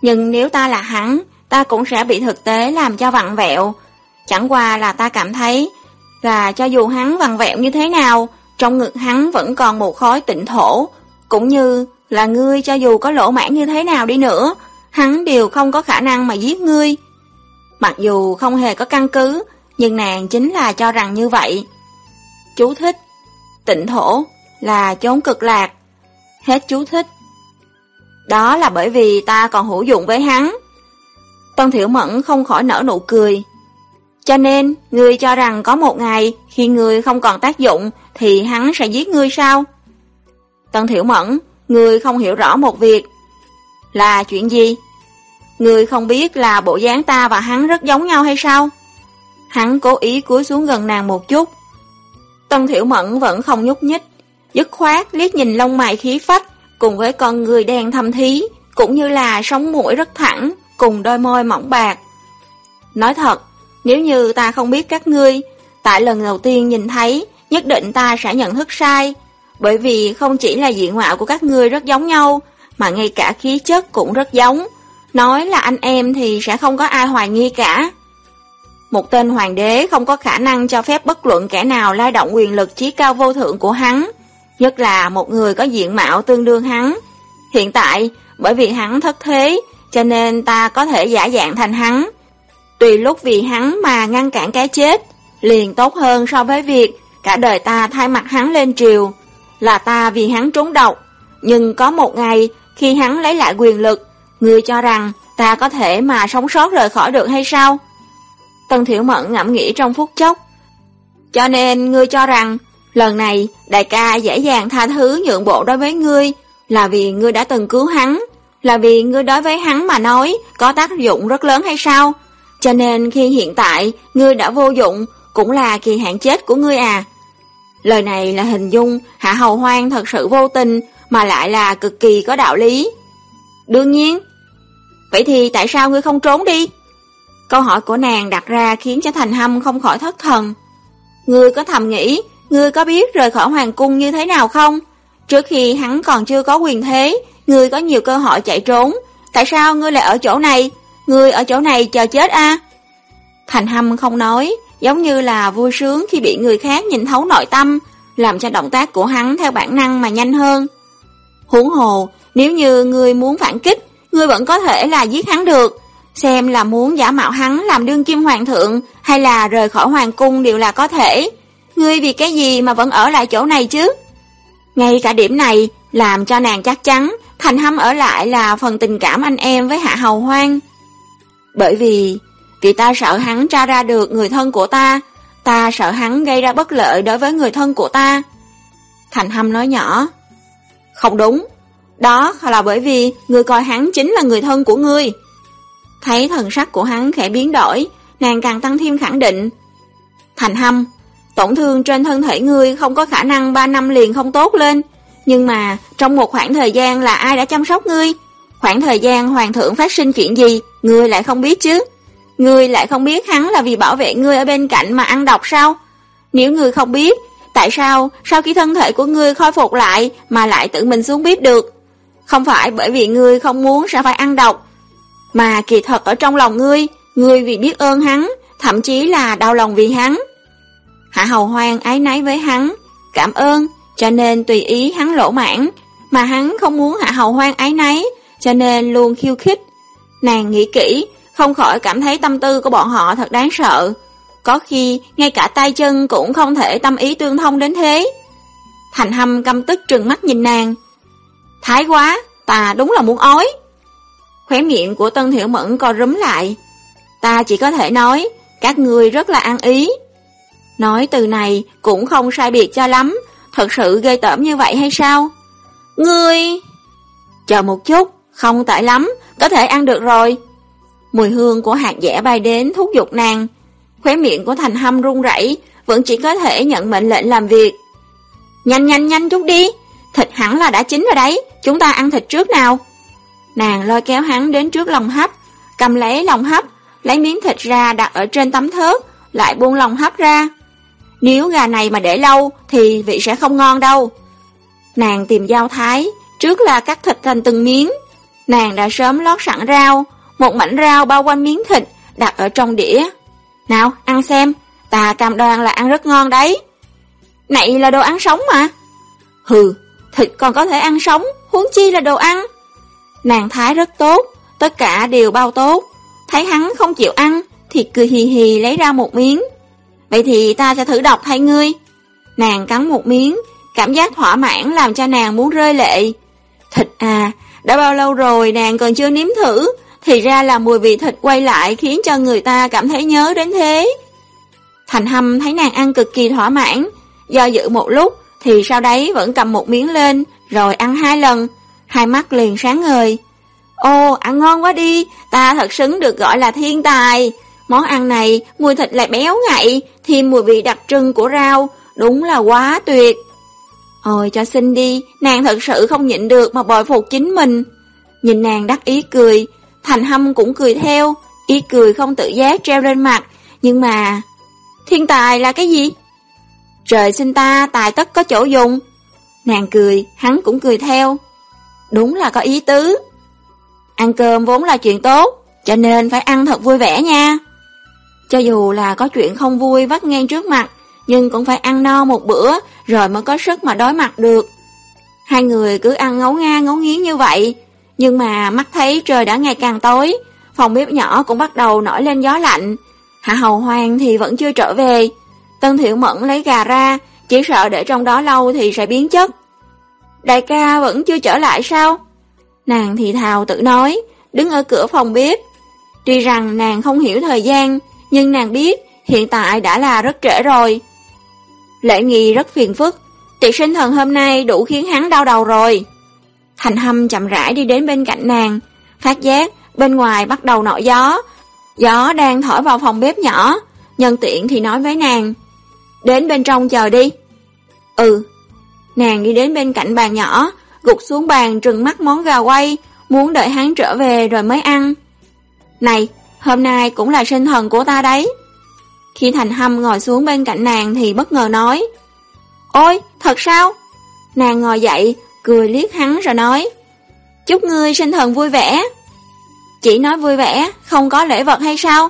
nhưng nếu ta là hắn, ta cũng sẽ bị thực tế làm cho vặn vẹo. Chẳng qua là ta cảm thấy, là cho dù hắn vặn vẹo như thế nào, trong ngực hắn vẫn còn một khối tịnh thổ, cũng như là ngươi cho dù có lỗ mãn như thế nào đi nữa, hắn đều không có khả năng mà giết ngươi. Mặc dù không hề có căn cứ, nhưng nàng chính là cho rằng như vậy. Chú thích Tịnh thổ là chốn cực lạc. Hết chú thích. Đó là bởi vì ta còn hữu dụng với hắn. Tân Thiểu Mẫn không khỏi nở nụ cười. Cho nên, ngươi cho rằng có một ngày, khi ngươi không còn tác dụng, thì hắn sẽ giết ngươi sao? Tân Thiểu Mẫn, ngươi không hiểu rõ một việc. Là chuyện gì? Người không biết là bộ dáng ta và hắn rất giống nhau hay sao? Hắn cố ý cúi xuống gần nàng một chút. Tân Thiểu Mẫn vẫn không nhúc nhích, dứt khoát liếc nhìn lông mày khí phách, cùng với con người đen thâm thí, cũng như là sống mũi rất thẳng, cùng đôi môi mỏng bạc. Nói thật, nếu như ta không biết các ngươi, tại lần đầu tiên nhìn thấy, nhất định ta sẽ nhận thức sai, bởi vì không chỉ là diện mạo của các ngươi rất giống nhau, mà ngay cả khí chất cũng rất giống. Nói là anh em thì sẽ không có ai hoài nghi cả. Một tên hoàng đế không có khả năng cho phép bất luận kẻ nào lai động quyền lực trí cao vô thượng của hắn, nhất là một người có diện mạo tương đương hắn. Hiện tại, bởi vì hắn thất thế, cho nên ta có thể giả dạng thành hắn. Tùy lúc vì hắn mà ngăn cản cái chết, liền tốt hơn so với việc cả đời ta thay mặt hắn lên triều, là ta vì hắn trốn độc. Nhưng có một ngày, khi hắn lấy lại quyền lực, ngươi cho rằng ta có thể mà sống sót rời khỏi được hay sao? Tân Thiểu Mẫn ngẫm nghĩ trong phút chốc. Cho nên ngươi cho rằng, lần này đại ca dễ dàng tha thứ nhượng bộ đối với ngươi, là vì ngươi đã từng cứu hắn, là vì ngươi đối với hắn mà nói có tác dụng rất lớn hay sao? Cho nên khi hiện tại ngươi đã vô dụng, cũng là kỳ hạn chết của ngươi à. Lời này là hình dung Hạ Hầu Hoang thật sự vô tình mà lại là cực kỳ có đạo lý. Đương nhiên. Vậy thì tại sao ngươi không trốn đi? Câu hỏi của nàng đặt ra khiến cho Thành Hâm không khỏi thất thần. Ngươi có thầm nghĩ, ngươi có biết rời khỏi hoàng cung như thế nào không? Trước khi hắn còn chưa có quyền thế, ngươi có nhiều cơ hội chạy trốn. Tại sao ngươi lại ở chỗ này? Ngươi ở chỗ này chờ chết a Thành Hâm không nói, giống như là vui sướng khi bị người khác nhìn thấu nội tâm, làm cho động tác của hắn theo bản năng mà nhanh hơn. Huống hồ, nếu như ngươi muốn phản kích, ngươi vẫn có thể là giết hắn được, Xem là muốn giả mạo hắn làm đương kim hoàng thượng hay là rời khỏi hoàng cung đều là có thể. Ngươi vì cái gì mà vẫn ở lại chỗ này chứ? Ngay cả điểm này làm cho nàng chắc chắn Thành Hâm ở lại là phần tình cảm anh em với Hạ Hầu Hoang. Bởi vì, vì ta sợ hắn tra ra được người thân của ta, ta sợ hắn gây ra bất lợi đối với người thân của ta. Thành Hâm nói nhỏ, không đúng, đó là bởi vì người coi hắn chính là người thân của ngươi. Thấy thần sắc của hắn khẽ biến đổi, nàng càng tăng thêm khẳng định. Thành Hâm, tổn thương trên thân thể ngươi không có khả năng 3 năm liền không tốt lên, nhưng mà trong một khoảng thời gian là ai đã chăm sóc ngươi? Khoảng thời gian hoàng thượng phát sinh chuyện gì, ngươi lại không biết chứ? Ngươi lại không biết hắn là vì bảo vệ ngươi ở bên cạnh mà ăn độc sao? Nếu ngươi không biết, tại sao sau khi thân thể của ngươi khôi phục lại mà lại tự mình xuống bếp được? Không phải bởi vì ngươi không muốn sẽ phải ăn độc, mà kỳ thật ở trong lòng ngươi, ngươi vì biết ơn hắn, thậm chí là đau lòng vì hắn. Hạ hầu hoang ái náy với hắn, cảm ơn, cho nên tùy ý hắn lỗ mãn, mà hắn không muốn hạ hầu hoang ái náy, cho nên luôn khiêu khích. Nàng nghĩ kỹ, không khỏi cảm thấy tâm tư của bọn họ thật đáng sợ. Có khi, ngay cả tay chân cũng không thể tâm ý tương thông đến thế. Thành hâm căm tức trừng mắt nhìn nàng. Thái quá, ta đúng là muốn ói. Khóe miệng của Tân Thiểu Mẫn co rúm lại. Ta chỉ có thể nói, các người rất là ăn ý. Nói từ này cũng không sai biệt cho lắm, thật sự gây tởm như vậy hay sao? Ngươi... Chờ một chút, không tệ lắm, có thể ăn được rồi. Mùi hương của hạt dẻ bay đến thúc giục nàng. Khóe miệng của thành hâm run rẩy vẫn chỉ có thể nhận mệnh lệnh làm việc. Nhanh nhanh nhanh chút đi, thịt hẳn là đã chín rồi đấy, chúng ta ăn thịt trước nào. Nàng lôi kéo hắn đến trước lòng hấp, cầm lấy lòng hấp, lấy miếng thịt ra đặt ở trên tấm thớt, lại buông lòng hấp ra. Nếu gà này mà để lâu thì vị sẽ không ngon đâu. Nàng tìm dao thái, trước là cắt thịt thành từng miếng. Nàng đã sớm lót sẵn rau, một mảnh rau bao quanh miếng thịt đặt ở trong đĩa. Nào, ăn xem, ta cam đoan là ăn rất ngon đấy. Này là đồ ăn sống mà. Hừ, thịt còn có thể ăn sống, huống chi là đồ ăn. Nàng thái rất tốt, tất cả đều bao tốt. Thấy hắn không chịu ăn, thì cười hì hì lấy ra một miếng. Vậy thì ta sẽ thử đọc thay ngươi. Nàng cắn một miếng, cảm giác thỏa mãn làm cho nàng muốn rơi lệ. Thịt à, đã bao lâu rồi nàng còn chưa nếm thử, thì ra là mùi vị thịt quay lại khiến cho người ta cảm thấy nhớ đến thế. Thành hâm thấy nàng ăn cực kỳ thỏa mãn, do dự một lúc thì sau đấy vẫn cầm một miếng lên rồi ăn hai lần, hai mắt liền sáng ngời. Ô, ăn ngon quá đi, ta thật xứng được gọi là thiên tài. Món ăn này, mùi thịt lại béo ngậy, thêm mùi vị đặc trưng của rau, đúng là quá tuyệt. Ôi cho xin đi, nàng thật sự không nhịn được mà bồi phục chính mình. Nhìn nàng đắc ý cười, thành hâm cũng cười theo, ý cười không tự giác treo lên mặt, nhưng mà... Thiên tài là cái gì? Trời sinh ta, tài tất có chỗ dùng. Nàng cười, hắn cũng cười theo. Đúng là có ý tứ. Ăn cơm vốn là chuyện tốt, cho nên phải ăn thật vui vẻ nha. Cho dù là có chuyện không vui vắt ngang trước mặt, nhưng cũng phải ăn no một bữa rồi mới có sức mà đối mặt được. Hai người cứ ăn ngấu nga ngấu nghiến như vậy, nhưng mà mắt thấy trời đã ngày càng tối, phòng bếp nhỏ cũng bắt đầu nổi lên gió lạnh. Hạ hầu hoàng thì vẫn chưa trở về. Tân thiệu mẫn lấy gà ra, chỉ sợ để trong đó lâu thì sẽ biến chất. Đại ca vẫn chưa trở lại sao? Nàng thì thào tự nói, đứng ở cửa phòng bếp. Tuy rằng nàng không hiểu thời gian, nhưng nàng biết hiện tại đã là rất trễ rồi. Lễ nghi rất phiền phức, tiệc sinh thần hôm nay đủ khiến hắn đau đầu rồi. Thành hâm chậm rãi đi đến bên cạnh nàng, phát giác bên ngoài bắt đầu nổi gió. Gió đang thổi vào phòng bếp nhỏ, nhân tiện thì nói với nàng. Đến bên trong chờ đi. Ừ. Nàng đi đến bên cạnh bàn nhỏ, gục xuống bàn trừng mắt món gà quay, muốn đợi hắn trở về rồi mới ăn. Này, hôm nay cũng là sinh thần của ta đấy. Khi Thành Hâm ngồi xuống bên cạnh nàng thì bất ngờ nói. Ôi, thật sao? Nàng ngồi dậy, cười liếc hắn rồi nói. Chúc ngươi sinh thần vui vẻ. Chỉ nói vui vẻ, không có lễ vật hay sao?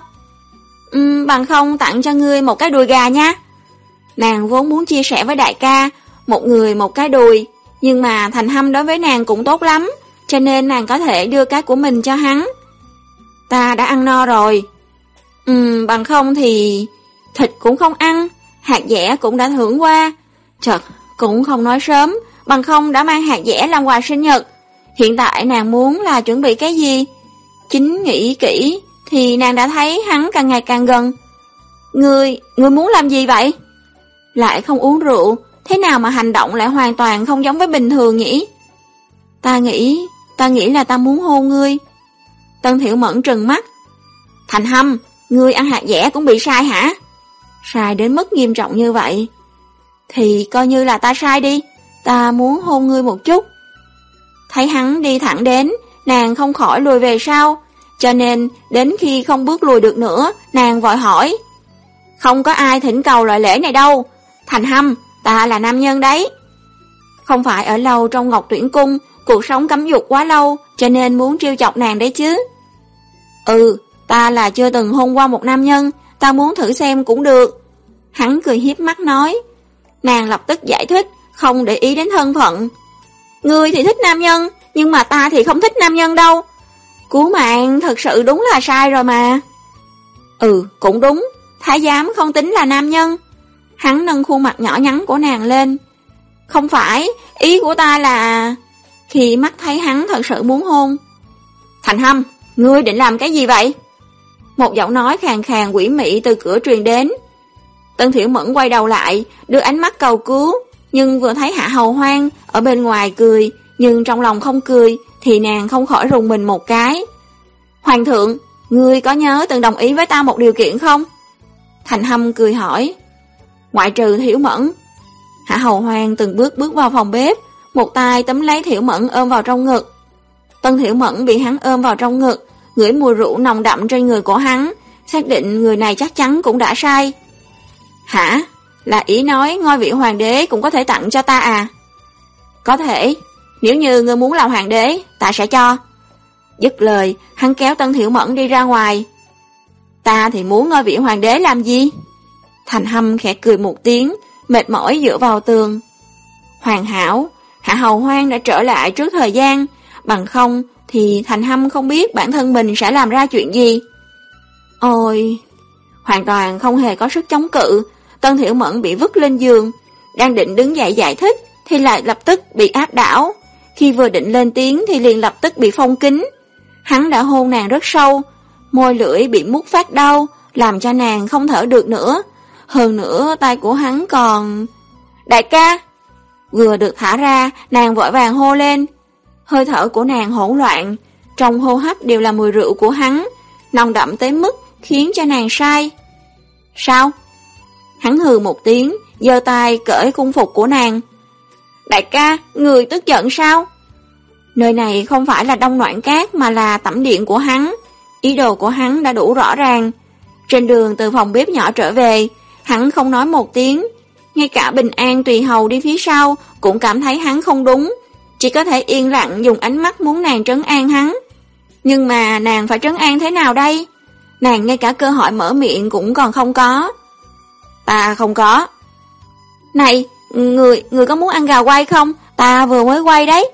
Ừ, bằng không tặng cho ngươi một cái đùi gà nha. Nàng vốn muốn chia sẻ với đại ca, một người một cái đùi, nhưng mà Thành Hâm đối với nàng cũng tốt lắm, cho nên nàng có thể đưa cái của mình cho hắn. Ta đã ăn no rồi. Ừm, bằng không thì... Thịt cũng không ăn, hạt dẻ cũng đã thưởng qua. Chật, cũng không nói sớm, bằng không đã mang hạt dẻ làm quà sinh nhật. Hiện tại nàng muốn là chuẩn bị cái gì? Chính nghĩ kỹ, thì nàng đã thấy hắn càng ngày càng gần. Ngươi, ngươi muốn làm gì vậy? Lại không uống rượu, thế nào mà hành động lại hoàn toàn không giống với bình thường nhỉ? Ta nghĩ, ta nghĩ là ta muốn hôn ngươi. Tân Thiểu Mẫn trừng mắt. Thành Hâm, ngươi ăn hạt dẻ cũng bị sai hả? Sai đến mức nghiêm trọng như vậy. Thì coi như là ta sai đi, ta muốn hôn ngươi một chút. Thấy hắn đi thẳng đến, nàng không khỏi lùi về sau, cho nên đến khi không bước lùi được nữa, nàng vội hỏi. Không có ai thỉnh cầu loại lễ này đâu, Thành Hâm, ta là nam nhân đấy. Không phải ở lâu trong ngọc tuyển cung, cuộc sống cấm dục quá lâu, cho nên muốn trêu chọc nàng đấy chứ. Ừ, ta là chưa từng hôn qua một nam nhân, ta muốn thử xem cũng được. Hắn cười hiếp mắt nói. Nàng lập tức giải thích, không để ý đến thân phận. Ngươi thì thích nam nhân, nhưng mà ta thì không thích nam nhân đâu. Cứu mạng thật sự đúng là sai rồi mà. Ừ, cũng đúng, thái giám không tính là nam nhân. Hắn nâng khuôn mặt nhỏ nhắn của nàng lên. Không phải, ý của ta là... Khi mắt thấy hắn thật sự muốn hôn. Thành Hâm, ngươi định làm cái gì vậy? Một giọng nói khàn khàn quỷ mị từ cửa truyền đến. Tân Thiểu Mẫn quay đầu lại, đưa ánh mắt cầu cứu, nhưng vừa thấy Hạ Hầu Hoang ở bên ngoài cười, nhưng trong lòng không cười, thì nàng không khỏi rùng mình một cái. Hoàng thượng, ngươi có nhớ từng đồng ý với ta một điều kiện không? Thành Hâm cười hỏi. Ngoại trừ Thiểu Mẫn. Hạ Hầu Hoang từng bước bước vào phòng bếp, một tay tấm lấy Thiểu Mẫn ôm vào trong ngực. Tân Thiểu Mẫn bị hắn ôm vào trong ngực, ngửi mùi rượu nồng đậm trên người của hắn, xác định người này chắc chắn cũng đã sai. Hả? Là ý nói ngôi vị hoàng đế cũng có thể tặng cho ta à? Có thể, nếu như ngươi muốn làm hoàng đế, ta sẽ cho. Dứt lời, hắn kéo Tân Thiểu Mẫn đi ra ngoài. Ta thì muốn ngôi vị hoàng đế làm gì? Thành Hâm khẽ cười một tiếng, mệt mỏi dựa vào tường. Hoàn hảo, Hạ Hầu Hoang đã trở lại trước thời gian, bằng không thì Thành Hâm không biết bản thân mình sẽ làm ra chuyện gì. Ôi, hoàn toàn không hề có sức chống cự, Tân Thiểu Mẫn bị vứt lên giường, đang định đứng dậy giải thích thì lại lập tức bị áp đảo. Khi vừa định lên tiếng thì liền lập tức bị phong kính. Hắn đã hôn nàng rất sâu, môi lưỡi bị mút phát đau, làm cho nàng không thở được nữa. Hơn nữa tay của hắn còn... Đại ca! Vừa được thả ra, nàng vội vàng hô lên. Hơi thở của nàng hỗn loạn, trong hô hấp đều là mùi rượu của hắn, nồng đậm tới mức khiến cho nàng sai. Sao? Hắn hừ một tiếng, giơ tay cởi cung phục của nàng. Đại ca, người tức giận sao? Nơi này không phải là đông noạn cát mà là tẩm điện của hắn. Ý đồ của hắn đã đủ rõ ràng. Trên đường từ phòng bếp nhỏ trở về, hắn không nói một tiếng. Ngay cả Bình An tùy hầu đi phía sau cũng cảm thấy hắn không đúng. Chỉ có thể yên lặng dùng ánh mắt muốn nàng trấn an hắn. Nhưng mà nàng phải trấn an thế nào đây? Nàng ngay cả cơ hội mở miệng cũng còn không có. Ta không có. Này, người, người có muốn ăn gà quay không? Ta vừa mới quay đấy.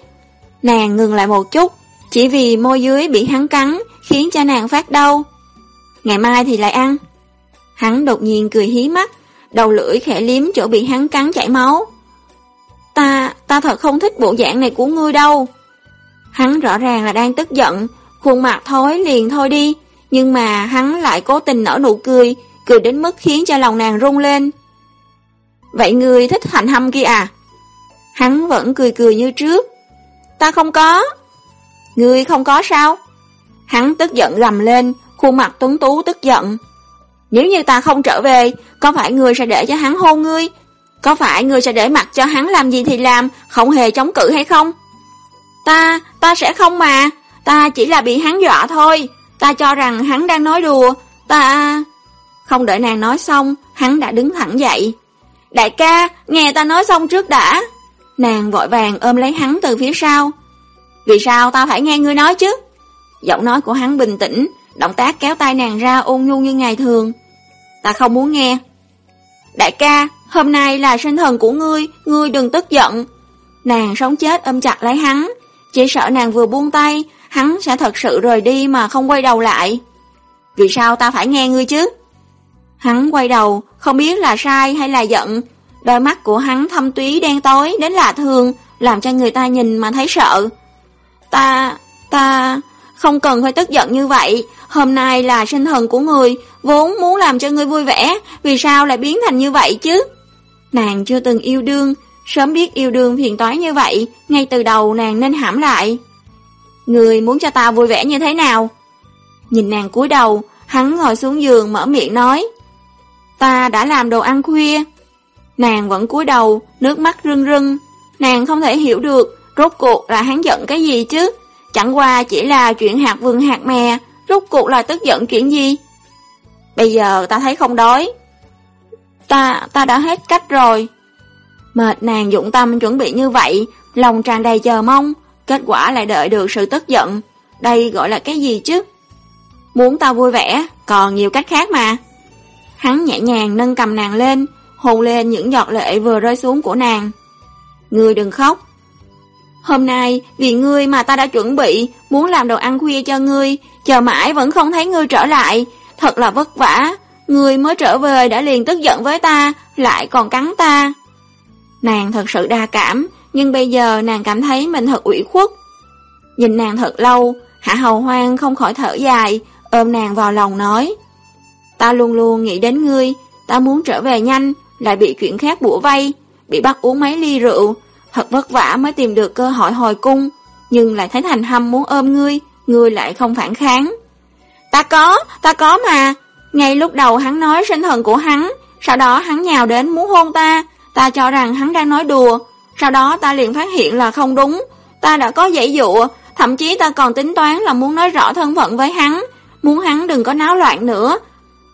Nàng ngừng lại một chút, chỉ vì môi dưới bị hắn cắn, khiến cho nàng phát đau. Ngày mai thì lại ăn. Hắn đột nhiên cười hí mắt, đầu lưỡi khẽ liếm chỗ bị hắn cắn chảy máu. Ta, ta thật không thích bộ dạng này của ngươi đâu. Hắn rõ ràng là đang tức giận, khuôn mặt thối liền thôi đi, nhưng mà hắn lại cố tình nở nụ cười, cười đến mức khiến cho lòng nàng rung lên. Vậy ngươi thích hành hâm kia à? Hắn vẫn cười cười như trước. Ta không có. Ngươi không có sao? Hắn tức giận gầm lên, khuôn mặt tuấn tú tức giận. Nếu như ta không trở về, có phải ngươi sẽ để cho hắn hôn ngươi? Có phải ngươi sẽ để mặt cho hắn làm gì thì làm, không hề chống cự hay không? Ta, ta sẽ không mà, ta chỉ là bị hắn dọa thôi. Ta cho rằng hắn đang nói đùa, ta... Không đợi nàng nói xong, hắn đã đứng thẳng dậy. Đại ca, nghe ta nói xong trước đã. Nàng vội vàng ôm lấy hắn từ phía sau. Vì sao ta phải nghe ngươi nói chứ? Giọng nói của hắn bình tĩnh, động tác kéo tay nàng ra ôn nhu như ngày thường. Ta không muốn nghe. Đại ca, hôm nay là sinh thần của ngươi, ngươi đừng tức giận. Nàng sống chết ôm chặt lấy hắn, chỉ sợ nàng vừa buông tay, hắn sẽ thật sự rời đi mà không quay đầu lại. Vì sao ta phải nghe ngươi chứ? Hắn quay đầu, không biết là sai hay là giận. Đôi mắt của hắn thâm túy đen tối đến lạ thường, làm cho người ta nhìn mà thấy sợ. Ta, ta, không cần phải tức giận như vậy, hôm nay là sinh thần của người, vốn muốn làm cho người vui vẻ, vì sao lại biến thành như vậy chứ? Nàng chưa từng yêu đương, sớm biết yêu đương phiền toái như vậy, ngay từ đầu nàng nên hãm lại. Người muốn cho ta vui vẻ như thế nào? Nhìn nàng cúi đầu, hắn ngồi xuống giường mở miệng nói. Ta đã làm đồ ăn khuya. Nàng vẫn cúi đầu, nước mắt rưng rưng. Nàng không thể hiểu được, rốt cuộc là hắn giận cái gì chứ? Chẳng qua chỉ là chuyện hạt vườn hạt mè, rốt cuộc là tức giận chuyện gì? Bây giờ ta thấy không đói. Ta, ta đã hết cách rồi. Mệt nàng dụng tâm chuẩn bị như vậy, lòng tràn đầy chờ mong, kết quả lại đợi được sự tức giận. Đây gọi là cái gì chứ? Muốn ta vui vẻ, còn nhiều cách khác mà. Hắn nhẹ nhàng nâng cầm nàng lên, hôn lên những giọt lệ vừa rơi xuống của nàng. Ngươi đừng khóc. Hôm nay, vì ngươi mà ta đã chuẩn bị, muốn làm đồ ăn khuya cho ngươi, chờ mãi vẫn không thấy ngươi trở lại. Thật là vất vả, ngươi mới trở về đã liền tức giận với ta, lại còn cắn ta. Nàng thật sự đa cảm, nhưng bây giờ nàng cảm thấy mình thật ủy khuất. Nhìn nàng thật lâu, Hạ Hầu Hoang không khỏi thở dài, ôm nàng vào lòng nói. Ta luôn luôn nghĩ đến ngươi, ta muốn trở về nhanh, lại bị chuyện khác bủa vây, bị bắt uống mấy ly rượu, thật vất vả mới tìm được cơ hội hồi cung, nhưng lại thấy thành hâm muốn ôm ngươi, ngươi lại không phản kháng. Ta có, ta có mà. Ngay lúc đầu hắn nói sinh thần của hắn, sau đó hắn nhào đến muốn hôn ta, ta cho rằng hắn đang nói đùa, sau đó ta liền phát hiện là không đúng, ta đã có dãy dụa, thậm chí ta còn tính toán là muốn nói rõ thân phận với hắn, muốn hắn đừng có náo loạn nữa.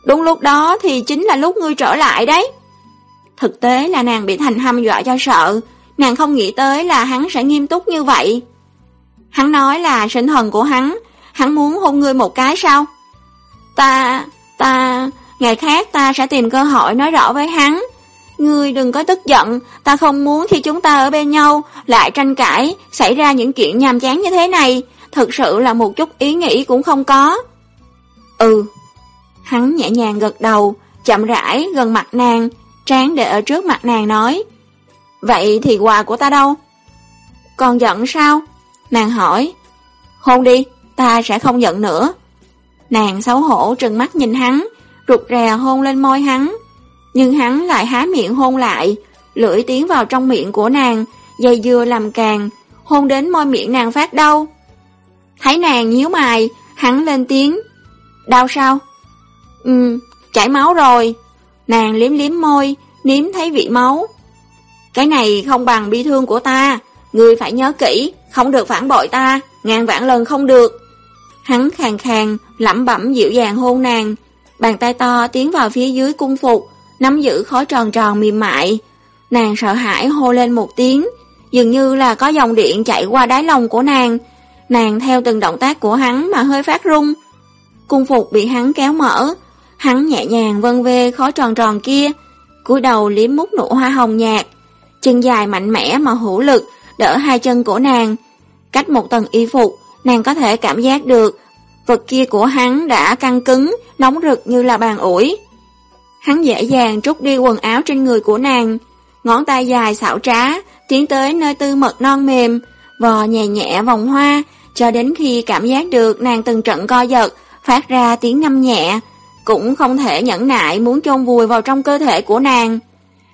Đúng lúc đó thì chính là lúc ngươi trở lại đấy. Thực tế là nàng bị thành hâm dọa cho sợ, nàng không nghĩ tới là hắn sẽ nghiêm túc như vậy. Hắn nói là sinh thần của hắn, hắn muốn hôn ngươi một cái sao? Ta, ta, ngày khác ta sẽ tìm cơ hội nói rõ với hắn. Ngươi đừng có tức giận, ta không muốn khi chúng ta ở bên nhau, lại tranh cãi, xảy ra những chuyện nhàm chán như thế này, thực sự là một chút ý nghĩ cũng không có. Ừ. Hắn nhẹ nhàng gật đầu, chậm rãi gần mặt nàng, trán để ở trước mặt nàng nói. Vậy thì quà của ta đâu? Còn giận sao? Nàng hỏi. Hôn đi, ta sẽ không giận nữa. Nàng xấu hổ trừng mắt nhìn hắn, rụt rè hôn lên môi hắn. Nhưng hắn lại há miệng hôn lại, lưỡi tiến vào trong miệng của nàng, dây dưa làm càng, hôn đến môi miệng nàng phát đau. Thấy nàng nhíu mày, hắn lên tiếng. Đau sao? Ừ, chảy máu rồi. Nàng liếm liếm môi, nếm thấy vị máu. Cái này không bằng bi thương của ta, người phải nhớ kỹ, không được phản bội ta, ngàn vạn lần không được. Hắn khàn khàn, lẩm bẩm dịu dàng hôn nàng, bàn tay to tiến vào phía dưới cung phục, nắm giữ khói tròn tròn mềm mại. Nàng sợ hãi hô lên một tiếng, dường như là có dòng điện chạy qua đáy lòng của nàng. Nàng theo từng động tác của hắn mà hơi phát rung. Cung phục bị hắn kéo mở, hắn nhẹ nhàng vân vê khói tròn tròn kia, cúi đầu liếm mút nụ hoa hồng nhạt, chân dài mạnh mẽ mà hữu lực, đỡ hai chân của nàng. Cách một tầng y phục, nàng có thể cảm giác được vật kia của hắn đã căng cứng, nóng rực như là bàn ủi. Hắn dễ dàng trút đi quần áo trên người của nàng, ngón tay dài xảo trá, tiến tới nơi tư mật non mềm, vò nhẹ nhẹ vòng hoa, cho đến khi cảm giác được nàng từng trận co giật, phát ra tiếng ngâm nhẹ, cũng không thể nhẫn nại muốn chôn vùi vào trong cơ thể của nàng.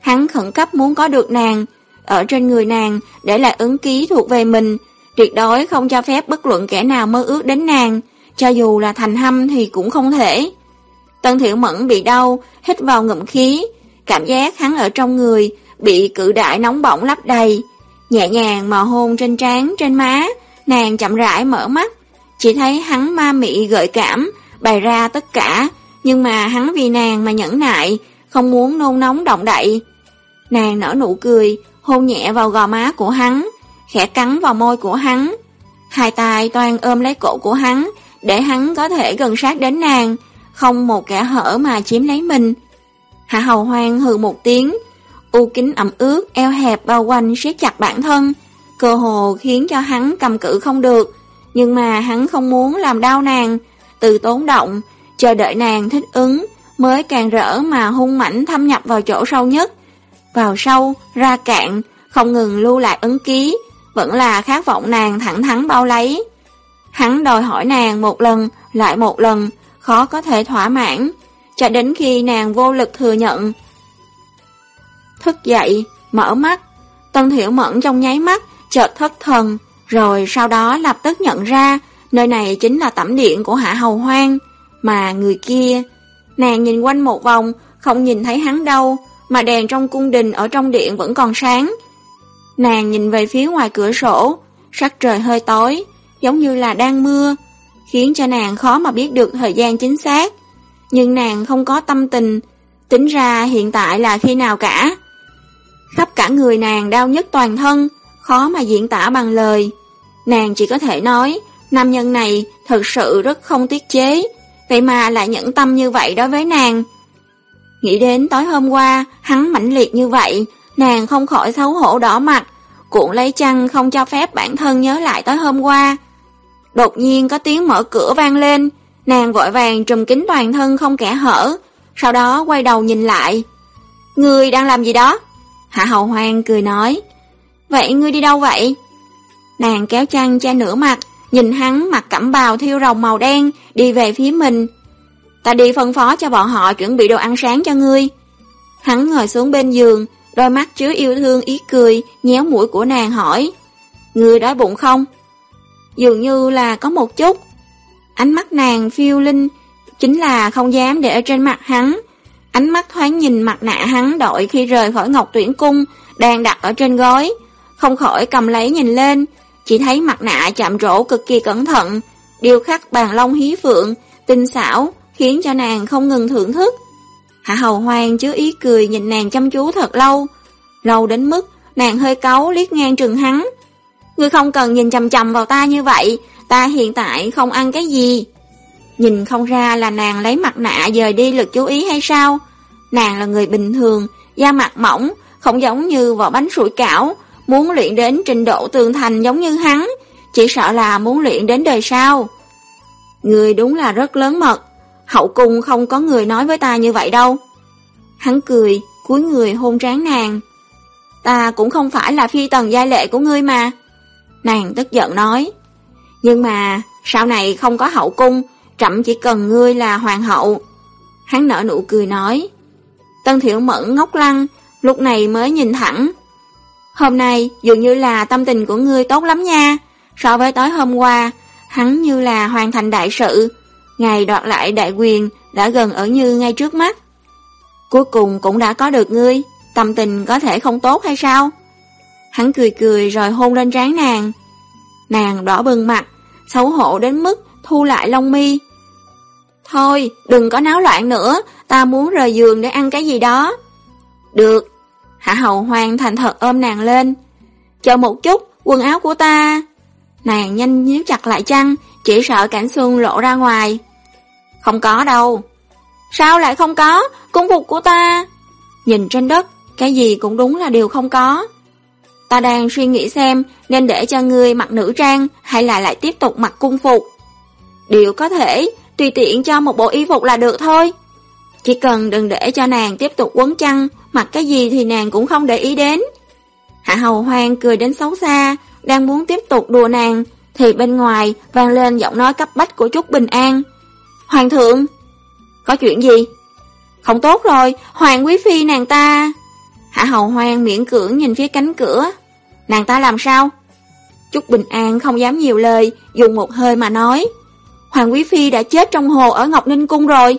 Hắn khẩn cấp muốn có được nàng, ở trên người nàng để lại ứng ký thuộc về mình, tuyệt đối không cho phép bất luận kẻ nào mơ ước đến nàng, cho dù là thành hâm thì cũng không thể. Tân Thiểu Mẫn bị đau, hít vào ngụm khí, cảm giác hắn ở trong người, bị cự đại nóng bỏng lấp đầy. Nhẹ nhàng mà hôn trên trán, trên má, nàng chậm rãi mở mắt, chỉ thấy hắn ma mị gợi cảm, bày ra tất cả, nhưng mà hắn vì nàng mà nhẫn nại, không muốn nôn nóng động đậy. Nàng nở nụ cười, hôn nhẹ vào gò má của hắn, khẽ cắn vào môi của hắn. Hai tay toàn ôm lấy cổ của hắn, để hắn có thể gần sát đến nàng, không một kẻ hở mà chiếm lấy mình. Hạ hầu hoang hừ một tiếng, u kính ẩm ướt, eo hẹp bao quanh siết chặt bản thân, cơ hồ khiến cho hắn cầm cự không được, nhưng mà hắn không muốn làm đau nàng, từ tốn động, chờ đợi nàng thích ứng, mới càng rỡ mà hung mảnh thâm nhập vào chỗ sâu nhất. Vào sâu, ra cạn, không ngừng lưu lại ấn ký, vẫn là khát vọng nàng thẳng thắn bao lấy. Hắn đòi hỏi nàng một lần, lại một lần, khó có thể thỏa mãn, cho đến khi nàng vô lực thừa nhận. Thức dậy, mở mắt, Tân Thiểu Mẫn trong nháy mắt, chợt thất thần, rồi sau đó lập tức nhận ra nơi này chính là tẩm điện của Hạ Hầu Hoang, mà người kia. Nàng nhìn quanh một vòng, không nhìn thấy hắn đâu, mà đèn trong cung đình ở trong điện vẫn còn sáng. Nàng nhìn về phía ngoài cửa sổ, sắc trời hơi tối, giống như là đang mưa, khiến cho nàng khó mà biết được thời gian chính xác. Nhưng nàng không có tâm tình, tính ra hiện tại là khi nào cả. Khắp cả người nàng đau nhất toàn thân, khó mà diễn tả bằng lời. Nàng chỉ có thể nói, nam nhân này thật sự rất không tiết chế, vậy mà lại nhẫn tâm như vậy đối với nàng. Nghĩ đến tối hôm qua, hắn mãnh liệt như vậy, nàng không khỏi xấu hổ đỏ mặt, cuộn lấy chăn không cho phép bản thân nhớ lại tối hôm qua. Đột nhiên có tiếng mở cửa vang lên, nàng vội vàng trùm kính toàn thân không kẻ hở, sau đó quay đầu nhìn lại. Người đang làm gì đó? Hạ Hầu Hoang cười nói. Vậy ngươi đi đâu vậy? Nàng kéo chăn che nửa mặt, nhìn hắn mặc cẩm bào thiêu rồng màu đen, đi về phía mình. Ta đi phân phó cho bọn họ chuẩn bị đồ ăn sáng cho ngươi. Hắn ngồi xuống bên giường, đôi mắt chứa yêu thương ý cười, nhéo mũi của nàng hỏi. Ngươi đói bụng không? Dường như là có một chút. Ánh mắt nàng phiêu linh, chính là không dám để ở trên mặt hắn. Ánh mắt thoáng nhìn mặt nạ hắn đội khi rời khỏi ngọc tuyển cung, đang đặt ở trên gói. Không khỏi cầm lấy nhìn lên, chỉ thấy mặt nạ chạm rỗ cực kỳ cẩn thận, điêu khắc bàn long hí phượng, tinh xảo, khiến cho nàng không ngừng thưởng thức. Hạ hầu hoang chứa ý cười nhìn nàng chăm chú thật lâu, lâu đến mức nàng hơi cáu liếc ngang trường hắn. Ngươi không cần nhìn chầm chầm vào ta như vậy, ta hiện tại không ăn cái gì. Nhìn không ra là nàng lấy mặt nạ dời đi lực chú ý hay sao? Nàng là người bình thường, da mặt mỏng, không giống như vỏ bánh sủi cảo, muốn luyện đến trình độ tường thành giống như hắn, chỉ sợ là muốn luyện đến đời sau. Người đúng là rất lớn mật, hậu cung không có người nói với ta như vậy đâu. Hắn cười, cúi người hôn trán nàng. Ta cũng không phải là phi tần gia lệ của ngươi mà. Nàng tức giận nói. Nhưng mà, sau này không có hậu cung, trẫm chỉ cần ngươi là hoàng hậu. Hắn nở nụ cười nói. Tân Thiệu Mẫn ngốc lăng, lúc này mới nhìn thẳng. Hôm nay dường như là tâm tình của ngươi tốt lắm nha. So với tối hôm qua, hắn như là hoàn thành đại sự. Ngày đoạt lại đại quyền đã gần ở như ngay trước mắt. Cuối cùng cũng đã có được ngươi, tâm tình có thể không tốt hay sao? Hắn cười cười rồi hôn lên trán nàng. Nàng đỏ bừng mặt, xấu hổ đến mức thu lại lông mi. Thôi, đừng có náo loạn nữa, ta muốn rời giường để ăn cái gì đó. Được. Hạ hầu hoang thành thật ôm nàng lên. Chờ một chút, quần áo của ta. Nàng nhanh nhíu chặt lại chăn, chỉ sợ cảnh xương lộ ra ngoài. Không có đâu. Sao lại không có? Cung phục của ta. Nhìn trên đất, cái gì cũng đúng là điều không có. Ta đang suy nghĩ xem nên để cho ngươi mặc nữ trang hay là lại tiếp tục mặc cung phục. Điều có thể, tùy tiện cho một bộ y phục là được thôi. Chỉ cần đừng để cho nàng tiếp tục quấn chăn, mặc cái gì thì nàng cũng không để ý đến. Hạ hầu hoang cười đến xấu xa, đang muốn tiếp tục đùa nàng, thì bên ngoài vang lên giọng nói cấp bách của Trúc Bình An. Hoàng thượng! Có chuyện gì? Không tốt rồi, Hoàng Quý Phi nàng ta... Hạ hầu hoang miễn cưỡng nhìn phía cánh cửa. Nàng ta làm sao? Trúc Bình An không dám nhiều lời, dùng một hơi mà nói. Hoàng Quý Phi đã chết trong hồ ở Ngọc Ninh Cung rồi.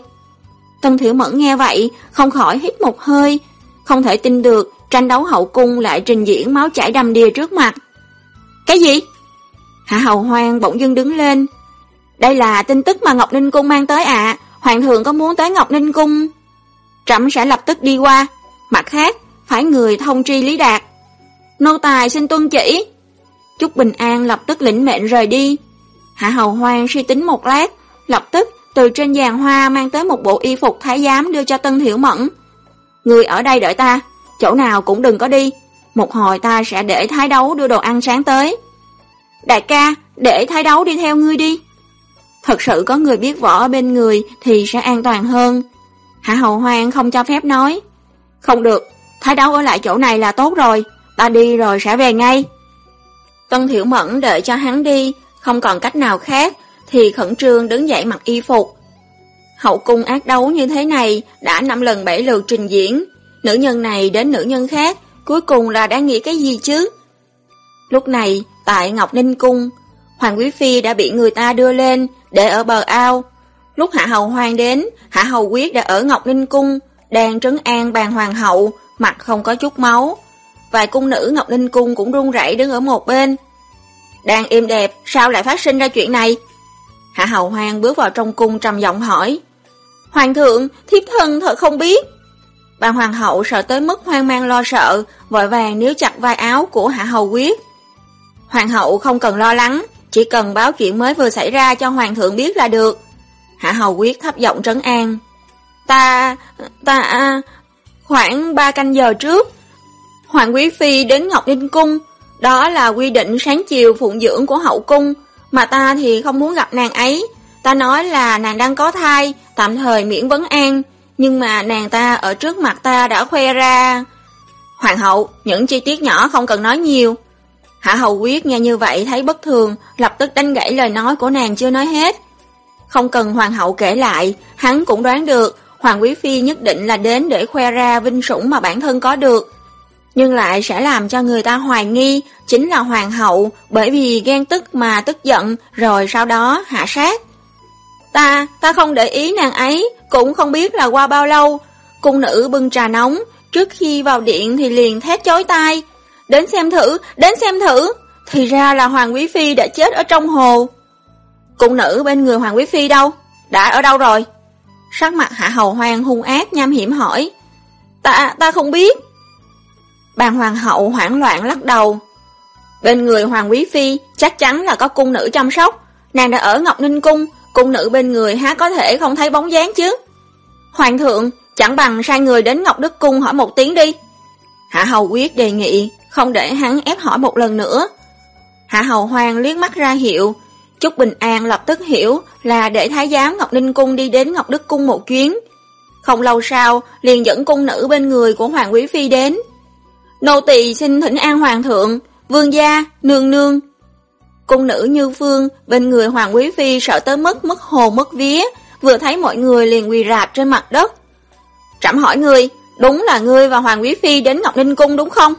Tân Thiểu Mẫn nghe vậy, không khỏi hít một hơi, không thể tin được tranh đấu hậu cung lại trình diễn máu chảy đầm đìa trước mặt. Cái gì? Hạ Hầu Hoang bỗng dưng đứng lên. Đây là tin tức mà Ngọc Ninh Cung mang tới ạ. Hoàng thượng có muốn tới Ngọc Ninh Cung? Trẫm sẽ lập tức đi qua. Mặt khác, phải người thông tri Lý Đạt. Nô tài xin tuân chỉ. Chúc Bình An lập tức lĩnh mệnh rời đi. Hạ Hầu Hoang suy tính một lát, lập tức từ trên giàn hoa mang tới một bộ y phục thái giám đưa cho Tân Thiểu Mẫn. Người ở đây đợi ta, chỗ nào cũng đừng có đi. Một hồi ta sẽ để thái đấu đưa đồ ăn sáng tới. Đại ca, để thái đấu đi theo ngươi đi. Thật sự có người biết võ ở bên người thì sẽ an toàn hơn. Hạ Hầu Hoang không cho phép nói. Không được, thái đấu ở lại chỗ này là tốt rồi, ta đi rồi sẽ về ngay. Tân Thiểu Mẫn đợi cho hắn đi, không còn cách nào khác, thì khẩn trương đứng dậy mặc y phục. Hậu cung ác đấu như thế này đã năm lần bảy lượt trình diễn, nữ nhân này đến nữ nhân khác, cuối cùng là đã nghĩ cái gì chứ? Lúc này, tại Ngọc Ninh Cung, Hoàng Quý Phi đã bị người ta đưa lên, để ở bờ ao. Lúc Hạ Hầu hoàng đến, Hạ Hầu Quyết đã ở Ngọc Ninh Cung, đang trấn an bàn hoàng hậu, mặt không có chút máu. Vài cung nữ Ngọc Ninh Cung cũng run rẩy đứng ở một bên. Đang im đẹp, sao lại phát sinh ra chuyện này? Hạ Hầu hoàng bước vào trong cung trầm giọng hỏi. Hoàng thượng, thiếp thân thật không biết. Bà hoàng hậu sợ tới mức hoang mang lo sợ, vội vàng níu chặt vai áo của Hạ Hầu Quyết. Hoàng hậu không cần lo lắng, chỉ cần báo chuyện mới vừa xảy ra cho hoàng thượng biết là được. Hạ Hầu Quyết thấp giọng trấn an. Ta, ta, khoảng ba canh giờ trước, Hoàng Quý Phi đến Ngọc Ninh Cung, đó là quy định sáng chiều phụng dưỡng của hậu cung, mà ta thì không muốn gặp nàng ấy. Ta nói là nàng đang có thai, tạm thời miễn vấn an, nhưng mà nàng ta ở trước mặt ta đã khoe ra. Hoàng hậu, những chi tiết nhỏ không cần nói nhiều. Hạ hầu quyết nghe như vậy thấy bất thường, lập tức đánh gãy lời nói của nàng chưa nói hết. Không cần hoàng hậu kể lại, hắn cũng đoán được Hoàng Quý Phi nhất định là đến để khoe ra vinh sủng mà bản thân có được. Nhưng lại sẽ làm cho người ta hoài nghi chính là hoàng hậu bởi vì ghen tức mà tức giận rồi sau đó hạ sát. Ta, ta không để ý nàng ấy, cũng không biết là qua bao lâu. Cung nữ bưng trà nóng, trước khi vào điện thì liền thét chói tai. Đến xem thử, đến xem thử. Thì ra là Hoàng Quý Phi đã chết ở trong hồ. Cung nữ bên người Hoàng Quý Phi đâu? Đã ở đâu rồi? Sắc mặt hạ hầu hoang hung ác nham hiểm hỏi. Ta, ta không biết. Bàn hoàng hậu hoảng loạn lắc đầu. Bên người Hoàng Quý Phi chắc chắn là có cung nữ chăm sóc. Nàng đã ở Ngọc Ninh Cung, cung nữ bên người há có thể không thấy bóng dáng chứ. Hoàng thượng, chẳng bằng sai người đến Ngọc Đức Cung hỏi một tiếng đi. Hạ Hầu quyết đề nghị, không để hắn ép hỏi một lần nữa. Hạ Hầu Hoàng liếc mắt ra hiệu, Chúc Bình An lập tức hiểu là để Thái giám Ngọc Ninh Cung đi đến Ngọc Đức Cung một chuyến. Không lâu sau, liền dẫn cung nữ bên người của Hoàng Quý Phi đến. Nô tỳ xin thỉnh an Hoàng thượng, vương gia, nương nương. Cung nữ Như Phương bên người Hoàng Quý Phi sợ tới mức mất hồ mất vía, vừa thấy mọi người liền quỳ rạp trên mặt đất. Trẫm hỏi ngươi, đúng là ngươi và Hoàng Quý Phi đến Ngọc Ninh Cung đúng không?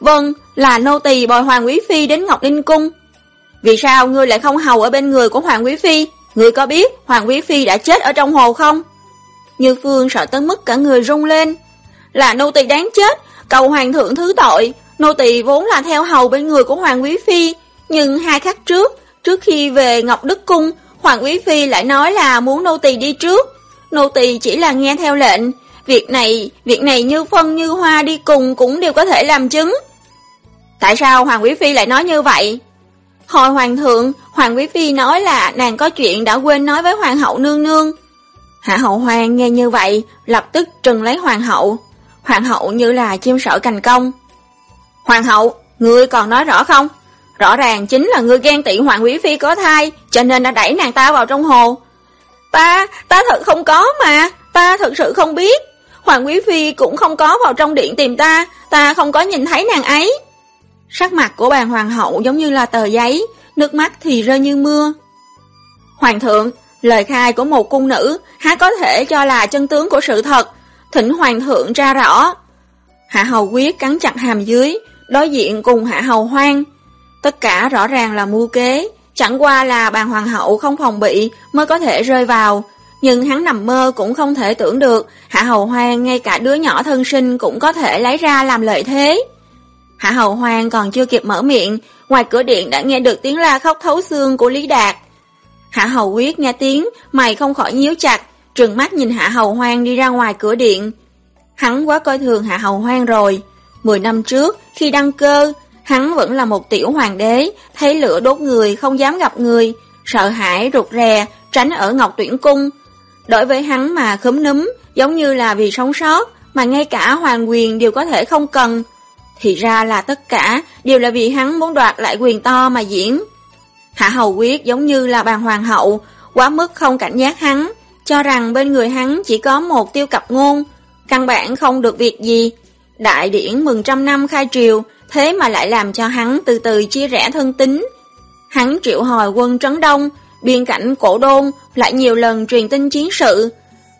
Vâng, là nô tỳ bồi Hoàng Quý Phi đến Ngọc Ninh Cung. Vì sao ngươi lại không hầu ở bên người của Hoàng Quý Phi? Ngươi có biết Hoàng Quý Phi đã chết ở trong hồ không? Như Phương sợ tới mức cả người rung lên. Là nô tỳ đáng chết, cầu Hoàng thượng thứ tội. Nô tỳ vốn là theo hầu bên người của Hoàng Quý Phi. Nhưng hai khắc trước, trước khi về Ngọc Đức Cung, Hoàng Quý Phi lại nói là muốn nô tỳ đi trước. Nô tỳ chỉ là nghe theo lệnh. Việc này, việc này như phân như hoa đi cùng cũng đều có thể làm chứng. Tại sao Hoàng Quý Phi lại nói như vậy? Hồi hoàng thượng, hoàng quý phi nói là nàng có chuyện đã quên nói với hoàng hậu nương nương. Hạ hậu hoàng nghe như vậy, lập tức trừng lấy hoàng hậu. Hoàng hậu như là chim sợ cành công. Hoàng hậu, ngươi còn nói rõ không? Rõ ràng chính là ngươi ghen tị hoàng quý phi có thai, cho nên đã đẩy nàng ta vào trong hồ. Ta, ta thật không có mà, ta thật sự không biết. Hoàng quý phi cũng không có vào trong điện tìm ta, ta không có nhìn thấy nàng ấy. Sắc mặt của bàn hoàng hậu giống như là tờ giấy, nước mắt thì rơi như mưa. Hoàng thượng, lời khai của một cung nữ há có thể cho là chân tướng của sự thật, thỉnh hoàng thượng ra rõ. Hạ hầu quyết cắn chặt hàm dưới, đối diện cùng hạ hầu hoang. Tất cả rõ ràng là mưu kế, chẳng qua là bàn hoàng hậu không phòng bị mới có thể rơi vào. Nhưng hắn nằm mơ cũng không thể tưởng được hạ hầu hoang ngay cả đứa nhỏ thân sinh cũng có thể lấy ra làm lợi thế. Hạ Hầu Hoang còn chưa kịp mở miệng, ngoài cửa điện đã nghe được tiếng la khóc thấu xương của Lý Đạt. Hạ Hầu Quyết nghe tiếng, mày không khỏi nhíu chặt, trừng mắt nhìn Hạ Hầu Hoang đi ra ngoài cửa điện. Hắn quá coi thường Hạ Hầu Hoang rồi. Mười năm trước, khi đăng cơ, hắn vẫn là một tiểu hoàng đế, thấy lửa đốt người không dám gặp người, sợ hãi rụt rè, tránh ở Ngọc Tuyển Cung. Đối với hắn mà khấm núm, giống như là vì sống sót, mà ngay cả hoàng quyền đều có thể không cần, thì ra là tất cả đều là vì hắn muốn đoạt lại quyền to mà diễn. Hạ Hầu Quyết giống như là bàn hoàng hậu, quá mức không cảnh giác hắn, cho rằng bên người hắn chỉ có một tiêu cập ngôn, căn bản không được việc gì. Đại điển mừng trăm năm khai triều, thế mà lại làm cho hắn từ từ chia rẽ thân tính. Hắn triệu hồi quân trấn đông, biên cảnh cổ đôn, lại nhiều lần truyền tin chiến sự.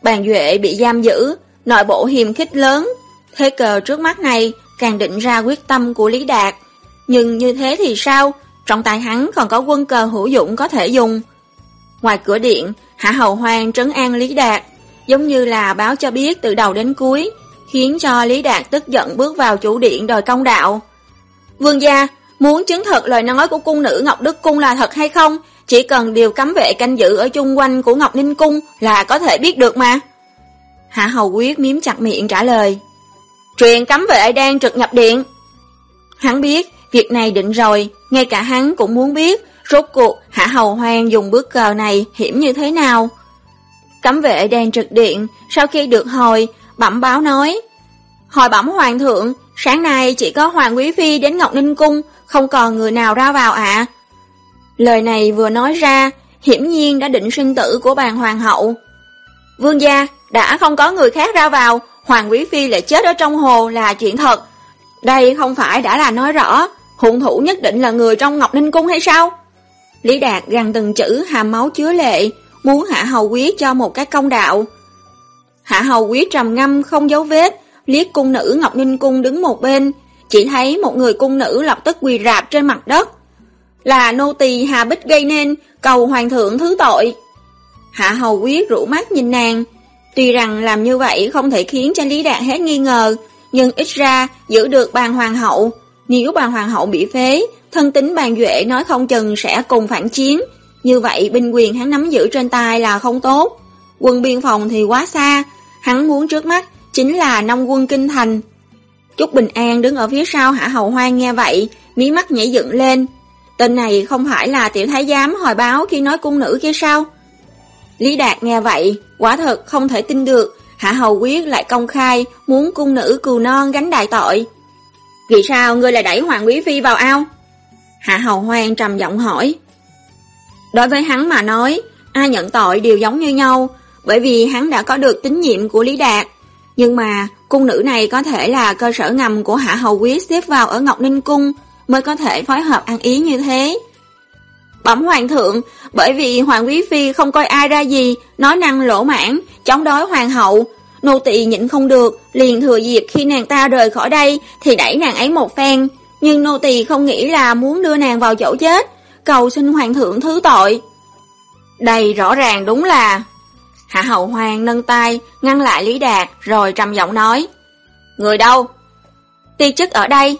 Bàn Duệ bị giam giữ, nội bộ hiềm khích lớn. Thế cờ trước mắt này càng định ra quyết tâm của Lý Đạt. Nhưng như thế thì sao? Trong tay hắn còn có quân cờ hữu dụng có thể dùng. Ngoài cửa điện, Hạ Hầu Hoang trấn an Lý Đạt, giống như là báo cho biết từ đầu đến cuối, khiến cho Lý Đạt tức giận bước vào chủ điện đòi công đạo. Vương gia, muốn chứng thực lời nói của cung nữ Ngọc Đức Cung là thật hay không, chỉ cần điều cấm vệ canh giữ ở chung quanh của Ngọc Ninh Cung là có thể biết được mà. Hạ Hầu Quyết miếm chặt miệng trả lời. Truyền cấm vệ đang trực nhập điện. Hắn biết, việc này định rồi, ngay cả hắn cũng muốn biết, rốt cuộc Hạ Hầu Hoang dùng bước cờ này hiểm như thế nào. Cấm vệ đang trực điện, sau khi được hồi, bẩm báo nói. Hồi bẩm Hoàng thượng, sáng nay chỉ có Hoàng Quý Phi đến Ngọc Ninh Cung, không còn người nào ra vào ạ. Lời này vừa nói ra, hiển nhiên đã định sinh tử của bàn Hoàng hậu. Vương gia, đã không có người khác ra vào, Hoàng Quý Phi lại chết ở trong hồ là chuyện thật. Đây không phải đã là nói rõ, hung thủ nhất định là người trong Ngọc Ninh Cung hay sao? Lý Đạt gằn từng chữ hàm máu chứa lệ, muốn Hạ Hầu Quý cho một cái công đạo. Hạ Hầu Quý trầm ngâm không dấu vết, liếc cung nữ Ngọc Ninh Cung đứng một bên, chỉ thấy một người cung nữ lập tức quỳ rạp trên mặt đất. Là nô tỳ Hà Bích gây nên, cầu hoàng thượng thứ tội. Hạ Hầu quyết rủ mắt nhìn nàng, tuy rằng làm như vậy không thể khiến cho Lý Đạt hết nghi ngờ, nhưng ít ra giữ được bàn hoàng hậu. Nếu bàn hoàng hậu bị phế, thân tính bàn duệ nói không chừng sẽ cùng phản chiến. Như vậy binh quyền hắn nắm giữ trên tay là không tốt. Quân biên phòng thì quá xa, hắn muốn trước mắt chính là nông quân kinh thành. Trúc Bình An đứng ở phía sau Hạ Hầu Hoang nghe vậy, mí mắt nhảy dựng lên. Tên này không phải là tiểu thái giám hồi báo khi nói cung nữ kia sao? Lý Đạt nghe vậy, quả thật không thể tin được, Hạ Hầu Quyết lại công khai muốn cung nữ cừu non gánh đại tội. Vì sao ngươi lại đẩy Hoàng Quý Phi vào ao? Hạ Hầu Hoang trầm giọng hỏi. Đối với hắn mà nói, ai nhận tội đều giống như nhau, bởi vì hắn đã có được tín nhiệm của Lý Đạt. Nhưng mà, cung nữ này có thể là cơ sở ngầm của Hạ Hầu Quý xếp vào ở Ngọc Ninh Cung, mới có thể phối hợp ăn ý như thế. Bẩm Hoàng thượng, bởi vì Hoàng Quý Phi không coi ai ra gì, nói năng lỗ mãn, chống đối Hoàng hậu. Nô tỳ nhịn không được, liền thừa dịp khi nàng ta rời khỏi đây thì đẩy nàng ấy một phen. Nhưng nô tỳ không nghĩ là muốn đưa nàng vào chỗ chết, cầu xin Hoàng thượng thứ tội. Đây rõ ràng đúng là... Hạ hậu hoàng nâng tay, ngăn lại Lý Đạt, rồi trầm giọng nói. Người đâu? Ti chức ở đây.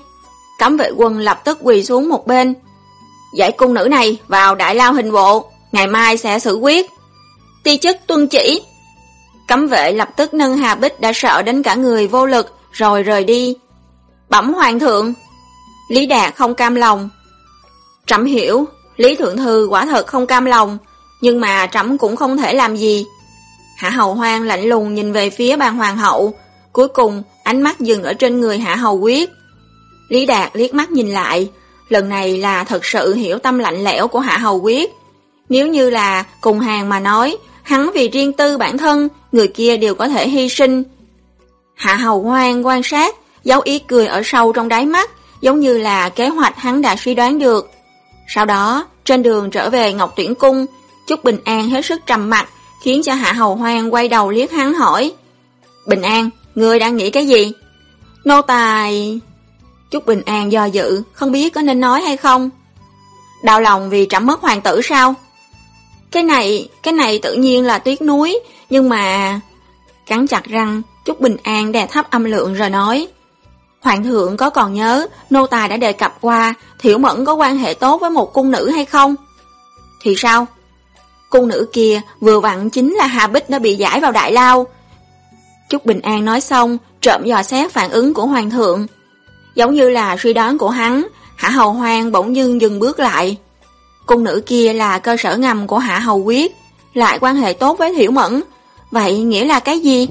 Cấm vệ quân lập tức quỳ xuống một bên. Giải cung nữ này vào đại lao hình bộ, ngày mai sẽ xử quyết. Ti chức tuân chỉ. Cấm vệ lập tức nâng Hà Bích đã sợ đến cả người vô lực, rồi rời đi. Bẩm hoàng thượng. Lý Đạt không cam lòng. Trẫm hiểu, Lý Thượng Thư quả thật không cam lòng, nhưng mà trẫm cũng không thể làm gì. Hạ Hầu Hoang lạnh lùng nhìn về phía bàn hoàng hậu, cuối cùng ánh mắt dừng ở trên người Hạ Hầu Quyết. Lý Đạt liếc mắt nhìn lại, lần này là thật sự hiểu tâm lạnh lẽo của Hạ Hầu Quyết. Nếu như là cùng hàng mà nói, hắn vì riêng tư bản thân, người kia đều có thể hy sinh. Hạ Hầu Hoang quan sát, dấu ý cười ở sâu trong đáy mắt, giống như là kế hoạch hắn đã suy đoán được. Sau đó, trên đường trở về Ngọc Tuyển Cung, chúc Bình An hết sức trầm mặc khiến cho Hạ Hầu Hoang quay đầu liếc hắn hỏi. Bình An, ngươi đang nghĩ cái gì? Nô tài... chúc Bình An do dự, không biết có nên nói hay không. Đau lòng vì trẫm mất hoàng tử sao? Cái này, cái này tự nhiên là tuyết núi, nhưng mà... Cắn chặt răng, chúc Bình An đè thấp âm lượng rồi nói. Hoàng thượng có còn nhớ nô tài đã đề cập qua Thiểu Mẫn có quan hệ tốt với một cung nữ hay không? Thì sao? Cung nữ kia vừa vặn chính là Hà Bích đã bị giải vào đại lao. Trúc Bình An nói xong, trộm dò xét phản ứng của Hoàng thượng. Giống như là suy đoán của hắn, Hạ Hầu Hoang bỗng dưng dừng bước lại. Cung nữ kia là cơ sở ngầm của Hạ Hầu Quyết, lại quan hệ tốt với Thiểu Mẫn. Vậy nghĩa là cái gì?